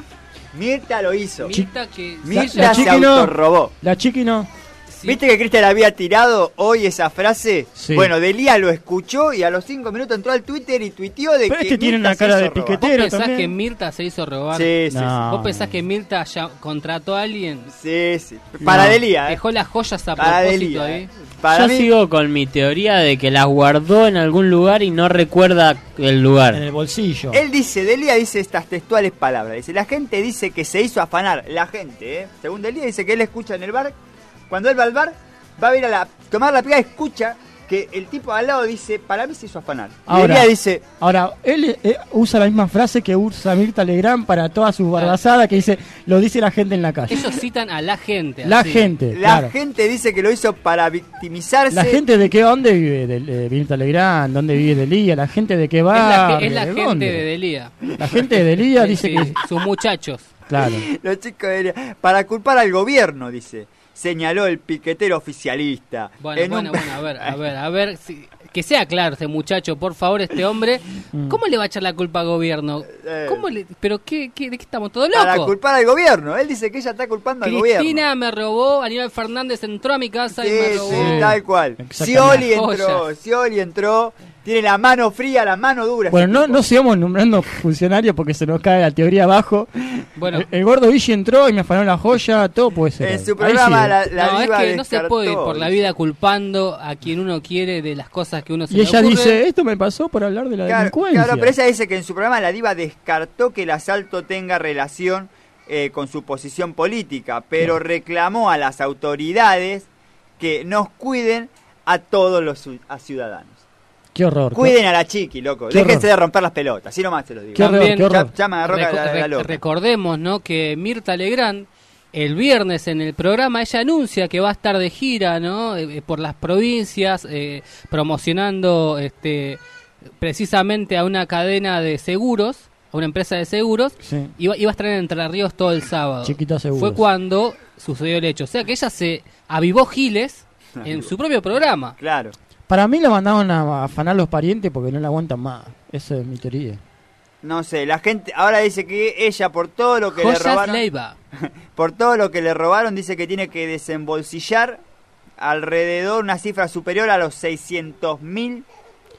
Mirta lo hizo. Mirta que... Mirta La se chiqui no. autorrobó. La chiqui no. ¿Viste que Cristian había tirado hoy esa frase? Sí. Bueno, Delía lo escuchó y a los cinco minutos entró al Twitter y tuiteó de Pero que. este tiene una cara de robar. piquetero ¿Vos pensás también. que Mirta se hizo robar? Sí, sí, No. ¿Vos pensás que Mirta ya contrató a alguien? Sí, sí. Para No. Delía, ¿eh? Dejó las joyas a Para propósito Delía, ahí. ¿eh? Para Yo mí, sigo con mi teoría de que las guardó en algún lugar y no recuerda el lugar. En el bolsillo. Él dice, Delía dice estas textuales palabras. Dice, la gente dice que se hizo afanar. La gente, ¿eh? Según Delía dice que él escucha en el bar. Cuando él va al bar, va a ir a la, tomar la pica, escucha que el tipo al lado dice, para mí se hizo afanar. Y Ahora, Delía dice, ahora, él eh, usa la misma frase que usa Mirta Legrand para todas sus barbazadas que dice, lo dice la gente en la calle. Ellos citan a la gente. La así. gente, la claro. gente dice que lo hizo para victimizarse. La gente de qué, dónde vive de, de Mirta Legrand, dónde vive Delía, la gente de qué Es va. la, ge- es la gente de Delía. La gente de Delía dice sí, que. Sus muchachos. Claro. Los chicos de Delía, para culpar al gobierno, dice. Señaló el piquetero oficialista. Bueno, En bueno, un- bueno, a ver, a ver, a ver. si- que sea claro este muchacho, por favor, este hombre. Mm. ¿Cómo le va a echar la culpa al gobierno? Eh. ¿Cómo le, ¿Pero qué, qué, de qué estamos todos Para locos? culpar al gobierno. Él dice que ella está culpando al gobierno. Cristina me robó, Aníbal Fernández entró a mi casa y me robó. sí, tal cual. Scioli entró. Scioli entró, tiene la mano fría, la mano dura. Bueno, no, tipo. no sigamos nombrando funcionarios porque se nos cae la teoría abajo. Bueno. El, el gordo Vichy entró y me afanó la joya, todo puede ser. En su programa la, la no, es diva que no se puede ir por la vida culpando a quien uno quiere de las cosas que uno se Y le ella ocurre. dice, esto me pasó por hablar de la Claro, delincuencia. claro, pero ella dice que en su programa la diva descartó que el asalto tenga relación eh, con su posición política, pero reclamó a las autoridades que nos cuiden a todos los a ciudadanos. Qué horror. Cuiden a la chiqui, loco. Qué Déjense horror. de romper las pelotas, así nomás se lo digo. Qué horror, También- qué horror. Ya, ya me agarró la, Reco- la- la re- loca. recordemos, ¿no? Que Mirta Legrand el viernes en el programa ella anuncia que va a estar de gira, ¿no? Eh, eh, por las provincias eh, promocionando este precisamente a una cadena de seguros, a una empresa de seguros. Sí. Iba, iba a estar en Entre Ríos todo el sábado. Chiquita Seguros. Fue cuando sucedió el hecho. O sea que ella se avivó Giles en su propio programa. Claro. Para mí la mandaron a afanar los parientes porque no la aguantan más. Esa es mi teoría. No sé, la gente ahora dice que ella por todo lo que Joyas le robaron, Leiva. por todo lo que le robaron dice que tiene que desembolsillar alrededor una cifra superior a los 600 mil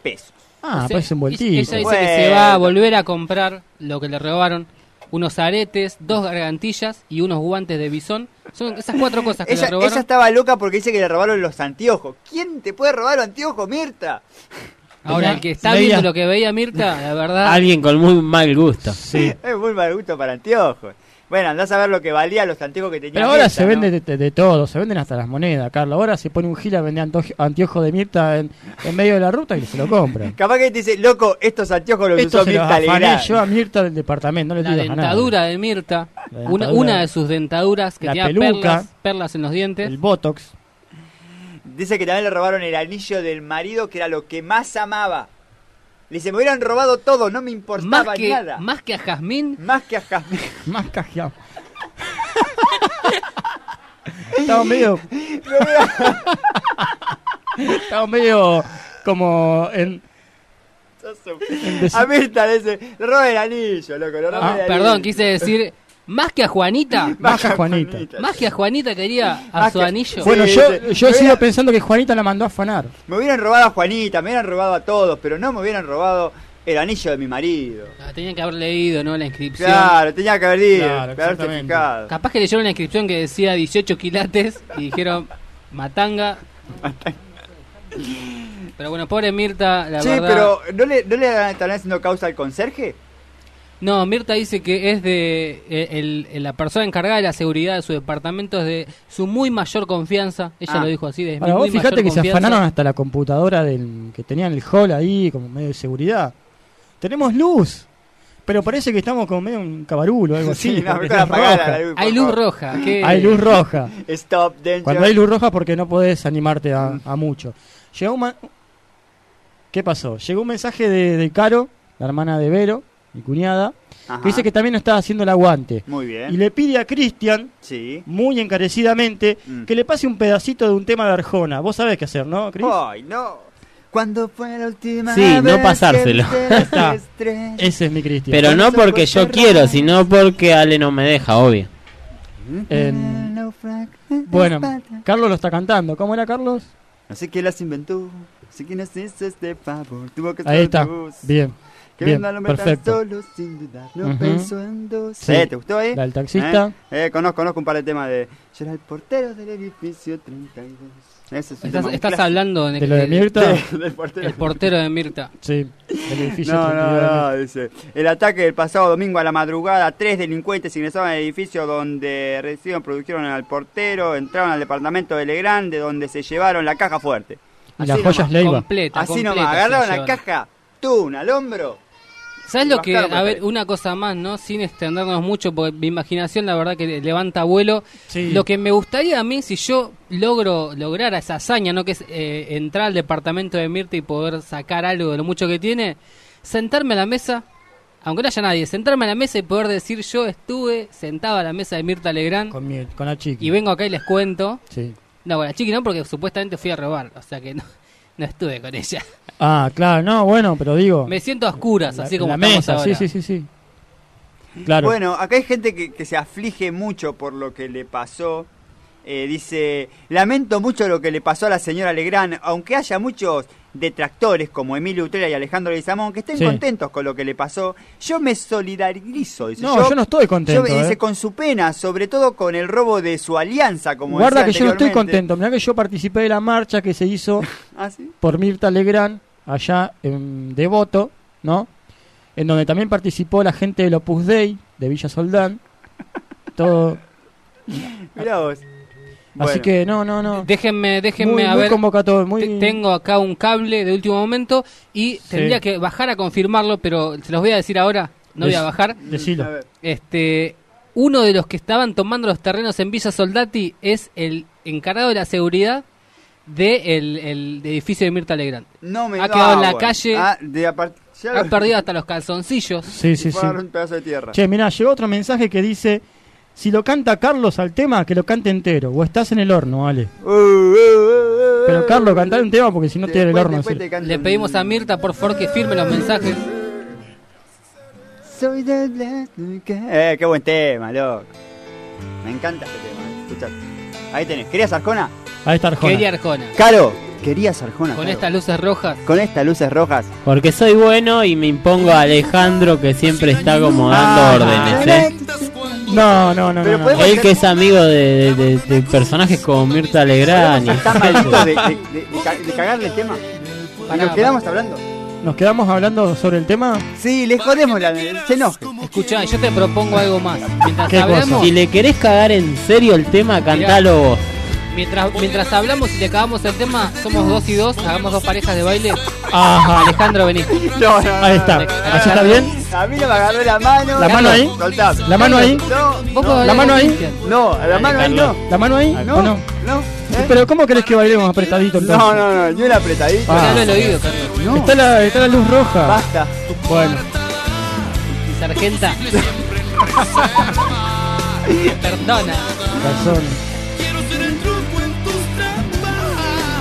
pesos. Ah, O sea, pues. Ella dice que se va a volver a comprar lo que le robaron. Unos aretes, dos gargantillas y unos guantes de bisón. Son esas cuatro cosas que Ella, le robaron. ella estaba loca porque dice que le robaron los anteojos. ¿Quién te puede robar los anteojos, Mirta? Ahora, el que está Veía- viendo lo que veía Mirta, la verdad... Alguien con muy mal gusto. Sí. Es muy mal gusto para anteojos. Bueno, andás a ver lo que valía los anteojos que tenía Pero ahora Mirta, se ¿no? vende de, de- de todo, se venden hasta las monedas, Carlos. Ahora se pone un gil a vender anteojos de Mirta en, en medio de la ruta y se lo compra. Capaz que te dice, loco, estos anteojos los Esto usó se los Mirta Legrand. yo a Mirta del departamento, no le La dentadura de Mirta, una, de sus dentaduras que La tenía peluca. perlas, perlas en los dientes. El Botox. Dice que también le robaron el anillo del marido, que era lo que más amaba. Le dice, me hubieran robado todo, no me Más importaba que, nada. más que a Jazmín, Más que a Jasmine. Más cajeado. Estaba medio. Estaba medio como en. A Mirta le dice, le roban el anillo, loco, roban Ah, el perdón, anillo. quise decir, más que a Juanita, Más que a Juanita. más que a Juanita quería a Más su que- anillo. Bueno, Sí, yo, sí. yo Me sigo hubiera- pensando que Juanita la mandó a afanar. Me hubieran robado a Juanita, me hubieran robado a todos, pero no me hubieran robado el anillo de mi marido. Ah, Tenían que haber leído, ¿no? La inscripción. Claro, tenía que haber ido, Claro, que haberse exactamente. fijado. Capaz que leyeron la inscripción que decía 18 quilates y dijeron matanga. Pero bueno, pobre Mirta, la Sí, verdad. pero ¿no le, ¿no le estarán haciendo causa al conserje? No, Mirta dice que es de eh, el- el- la persona encargada de la seguridad de su departamento es de su muy mayor confianza. Ella Ah. lo dijo así, de mi Ahora, muy vos fíjate mayor que se afanaron hasta la computadora del que tenían el hall ahí, como medio de seguridad. Tenemos luz, pero parece que estamos como medio un cabarulo o algo así. Sí, no, roja. la luz, Hay luz roja. ¿qué? Hay luz roja. Stop danger. Cuando hay luz roja porque no podés animarte a, a mucho. Llegó un ¿Qué pasó? Llegó un mensaje de, de Caro, la hermana de Vero, mi cuñada, Ajá. que dice que también no estaba haciendo el aguante. Muy bien. Y le pide a Cristian, Sí. muy encarecidamente, Mm. que le pase un pedacito de un tema de Arjona. Vos sabés qué hacer, ¿no, Cris? Ay, no. Cuando fue la última Sí, no vez que pasárselo. Está. Ese es mi Cristian. Pero no porque yo quiero, sino porque Ale no me deja, obvio. En- naufraga. Bueno, Carlos lo está cantando. ¿Cómo era Carlos? No sé quién las inventó, sé quién nos hizo este favor. Tuvo que Ahí está. Bien. Que Bien, venga el hombre tan perfecto. solo sin dudar, no Ujú. pensó en dos. Sí. Eh, ¿Te gustó ahí? La del taxista. Eh, Eh, conozco, conozco un par de temas de. Yo era el portero del edificio 32. Ese es un Estás, tema estás clásico. hablando en ¿De lo de Mirta? Sí, del portero. El portero de Mirta. Sí, el edificio No, 32. no, no, dice. El ataque del pasado domingo a la madrugada, tres delincuentes ingresaron al edificio donde recibieron, produjeron al portero, entraron al departamento de Legrand, de donde se llevaron la caja fuerte. Y las joyas. Leiva. Completa, Así completa nomás, se agarraron la caja, tú, al hombro. ¿Sabes lo que.? A ver, una cosa más, ¿no? Sin extendernos mucho, porque mi imaginación, la verdad, que levanta vuelo. Sí. Lo que me gustaría a mí, si yo logro lograr esa hazaña, ¿no? Que es eh, entrar al departamento de Mirta y poder sacar algo de lo mucho que tiene, sentarme a la mesa, aunque no haya nadie, sentarme a la mesa y poder decir, yo estuve sentado a la mesa de Mirta Legrand Con, mi- con la chica. y vengo acá y les cuento. Sí. No, bueno, chiqui no, porque supuestamente fui a robar, o sea que no, no estuve con ella. Ah, claro, no, bueno, pero digo. Me siento a oscuras, la- así como la estamos mesa, ahora. sí, sí, sí, sí. Claro. Bueno, acá hay gente que, que se aflige mucho por lo que le pasó. Eh, dice, lamento mucho lo que le pasó a la señora Legrand, aunque haya muchos detractores como Emilio Utrera y Alejandro Leguizamón que estén Sí. contentos con lo que le pasó, yo me solidarizo. Dice, No, yo no estoy contento, yo- dice, eh. con su pena, sobre todo con el robo de su alianza, como Guarda que yo no estoy contento. Mirá que yo participé de la marcha que se hizo ¿Ah, sí? por Mirta Legrand allá en Devoto, ¿no? En donde también participó la gente del Opus Dei de Villa Soldán. Todo. Mirá vos. Así que no, no, no. Déjenme, déjenme Muy- a muy ver. convocatorio, muy- Te- Tengo acá un cable de último momento y tendría que bajar a confirmarlo, pero se los voy a decir ahora. No voy a bajar. decilo. Este, uno de los que estaban tomando los terrenos en Villa Soldati es el encargado de la seguridad del el edificio de Mirta Legrand. No me ha ah, quedado en la bueno. calle, Ah, de ha perdido hasta los calzoncillos. Sí, sí, sí. un pedazo de tierra. Che, mirá, llegó otro mensaje que dice: Si lo canta Carlos al tema, que lo cante entero. O estás en el horno, vale. Uh, uh, uh, uh. Pero Carlos, cantar un tema porque si no te en el horno. te Le pedimos a Mirta, por favor, que firme los mensajes. Soy del Black Eh, qué buen tema, loco. Me encanta este tema. Escuchá. Ahí tenés. ¿Querías Arjona? Ahí está Arjona. Quería Arjona. Caro, ¿querías Arjona? Con Caro? estas luces rojas. Con estas luces rojas. Porque soy bueno y me impongo a Alejandro que siempre está como dando Ah, órdenes, ¿eh? No, no, no. Pero no, Él que es amigo de, de- de- de personajes como Mirta Legrand. y- Está maldito de, de, de- de ca- de cagarle el tema. Y nos quedamos hablando. Nos quedamos hablando sobre el tema. Sí, le jodemos la. Se enoje. Escuchá, yo te propongo algo más. Mientras ¿Qué cosa? hablamos, Si le querés cagar en serio el tema, cantalo vos. Mientras, mientras hablamos y le acabamos el tema, somos dos y dos, hagamos dos parejas de baile. Ajá. Alejandro, vení. No, no, no. Ahí está. ¿Así está bien? A mí no me agarró la mano. ¿La mano ahí? Soltá. ¿La mano ahí? No, Vos no, podés ¿La mano ahí? No, la mano ahí no. ¿La mano ahí? No, ¿O no? no. ¿eh? Pero ¿cómo querés que bailemos apretadito entonces? No, no, no, yo era apretadito. Ah. Oído, Carlos. Está la, está la luz roja. basta. Bueno, Y Sargenta. Perdona. razón.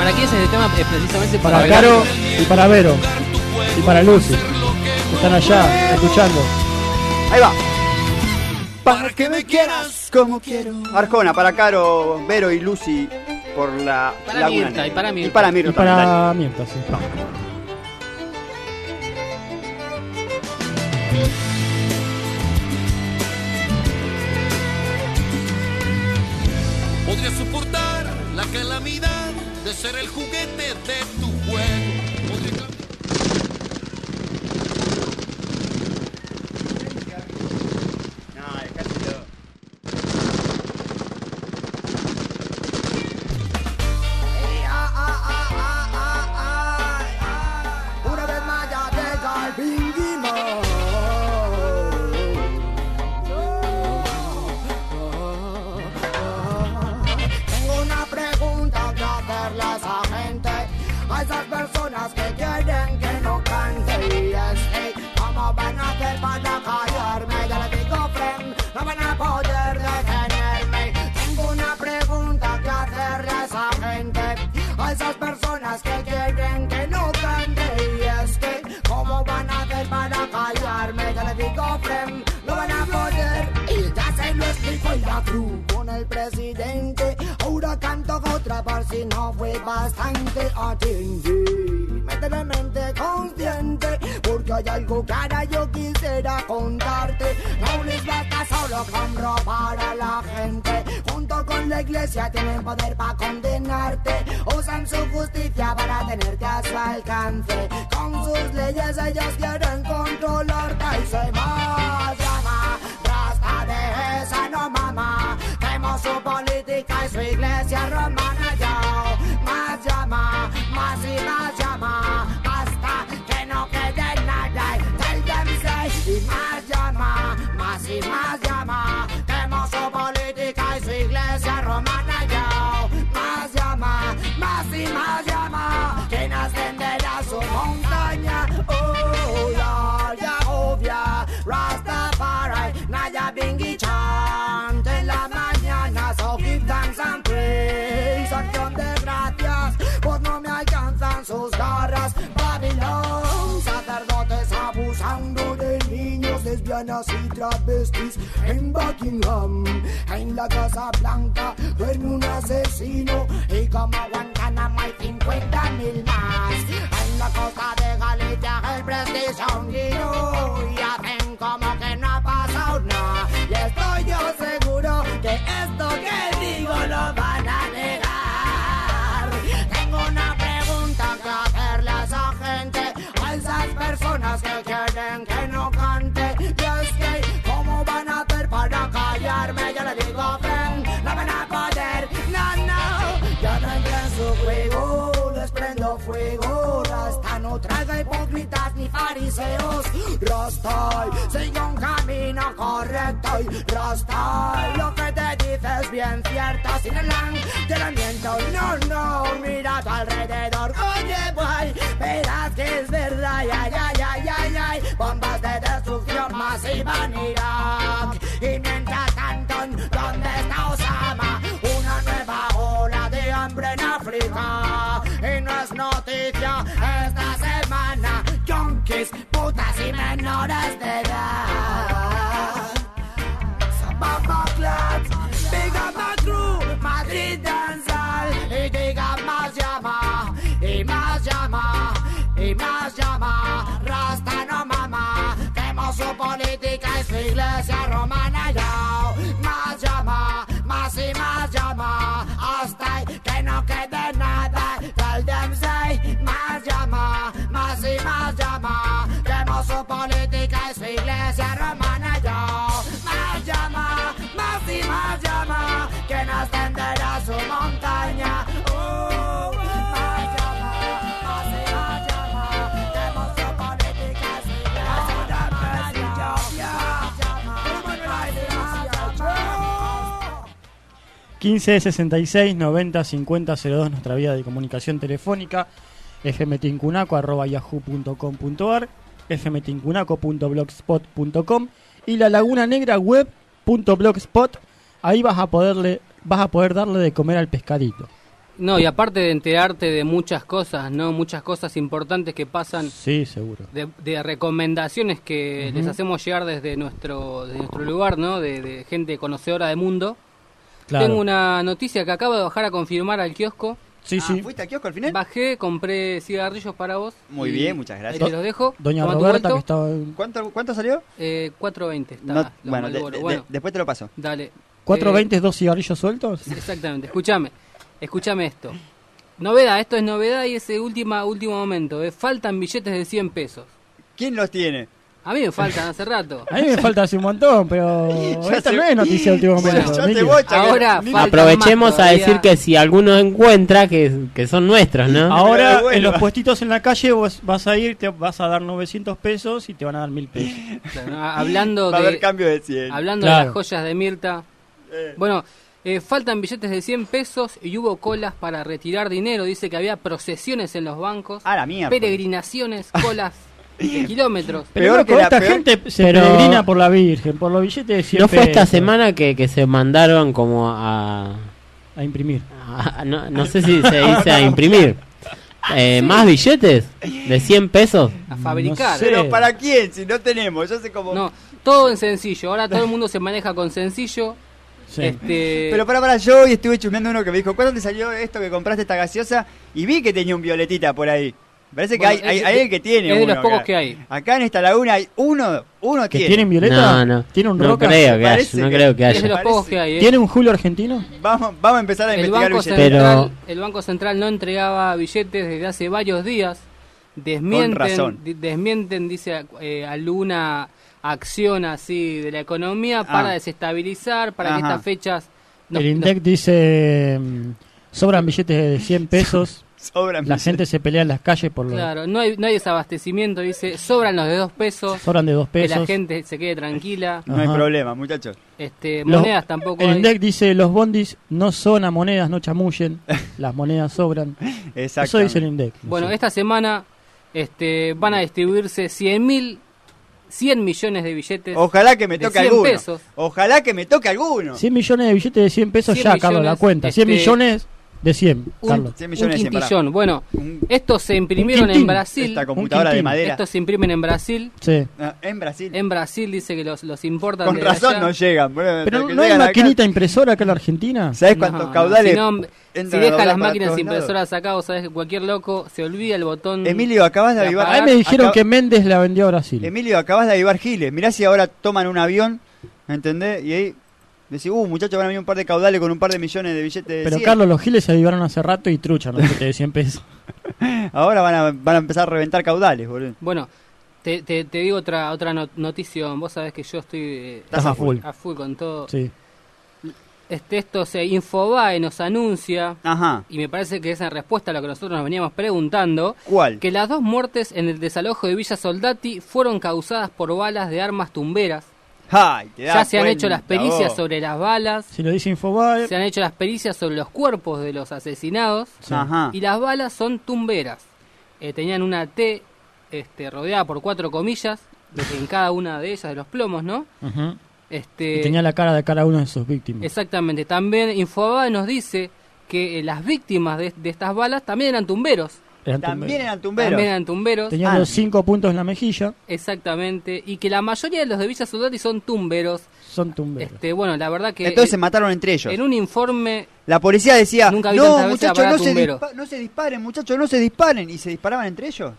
¿Para quién es este tema? Es precisamente para, Para. Caro y para Vero. Y para Lucy. que Están allá escuchando. Ahí va. Para que me quieras como quiero. Arjona, para Caro, Vero y Lucy por la Para Laguna Mirta, y para Mirta. Y para Y Mirta dale. para Mirta, sí. Podría soportar la calamidad ser el juguete de tu más llama. Rasta no mama, quemo su política y su iglesia romana ya. Más llama, más y más llama, hasta que no quede nada. Them say, más llama, más y más llama, quemo su política y su iglesia romana ya. Más llama, más y más llama, que nos tenderá su montaña. 15 66 90 50 02 nuestra vía de comunicación telefónica fmtincunaco.yahoo.com.ar fmtincunaco.blogspot.com y la laguna negra web.blogspot ahí vas a poderle vas a poder darle de comer al pescadito No, y aparte de enterarte de muchas cosas, ¿no? Muchas cosas importantes que pasan. Sí, seguro. De, de recomendaciones que les hacemos llegar desde nuestro, de nuestro lugar, ¿no? De, de gente conocedora de mundo. Claro. Tengo una noticia que acabo de bajar a confirmar al kiosco. Sí, sí. ¿Fuiste al kiosco al final? Bajé, compré cigarrillos para vos. Muy bien, muchas gracias. Ahí te los dejo. Doña Toma Roberta que estaba ¿Cuánto, ¿Cuánto salió? Eh, 4.20 está. No, bueno, de- de- Bueno, después te lo paso. dale. 420 dos cigarrillos sueltos Exactamente, escúchame, escúchame esto. Novedad, esto es novedad y ese última, último momento. eh. Faltan billetes de 100 pesos. ¿Quién los tiene? A mí me faltan hace rato. a mí me falta hace un montón pero Ya esta no es noticia de último Bueno, momento yo te Miki. voy a- Ahora Aprovechemos a decir que si alguno encuentra, que, que son nuestros, ¿no? Ahora en los puestitos en la calle vos vas a ir, te vas a dar 900 pesos y te van a dar 1000 pesos. Claro, ¿no? Hablando Va a de, haber cambio de 100. hablando de Claro. las joyas de Mirta. Bueno, eh, faltan billetes de 100 pesos y hubo colas para retirar dinero. Dice que había procesiones en los bancos, Ah, la mierda. peregrinaciones, colas de kilómetros. Pero Peor que la- esta peor- gente se Pero- peregrina por la Virgen, por los billetes de 100 ¿No fue esta pesos semana que, que se mandaron como a... a imprimir. a- no, no sé si se dice a imprimir. Eh, ¿Más billetes? ¿De 100 pesos? A fabricar. sé. Pero ¿para quién? Si no tenemos, yo sé cómo... No, todo en sencillo. Ahora todo el mundo se maneja con sencillo. Este, Pero para, para, yo hoy estuve chusmeando uno que me dijo, ¿cuándo te salió esto que compraste esta gaseosa? Y vi que tenía un violetita por ahí. Parece que Bueno, hay, hay, es- hay el que tiene es de los pocos acá. que hay. Acá en esta laguna hay uno, uno ¿Que tiene. tienen violeta? No, no. ¿Tiene un No roca? creo que haya, Parece no creo que es de haya. los pocos que hay. ¿eh? ¿Tiene un Julio argentino? Vamos, vamos a empezar a el investigar banco, billetes. central, el Banco Central no entregaba billetes desde hace varios días. Desmienten, Con razón. desmienten dice eh, alguna acción así de la economía para Ah. desestabilizar, para que estas fechas... no- el INDEC dice, mm, sobran billetes de 100 pesos. Sobran La gente se pelea en las calles por lo... claro, no hay, no hay desabastecimiento, dice, sobran los de dos pesos, Sobran de dos que la pesos. gente se quede tranquila. No hay Ajá. problema, muchachos. Este, Los- monedas tampoco El hay. INDEC dice, los bondis no son a monedas, no chamullen. las monedas sobran. Eso dice el INDEC. no Bueno, sé. esta semana este, van a distribuirse 100 mil 100 millones de billetes. Ojalá que me de toque 100 alguno. pesos. Ojalá que me toque alguno. 100 millones de billetes de 100 pesos 100 ya, Carlos, la millones, cuenta. 100 este, millones de 100, Un, Carlos. un quintillón. Bueno, estos se imprimieron quintín. en Brasil. Esta computadora de madera. Estos se imprimen en Brasil. Sí. Ah, en Brasil. En Brasil dice que los, los importan Con razón allá. no llegan. Pero no hay acá. maquinita impresora acá en la Argentina. ¿Sabes cuántos no, caudales? Si, no, si deja las máquinas impresoras acá, vos sabés que cualquier loco se olvida el botón. Emilio, acabas de avivar. A mí me dijeron Acab- que Méndez la vendió a Brasil. Emilio, acabas de avivar Giles. Mirá si ahora toman un avión, ¿entendés? Y ahí decís, uh, muchachos, van a venir un par de caudales con un par de millones de billetes de Pero 100. Carlos, los giles se avivaron hace rato y truchan los billetes de 100 pesos. Ahora van a, van a empezar a reventar caudales, boludo. Bueno, te, te, te digo otra otra no- noticia. Vos sabés que yo estoy eh, Estás a full. a full con todo. Sí. Este, esto se Infobae nos anuncia, Ajá. y me parece que es en respuesta a lo que nosotros nos veníamos preguntando, ¿Cuál? que las dos muertes en el desalojo de Villa Soldati fueron causadas por balas de armas tumberas. Ay, te Ya se han hecho las pericias vos. sobre las balas, Si lo dice Infobae, se han hecho las pericias sobre los cuerpos de los asesinados, Sí. Ajá. y las balas son tumberas. Eh, tenían una T este, rodeada por cuatro comillas de- en cada una de ellas de los plomos, ¿no? Este, y tenía la cara de cada una de sus víctimas. Exactamente. También Infobae nos dice que eh, las víctimas de, de estas balas también eran tumberos. Eran También eran tumberos. También eran tumberos. Tenían Ah. los cinco puntos en la mejilla, Exactamente. Y que la mayoría de los de Villa Soldati son tumberos. son tumberos. Este, bueno, la verdad que Entonces eh, se mataron entre ellos. en un informe La policía decía, Nunca no, muchachos, no se, tumbero". dispa- no se disparen, muchachos, no se disparen. Y se disparaban entre ellos.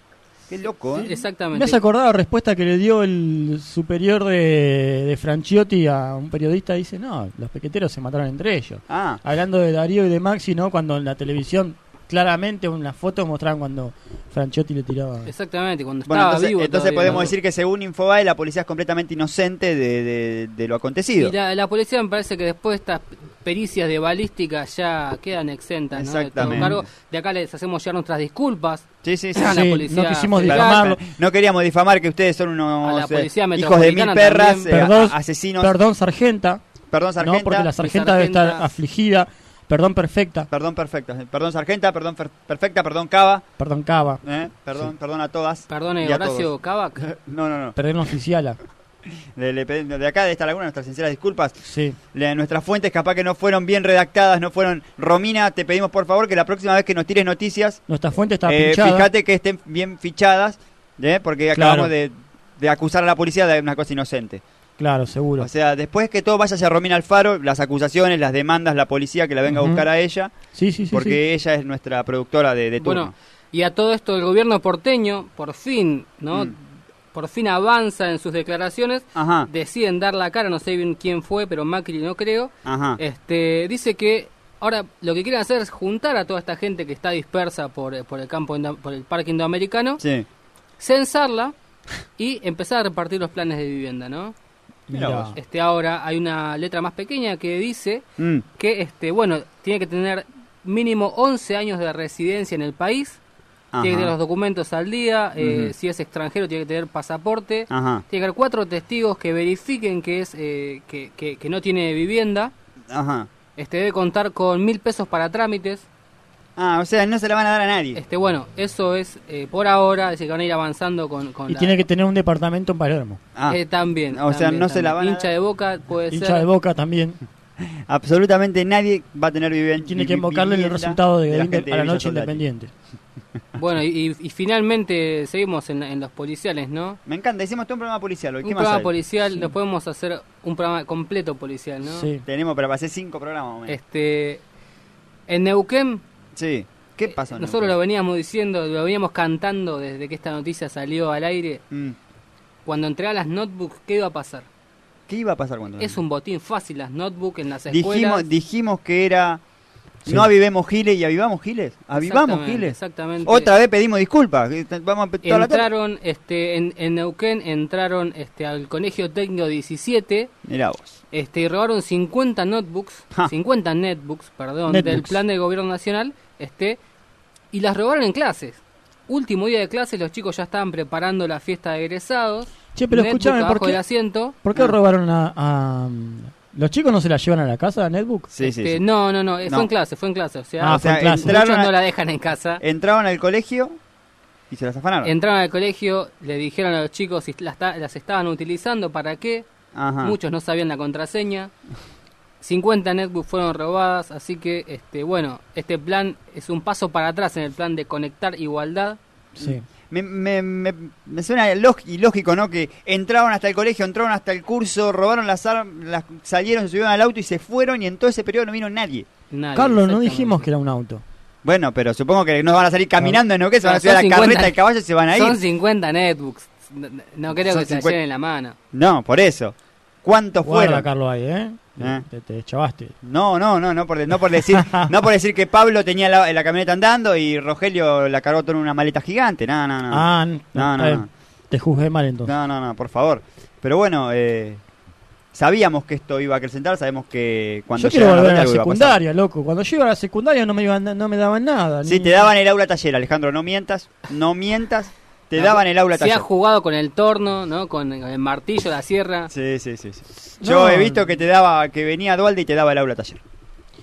Qué loco, ¿eh? Me exactamente. has acordado la respuesta que le dio el superior de, de Franchiotti a un periodista. Dice, no, los pequeteros se mataron entre ellos. Ah, Hablando de Darío y de Maxi, ¿no? Cuando en la televisión claramente unas fotos mostraban cuando Franchiotti le tiraba. Exactamente, cuando bueno, estaba entonces, vivo. entonces todavía, podemos ¿no? decir que según Infobae la policía es completamente inocente de, de- de lo acontecido. Y la, la policía me parece que después de estas pericias de balística ya quedan exentas ¿no? de todo Exactamente. cargo. De acá les hacemos llegar nuestras disculpas Sí, sí, sí. a la Sí, policía no quisimos difamarlo. No queríamos difamar que ustedes son unos eh, hijos de mil perras, eh, Perdón, asesinos. Perdón, sargenta. Perdón, sargenta. No, porque la sargenta debe estar afligida. Perdón, perfecta. Perdón, perfecta. Perdón, sargenta. Perdón, perfecta. Perdón, cava. Perdón, cava. eh, Perdón, perdón a todas. A Horacio. Cavac. No, no, no. Perdón, oficiala. Le- le pedí- de acá, de esta laguna, nuestras sinceras disculpas. Sí. Le- nuestras fuentes capaz que no fueron bien redactadas, no fueron... Romina, te pedimos por favor que la próxima vez que nos tires noticias, Nuestra fuente está eh, pinchada. fíjate que estén bien fichadas, ¿eh? porque Claro. acabamos de, de acusar a la policía de una cosa inocente. Claro, seguro. O sea, después que todo vaya hacia Romina Alfaro, las acusaciones, las demandas, la policía que la venga a buscar a ella, sí, sí, sí. porque ella es nuestra productora de, de turno. Bueno, y a todo esto el gobierno porteño, por fin, ¿no? Mm. Por fin avanza en sus declaraciones, Ajá, deciden dar la cara, no sé bien quién fue, pero Macri no creo. ajá. Este, dice que ahora lo que quieren hacer es juntar a toda esta gente que está dispersa por, eh, por el campo, por el parque indoamericano, Sí. censarla y empezar a repartir los planes de vivienda, ¿no? Mira. Este, ahora hay una letra más pequeña que dice Mm, que, este, bueno, tiene que tener mínimo 11 años de residencia en el país, tiene que tener los documentos al día, eh, si es extranjero tiene que tener pasaporte, Ajá, tiene que haber cuatro testigos que verifiquen que es eh, que, que- que no tiene vivienda, ajá. este debe contar con mil pesos para trámites, Ah, o sea, no se la van a dar a nadie. este bueno, eso es eh, por ahora, es decir, que van a ir avanzando con, con Y la- tiene que tener un departamento en Palermo. Ah, eh, también, O sea, también, no se la van a- hincha de boca puede Hincha ser, de boca también. absolutamente nadie va a tener vivienda. Tiene que invocarle el resultado de, la de- gente a la Villa noche independiente. Bueno, y, y finalmente seguimos en, en los policiales, ¿no? Me encanta, hicimos todo un programa policial hoy. Un ¿Qué más programa hay? policial, lo podemos hacer un programa completo policial, ¿no? Tenemos para hacer cinco programas. Este, en Neuquén, Sí. ¿Qué pasó? en nosotros lo veníamos diciendo, lo veníamos cantando desde que esta noticia salió al aire. Mm. Cuando entrega las notebooks, ¿qué iba a pasar? ¿Qué iba a pasar cuando? Es un botín fácil las notebooks en las escuelas. dijimos, dijimos que era. Sí. No avivemos Giles y avivamos Giles. Avivamos Exactamente, Giles. Exactamente. Otra vez pedimos disculpas. Vamos a la entraron este en, en Neuquén entraron este al colegio técnico 17 Mirá vos. este y robaron 50 notebooks 50 netbooks perdón del plan del gobierno nacional este y las robaron en clases último día de clases los chicos ya estaban preparando la fiesta de egresados Che, pero escúchame, ¿por qué, ¿por qué robaron a, a- ¿Los chicos no se la llevan a la casa, a Netbook? Este, no no no No. fue en clase fue en clase o sea, Ah, fue en clase. muchos Entraron a- no la dejan en casa Entraron al colegio y se las afanaron. Entraron al colegio, le dijeron a los chicos si las, ta- las estaban utilizando, para qué. Ajá. Muchos no sabían la contraseña. 50 netbooks fueron robadas, así que, este, bueno, este plan es un paso para atrás en el plan de conectar igualdad. Sí. Me, me, me, me suena ilógico, ¿no? Que entraron hasta el colegio, entraron hasta el curso, robaron las armas, las, salieron, se subieron al auto y se fueron y en todo ese periodo no vino nadie. Carlos, no dijimos que era un auto. Bueno, pero supongo que no van a salir caminando en Neuquén, se van a Son subir a la 50 carreta de caballo y se van a ir. Son 50 netbooks. No, no creo Son que se la 50. lleven en la mano. No, por eso. ¿Cuántos Guarda, fueron? Carlos, ahí, ¿eh? Ah. Te, te chavaste. No, no, no, no por, no por decir, no por decir que Pablo tenía la, la camioneta andando y Rogelio la cargó todo en una maleta gigante. No, no, no. Ah, no, no. Te juzgué mal entonces. No, no, no, por favor. Pero bueno, eh, sabíamos que esto iba a acrecentar, sabemos que cuando Yo quiero volver a la a secundaria, loco. Cuando yo iba a la secundaria no me, iban, no me daban nada. Sí, ni- te daban el aula taller, Alejandro, no mientas, no mientas, te No, daban el aula Se taller. ha jugado con el torno, ¿no? Con, con el martillo, la sierra. Sí, sí, sí. sí. No. Yo he visto que te daba, que venía Dualde y te daba el aula taller.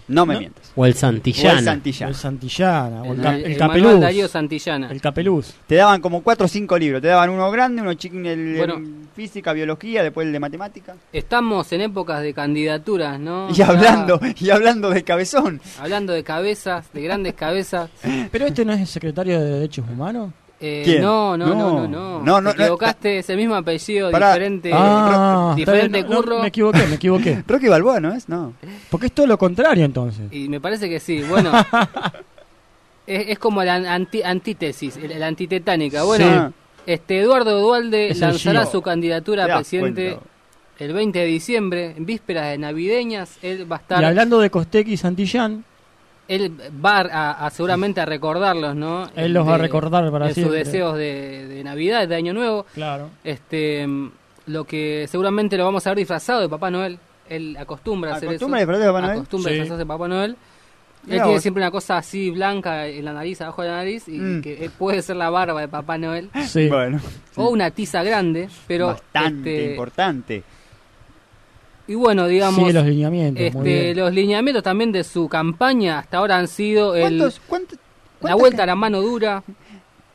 No me No. mientas. O el O Santillana. el Santillana. El Santillana, o el, El- ca- el- el el Capeluz. manual Darío Santillana. El Capeluz. Te daban como cuatro o cinco libros. Te daban uno grande, uno chico, el Bueno. en física, biología, después el de matemática. Estamos en épocas de candidaturas, ¿no? Y Ya hablando, y hablando de cabezón. hablando de cabezas, de grandes cabezas. ¿Pero este no es el secretario de Derechos Humanos? Eh, ¿Quién? No, no, no, No. no, no. No, no, Te equivocaste, es el mismo apellido, Pará. diferente, Ah, está diferente bien, curro. me equivoqué, me equivoqué. Rocky Balboa, ¿no es? No. Porque es todo lo contrario entonces. Y me parece que sí. Bueno, es, es como la anti- antítesis, el- la antitetánica. Bueno, este Eduardo Dualde Es lanzará su candidatura a presidente cuenta. el 20 de diciembre, en vísperas de navideñas. Él va a estar Y hablando de Costec y Santillán, él va a, a seguramente a recordarlos, ¿no? Él los va a De- recordar para en sus deseos de, de Navidad, de Año Nuevo. claro. Este, lo que seguramente lo vamos a ver disfrazado de Papá Noel. Él acostumbra a hacer ¿Acostumbra eso. de Papá Noel? Acostumbra Sí. disfrazarse de Papá Noel. Él tiene vos. siempre una cosa así blanca en la nariz, abajo de la nariz, y Mm. que puede ser la barba de Papá Noel. Sí. Bueno, O una tiza grande, pero bastante este, importante. Y bueno, digamos, Sigue los lineamientos. muy este, bien. los lineamientos también de su campaña hasta ahora han sido el, ¿Cuántos, cuántos, la vuelta a la mano dura,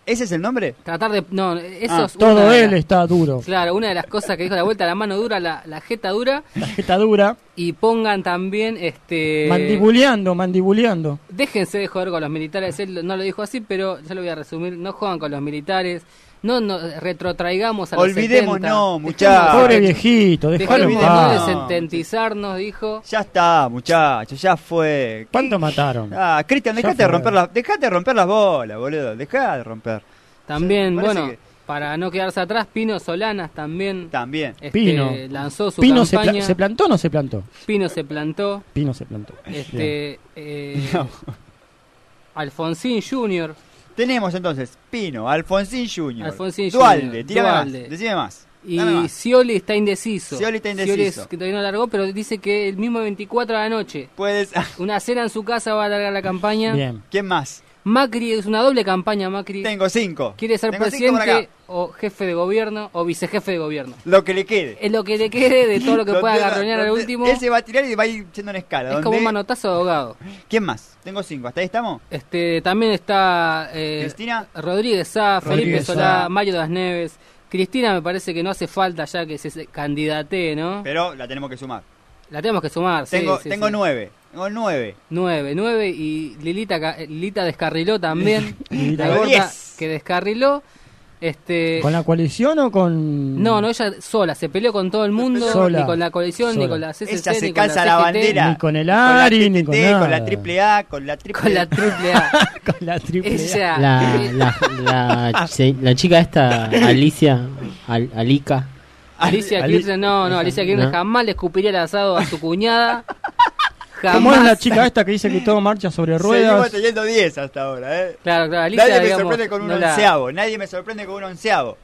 ¿Ese es el nombre? tratar de no, eso Ah, es Todo él está duro. Claro, una de las cosas que dijo la vuelta a la mano dura, la, la jeta dura, La jeta dura. y pongan también este Mandibuleando, mandibuleando. déjense de joder con los militares, él no lo dijo así, pero yo lo voy a resumir, no juegan con los militares, no nos retrotraigamos a los Olvidemos, 70. no, muchachos. Pobre viejito, déjalo de no. sententizarnos, dijo. Ya está, muchachos, ya fue. ¿Cuánto mataron? Ah, Cristian, dejate de romper las, dejate de romper las bolas, boludo. Dejá de romper. También, bueno, que- para no quedarse atrás, Pino Solanas también También. este, Pino. lanzó su ¿Pino se, pla- campaña. se plantó o no se plantó? Pino se plantó. Pino se plantó. Este, eh, Alfonsín Jr. Tenemos entonces Pino, Alfonsín Jr. Alfonsín Dualde, Dualde. más, decime más. Y más. Scioli está indeciso. Scioli está indeciso. es que todavía no largó, pero dice que el mismo 24 de la noche, Puedes. una cena en su casa va a largar la campaña. Bien. ¿Quién más? Macri es una doble campaña, Macri. Tengo cinco. Quiere ser Tengo presidente o jefe de gobierno o vicejefe de gobierno. Lo que le quede. Es lo que le quede de todo lo que pueda agarronear al último. Él se va a tirar y va a ir yendo en escala. Es como un manotazo de ahogado. ¿Quién más? Tengo cinco. ¿Hasta ahí estamos? Este, también está eh, Cristina. Rodríguez Sá, Felipe Solá, de las Neves. Cristina me parece que no hace falta ya que se candidatee, ¿no? Pero la tenemos que sumar. La tenemos que sumar, sí, Tengo, sí, tengo sí. nueve. Nueve. 9, 9 y Lilita, ca- Lilita descarriló también. Lilita. la gorda que descarriló. Este, ¿Con la coalición o con.? no, no, ella sola, se peleó con todo el mundo, Sola. ni con la coalición, ni con la CCC, Ella se ni con calza la la CGT, bandera. Ni con el ARI, ni con TTT, nada. con la triple A, con la triple Con la triple A. con la triple Ella, La, la, la, chi- la chica esta, Alicia, Al- Alica. Alicia Ali- Kirchner, no, no, Alicia Kirchner No. jamás le escupiría el asado a su cuñada. Jamás. ¿Cómo es la chica esta que dice que todo marcha sobre Seguimos ruedas? teniendo 10 hasta ahora, ¿eh? Claro, claro, Alicia, Nadie me digamos, sorprende con un no la- onceavo. Nadie me sorprende con un onceavo.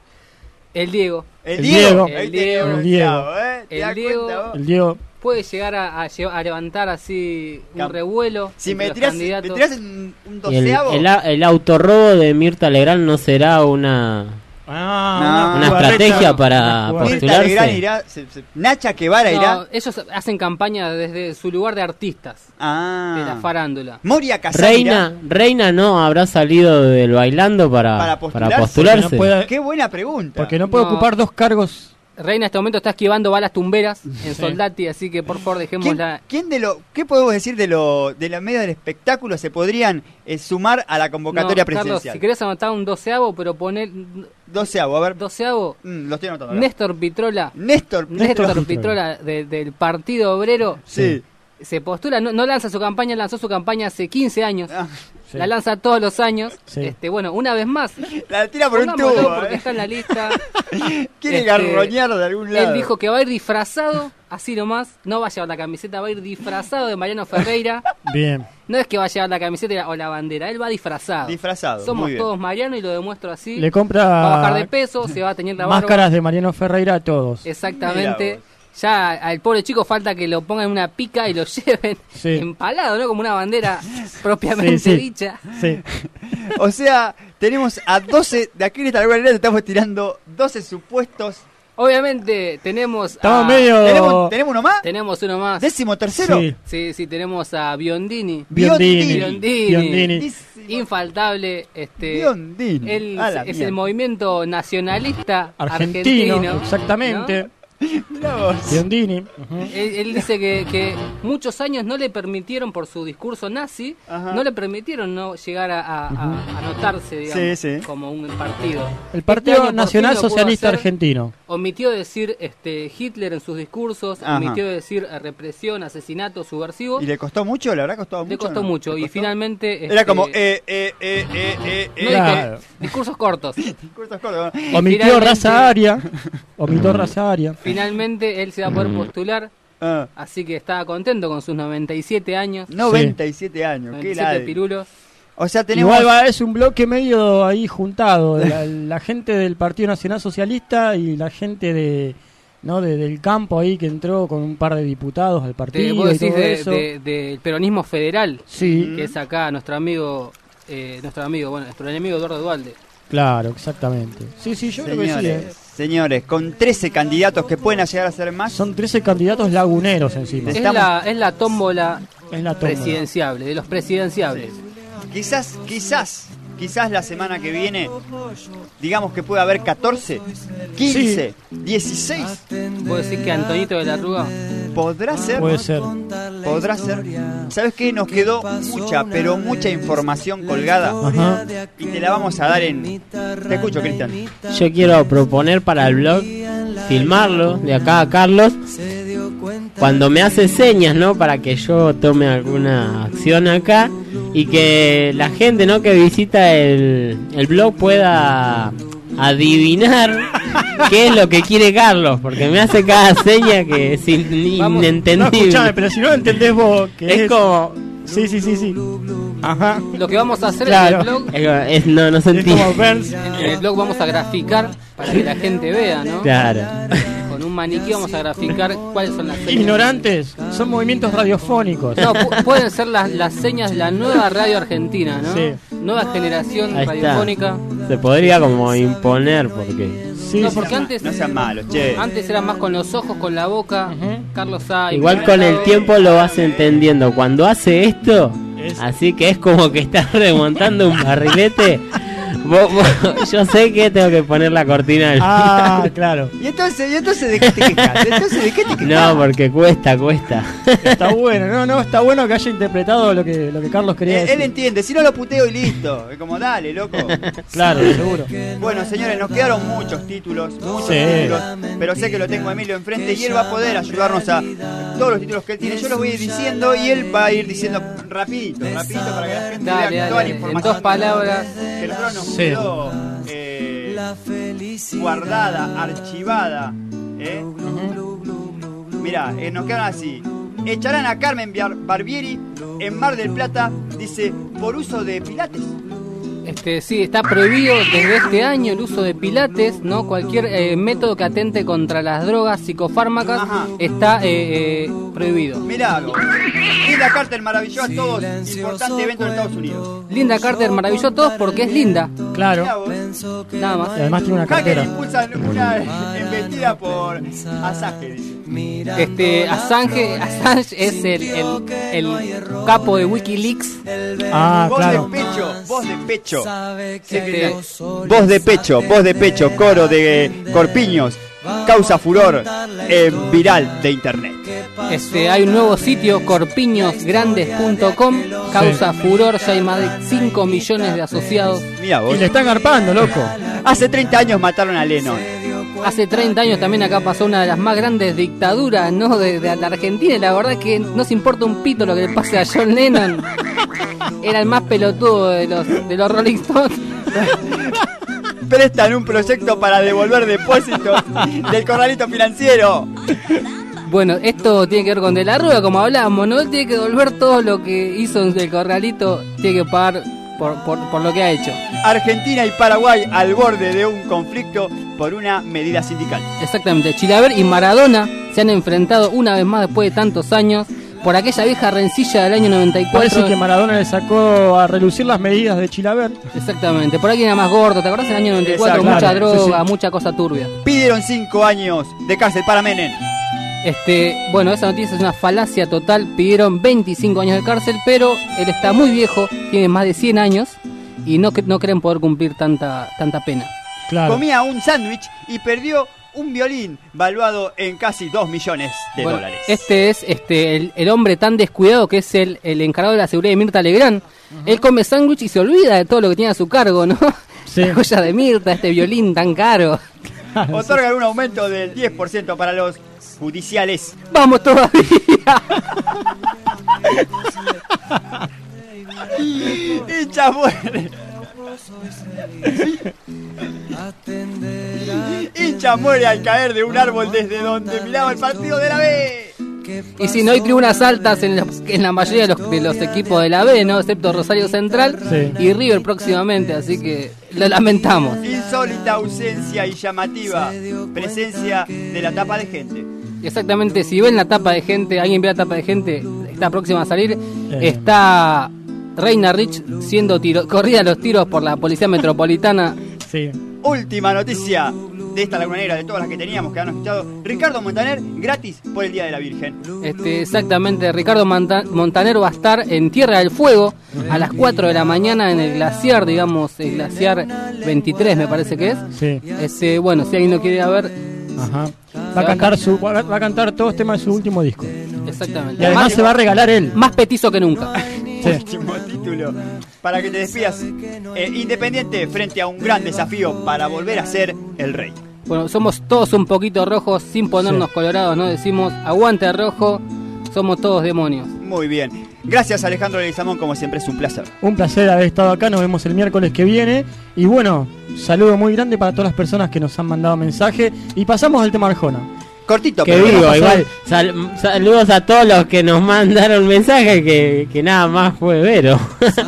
El Diego. El, El Diego. Diego. Ahí El Diego. un El Diego. onceavo, ¿eh? ¿Te El das Diego. cuenta vos? El Diego. Puede llegar a, a lle- a levantar así un Cam- revuelo. Si entre me los tirás, me candidatos. tirás un, un Y el, doceavo. el, a- el autorrobo de Mirta Legrand no será una, Ah, una jugarreta. estrategia para Una postularse. irá, se- se- Nacha Guevara irá. No, ellos hacen campaña desde su lugar de artistas, Ah. de la farándula. Moria Casal Reina, Reina no habrá salido del bailando para, para para postularse. postularse. Porque no puede- Qué buena pregunta. Porque no puede No. ocupar dos cargos. Reina en este momento está esquivando balas tumberas en Soldati, así que por favor ¿Quién, dejémosla. quién de lo, ¿Qué podemos decir de lo de la media del espectáculo se podrían eh, sumar a la convocatoria No, Carlos, presidencial? si querés anotar un doceavo, pero poner Doceavo, a ver. doceavo. Mm, lo estoy anotando. Néstor Pitrola. Néstor, Néstor Pitrola. Pitrola de- del Partido Obrero Sí. Se postula, no, no lanza su campaña, lanzó su campaña hace 15 años. Ah, Sí. La lanza todos los años. Sí. Este, bueno, una vez más. la tira por un tubo. porque eh. está en la lista. Quiere Este, garroñar de algún lado. Él dijo que va a ir disfrazado, así nomás. No va a llevar la camiseta, va a ir disfrazado de Mariano Ferreira. Bien. No es que va a llevar la camiseta o la bandera, él va disfrazado. Disfrazado. Somos muy bien. todos Mariano y lo demuestro así. Le compra Va a bajar de peso, se va a tener la barba. máscaras de Mariano Ferreira a todos. Exactamente. Ya al pobre chico falta que lo pongan en una pica y lo lleven Sí. empalado, ¿no? Como una bandera propiamente Sí, sí. dicha. Sí. O sea, tenemos a 12, de aquí en esta manera estamos tirando 12 supuestos. Obviamente tenemos Estamos a- medio. ¿Tenemos, ¿Tenemos uno más? tenemos uno más. ¿Décimo tercero? Sí. Sí, sí, tenemos a Biondini. Biondini. Biondini. Biondini. Infaltable, este Biondini. él es el movimiento nacionalista Argentino, argentino, exactamente. Mirá vos. Biondini. ujú. Él, él dice que, que muchos años no le permitieron, por su discurso nazi, Ajá. no le permitieron no llegar a, a- a- a anotarse, digamos, Sí, sí. como un partido. El Este Partido por Nacional Socialista. Argentino. Omitió decir este Hitler en sus discursos, Ajá. omitió decir eh, represión, asesinato, subversivo. ¿Y le costó mucho? ¿Le habrá costado mucho? Le costó no? mucho ¿Le y costó? finalmente... Era este, como, eh, eh, eh, eh, eh, no eh. dijo- Claro. discursos cortos. Discursos cortos. Omitió finalmente- raza aria. Omitió raza aria. Finalmente él se va a poder postular, Ah, así que estaba contento con sus 97 años, 97 años, qué 97 ladri. pirulos. O sea, tenemos... Igual va, es un bloque medio ahí juntado. de La, la gente del Partido Nacional Socialista y la gente de no de- del campo ahí que entró con un par de diputados al partido vos y decís todo de- eso. de- del peronismo federal, Sí, que es acá nuestro amigo, eh, nuestro amigo, bueno, nuestro enemigo Eduardo Dualde. claro, exactamente. Sí, sí, yo creo que sí. Señores, eh. señores, con 13 candidatos que pueden llegar a ser más. Son 13 candidatos laguneros encima. Es Estamos- la, es la tómbola Es la tómbola. presidenciable, de los presidenciables. Quizás, quizás, quizás la semana que viene, digamos que puede haber 14, 15, 16. ¿Vos decís que Antonito de la Rúa? ¿Podrá ser? Puede ser. ¿Podrá ser? ¿Sabes qué? Nos quedó mucha, pero mucha información colgada. Ajá. Y te la vamos a dar en... Te escucho, Cristian. Yo quiero proponer para el blog filmarlo de acá a Carlos cuando me hace señas, ¿no? Para que yo tome alguna acción acá y que la gente, ¿no? Que visita el, el blog pueda adivinar qué es lo que quiere Carlos, porque me hace cada seña que es in- Vamos. No, inentendible. escuchame, pero si no entendés vos que es, es como Sí, sí, sí, sí. Ajá. Lo que vamos a hacer Claro. en el blog, es- no, no se Es entiende. como Burns. en el blog vamos a graficar para que la gente vea, ¿no? Claro. Un maniquí vamos a graficar cuáles son las señas. Ignorantes, son movimientos radiofónicos. No, pu- pueden ser las, las señas de la nueva radio argentina, ¿no? Sí. Nueva generación Ahí está. radiofónica. Se podría como imponer porque Sí, no, porque antes, No sean malos, che. antes era más con los ojos, con la boca. Carlos igual con el tiempo lo vas entendiendo. Cuando hace esto, Es- así que es como que está remontando un barrilete. Vos- vos- yo sé que tengo que poner la cortina del Ah, claro. ¿Y entonces, ¿y entonces de qué te quejas? Entonces, ¿de qué te quejas? No, porque cuesta, cuesta. Está bueno, no, no, está bueno que haya interpretado lo que, lo que Carlos quería Eh, decir. él entiende, si no lo puteo y listo. Es como, dale, loco. Claro, seguro. Bueno, señores, nos quedaron muchos títulos, muchos Sí. títulos, pero sé que lo tengo a Emilio enfrente y él va a poder ayudarnos a todos los títulos que él tiene. Yo los voy a ir diciendo y él va a ir diciendo rapidito, rapidito para que la gente Dale, vea dale, toda la dale. En información. dos palabras. Que nosotros nos Sí. Quedó eh, guardada, archivada. ¿eh? Mira, eh, nos quedaron así. Echarán a Carmen Barbieri en Mar del Plata, dice, por uso de pilates. Este, sí, está prohibido desde este año el uso de pilates, ¿no? Cualquier eh, método que atente contra las drogas psicofármacas está eh, eh, prohibido. Mirá, Linda Carter maravilló a todos, importante evento en Estados Unidos. Linda Carter maravilló a todos porque es linda. Claro. Nada más. Y además tiene una cartera. impulsa una embestida por Assange, dice. Este, Assange, Assange es el, el, el capo de Wikileaks. Ah, voz claro. de pecho, voz de pecho. Este, Voz de pecho, voz de pecho, coro de Corpiños, causa furor eh, viral de internet. Este, hay un nuevo sitio, corpiñosgrandes.com, causa furor, ya hay más de 5 millones de asociados. Mira vos. Y le están garpando, loco. Hace 30 años mataron a Lennon. Hace 30 años también acá pasó una de las más grandes dictaduras ¿no? de, de la Argentina y la verdad es que no se importa un pito lo que le pase a John Lennon. Era el más pelotudo de los, de los Rolling Stones. Prestan un proyecto para devolver depósitos del corralito financiero. Bueno, esto tiene que ver con De la Rúa, como hablábamos, ¿no? Él tiene que devolver todo lo que hizo en el corralito, tiene que pagar por, por, por lo que ha hecho. Argentina y Paraguay al borde de un conflicto por una medida sindical. Exactamente, Chilaver y Maradona se han enfrentado una vez más después de tantos años por aquella vieja rencilla del año 94. Parece que Maradona le sacó a relucir las medidas de Chilaver. Exactamente, por aquí era más gordo, ¿te acordás? En el año 94, Exacto. mucha Claro, droga, sí, sí. mucha cosa turbia. Pidieron 5 años de cárcel para Menem. Este, bueno, esa noticia es una falacia total. Pidieron 25 años de cárcel, pero él está muy viejo, tiene más de 100 años y no, cre- no creen poder cumplir tanta, tanta pena. Claro. Comía un sándwich y perdió un violín valuado en casi 2 millones de Bueno, dólares. Este es este el, el hombre tan descuidado que es el, el encargado de la seguridad de Mirta Legrand. Él come sándwich y se olvida de todo lo que tiene a su cargo, ¿no? La joya de Mirta, este violín tan caro. Otorgan un aumento del 10% para los judiciales. Vamos todavía. Hincha muere. Hincha muere al caer de un árbol desde donde miraba el partido de la B. Y si no hay tribunas altas en, los- en la mayoría de los, de los equipos de la B, ¿no? Excepto Rosario Central Sí. y River próximamente, así que lo lamentamos. Insólita ausencia y llamativa presencia de la tapa de gente. Exactamente, si ven la tapa de gente, alguien ve la tapa de gente, está próxima a salir, Eh. está Reina Rich siendo tiro, corrida a los tiros por la policía metropolitana. Sí. Última noticia de esta Laguna Negra, de todas las que teníamos que han escuchado. Ricardo Montaner, gratis por el Día de la Virgen. Este, exactamente, Ricardo Montaner va a estar en Tierra del Fuego a las 4 de la mañana en el glaciar, digamos, el glaciar 23 me parece que es. Sí. Este, bueno, si alguien lo quiere ir a ver, Ajá. Va a cantar su, va a va a cantar todos los temas de su último disco. exactamente. Y además se va a regalar él. Más petizo que nunca. Último título. Para que te despidas. eh, independiente frente a un gran desafío para volver a ser el rey. Bueno, somos todos un poquito rojos sin ponernos colorados, ¿no? Decimos, aguante rojo, somos todos demonios. Muy bien. Gracias Alejandro Leguizamón, como siempre es un placer. Un placer haber estado acá, nos vemos el miércoles que viene. Y bueno, saludo muy grande para todas las personas que nos han mandado mensaje. Y pasamos al tema Arjona. Cortito, Que pero digo, igual, sal- saludos a todos los que nos mandaron mensaje que, que nada más fue Vero.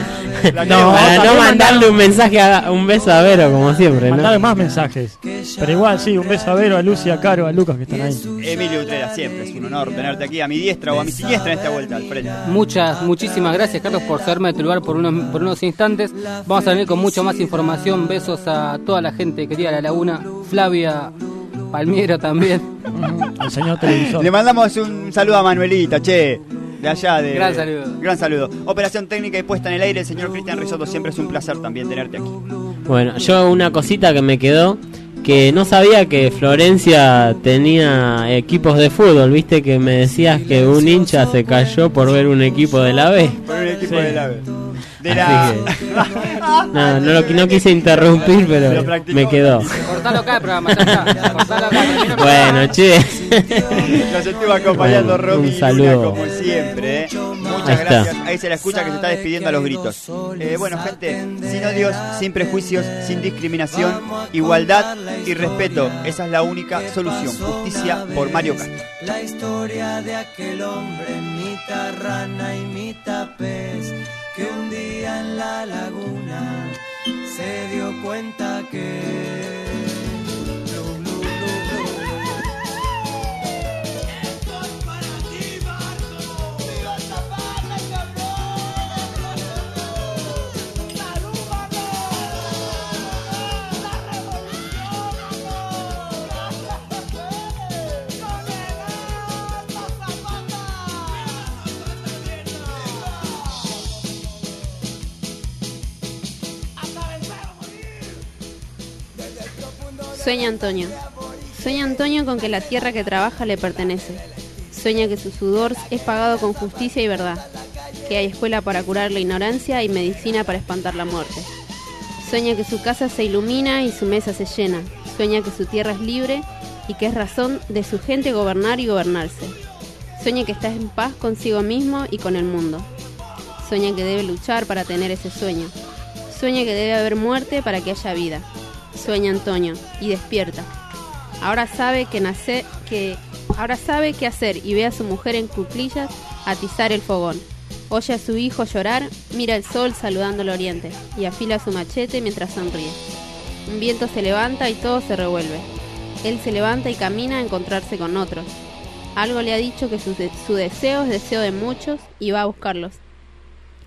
No, para no mandarle un mensaje, a, un beso a Vero, como siempre, ¿no? Mandar más mensajes. Pero igual, sí, un beso a Vero, a Lucy, a Caro, a Lucas que están ahí. Emilio Utrera, siempre es un honor tenerte aquí a mi diestra o a mi siniestra en esta vuelta al frente. Muchas, muchísimas gracias Carlos por cederme de tu lugar por unos, por unos instantes. Vamos a venir con mucho más información. Besos a toda la gente querida de La Laguna. Flavia Palmiero también. El señor televisor. Le mandamos un saludo a Manuelita, che. De allá de. Gran saludo. Gran saludo. Operación técnica y puesta en el aire, el señor Cristian Risotto. Siempre es un placer también tenerte aquí. Bueno, yo una cosita que me quedó, que no sabía que Florencia tenía equipos de fútbol, viste que me decías que un hincha se cayó por ver un equipo de la B. Por un equipo Sí. de la B. De Así la... No, no, lo, no quise interrumpir, pero me quedó. Cortalo acá el programa, ya está. Cortalo acá. Bueno, che. Nos estuvo acompañando Bueno, Romy un y saludo. Luna como siempre. ¿eh? Muchas Ahí está. gracias. Ahí se la escucha que se está despidiendo a los gritos. Eh, bueno, gente, sin odios, sin prejuicios, sin discriminación, igualdad y respeto. Esa es la única solución. Justicia por Mario Castro. La historia de aquel hombre, mitad rana y mitad pez, que un día en la laguna se dio cuenta que... Sueña Antonio. Sueña Antonio con que la tierra que trabaja le pertenece. Sueña que su sudor es pagado con justicia y verdad. Que hay escuela para curar la ignorancia y medicina para espantar la muerte. Sueña que su casa se ilumina y su mesa se llena. Sueña que su tierra es libre y que es razón de su gente gobernar y gobernarse. Sueña que está en paz consigo mismo y con el mundo. Sueña que debe luchar para tener ese sueño. Sueña que debe haber muerte para que haya vida. Sueña Antonio y despierta. Ahora sabe que nace, que ahora sabe qué hacer y ve a su mujer en cuclillas atizar el fogón. Oye a su hijo llorar, mira el sol saludando al oriente y afila su machete mientras sonríe. Un viento se levanta y todo se revuelve. Él se levanta y camina a encontrarse con otros. Algo le ha dicho que su, su deseo es deseo de muchos y va a buscarlos.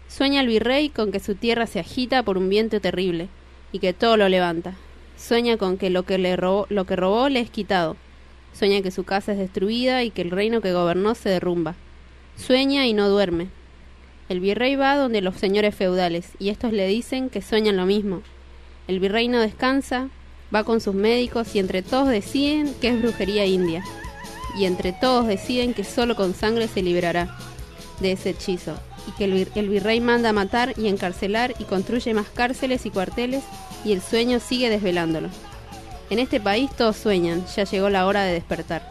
Sueña el virrey con que su tierra se agita por un viento terrible y que todo lo levanta. Sueña con que lo que le robó, lo que robó le es quitado. Sueña que su casa es destruida y que el reino que gobernó se derrumba. Sueña y no duerme. El virrey va donde los señores feudales y estos le dicen que sueñan lo mismo. El virrey no descansa, va con sus médicos y entre todos deciden que es brujería india. Y entre todos deciden que solo con sangre se librará de ese hechizo y que el, vir- el virrey manda matar y encarcelar y construye más cárceles y cuarteles y el sueño sigue desvelándolo. En este país todos sueñan, ya llegó la hora de despertar.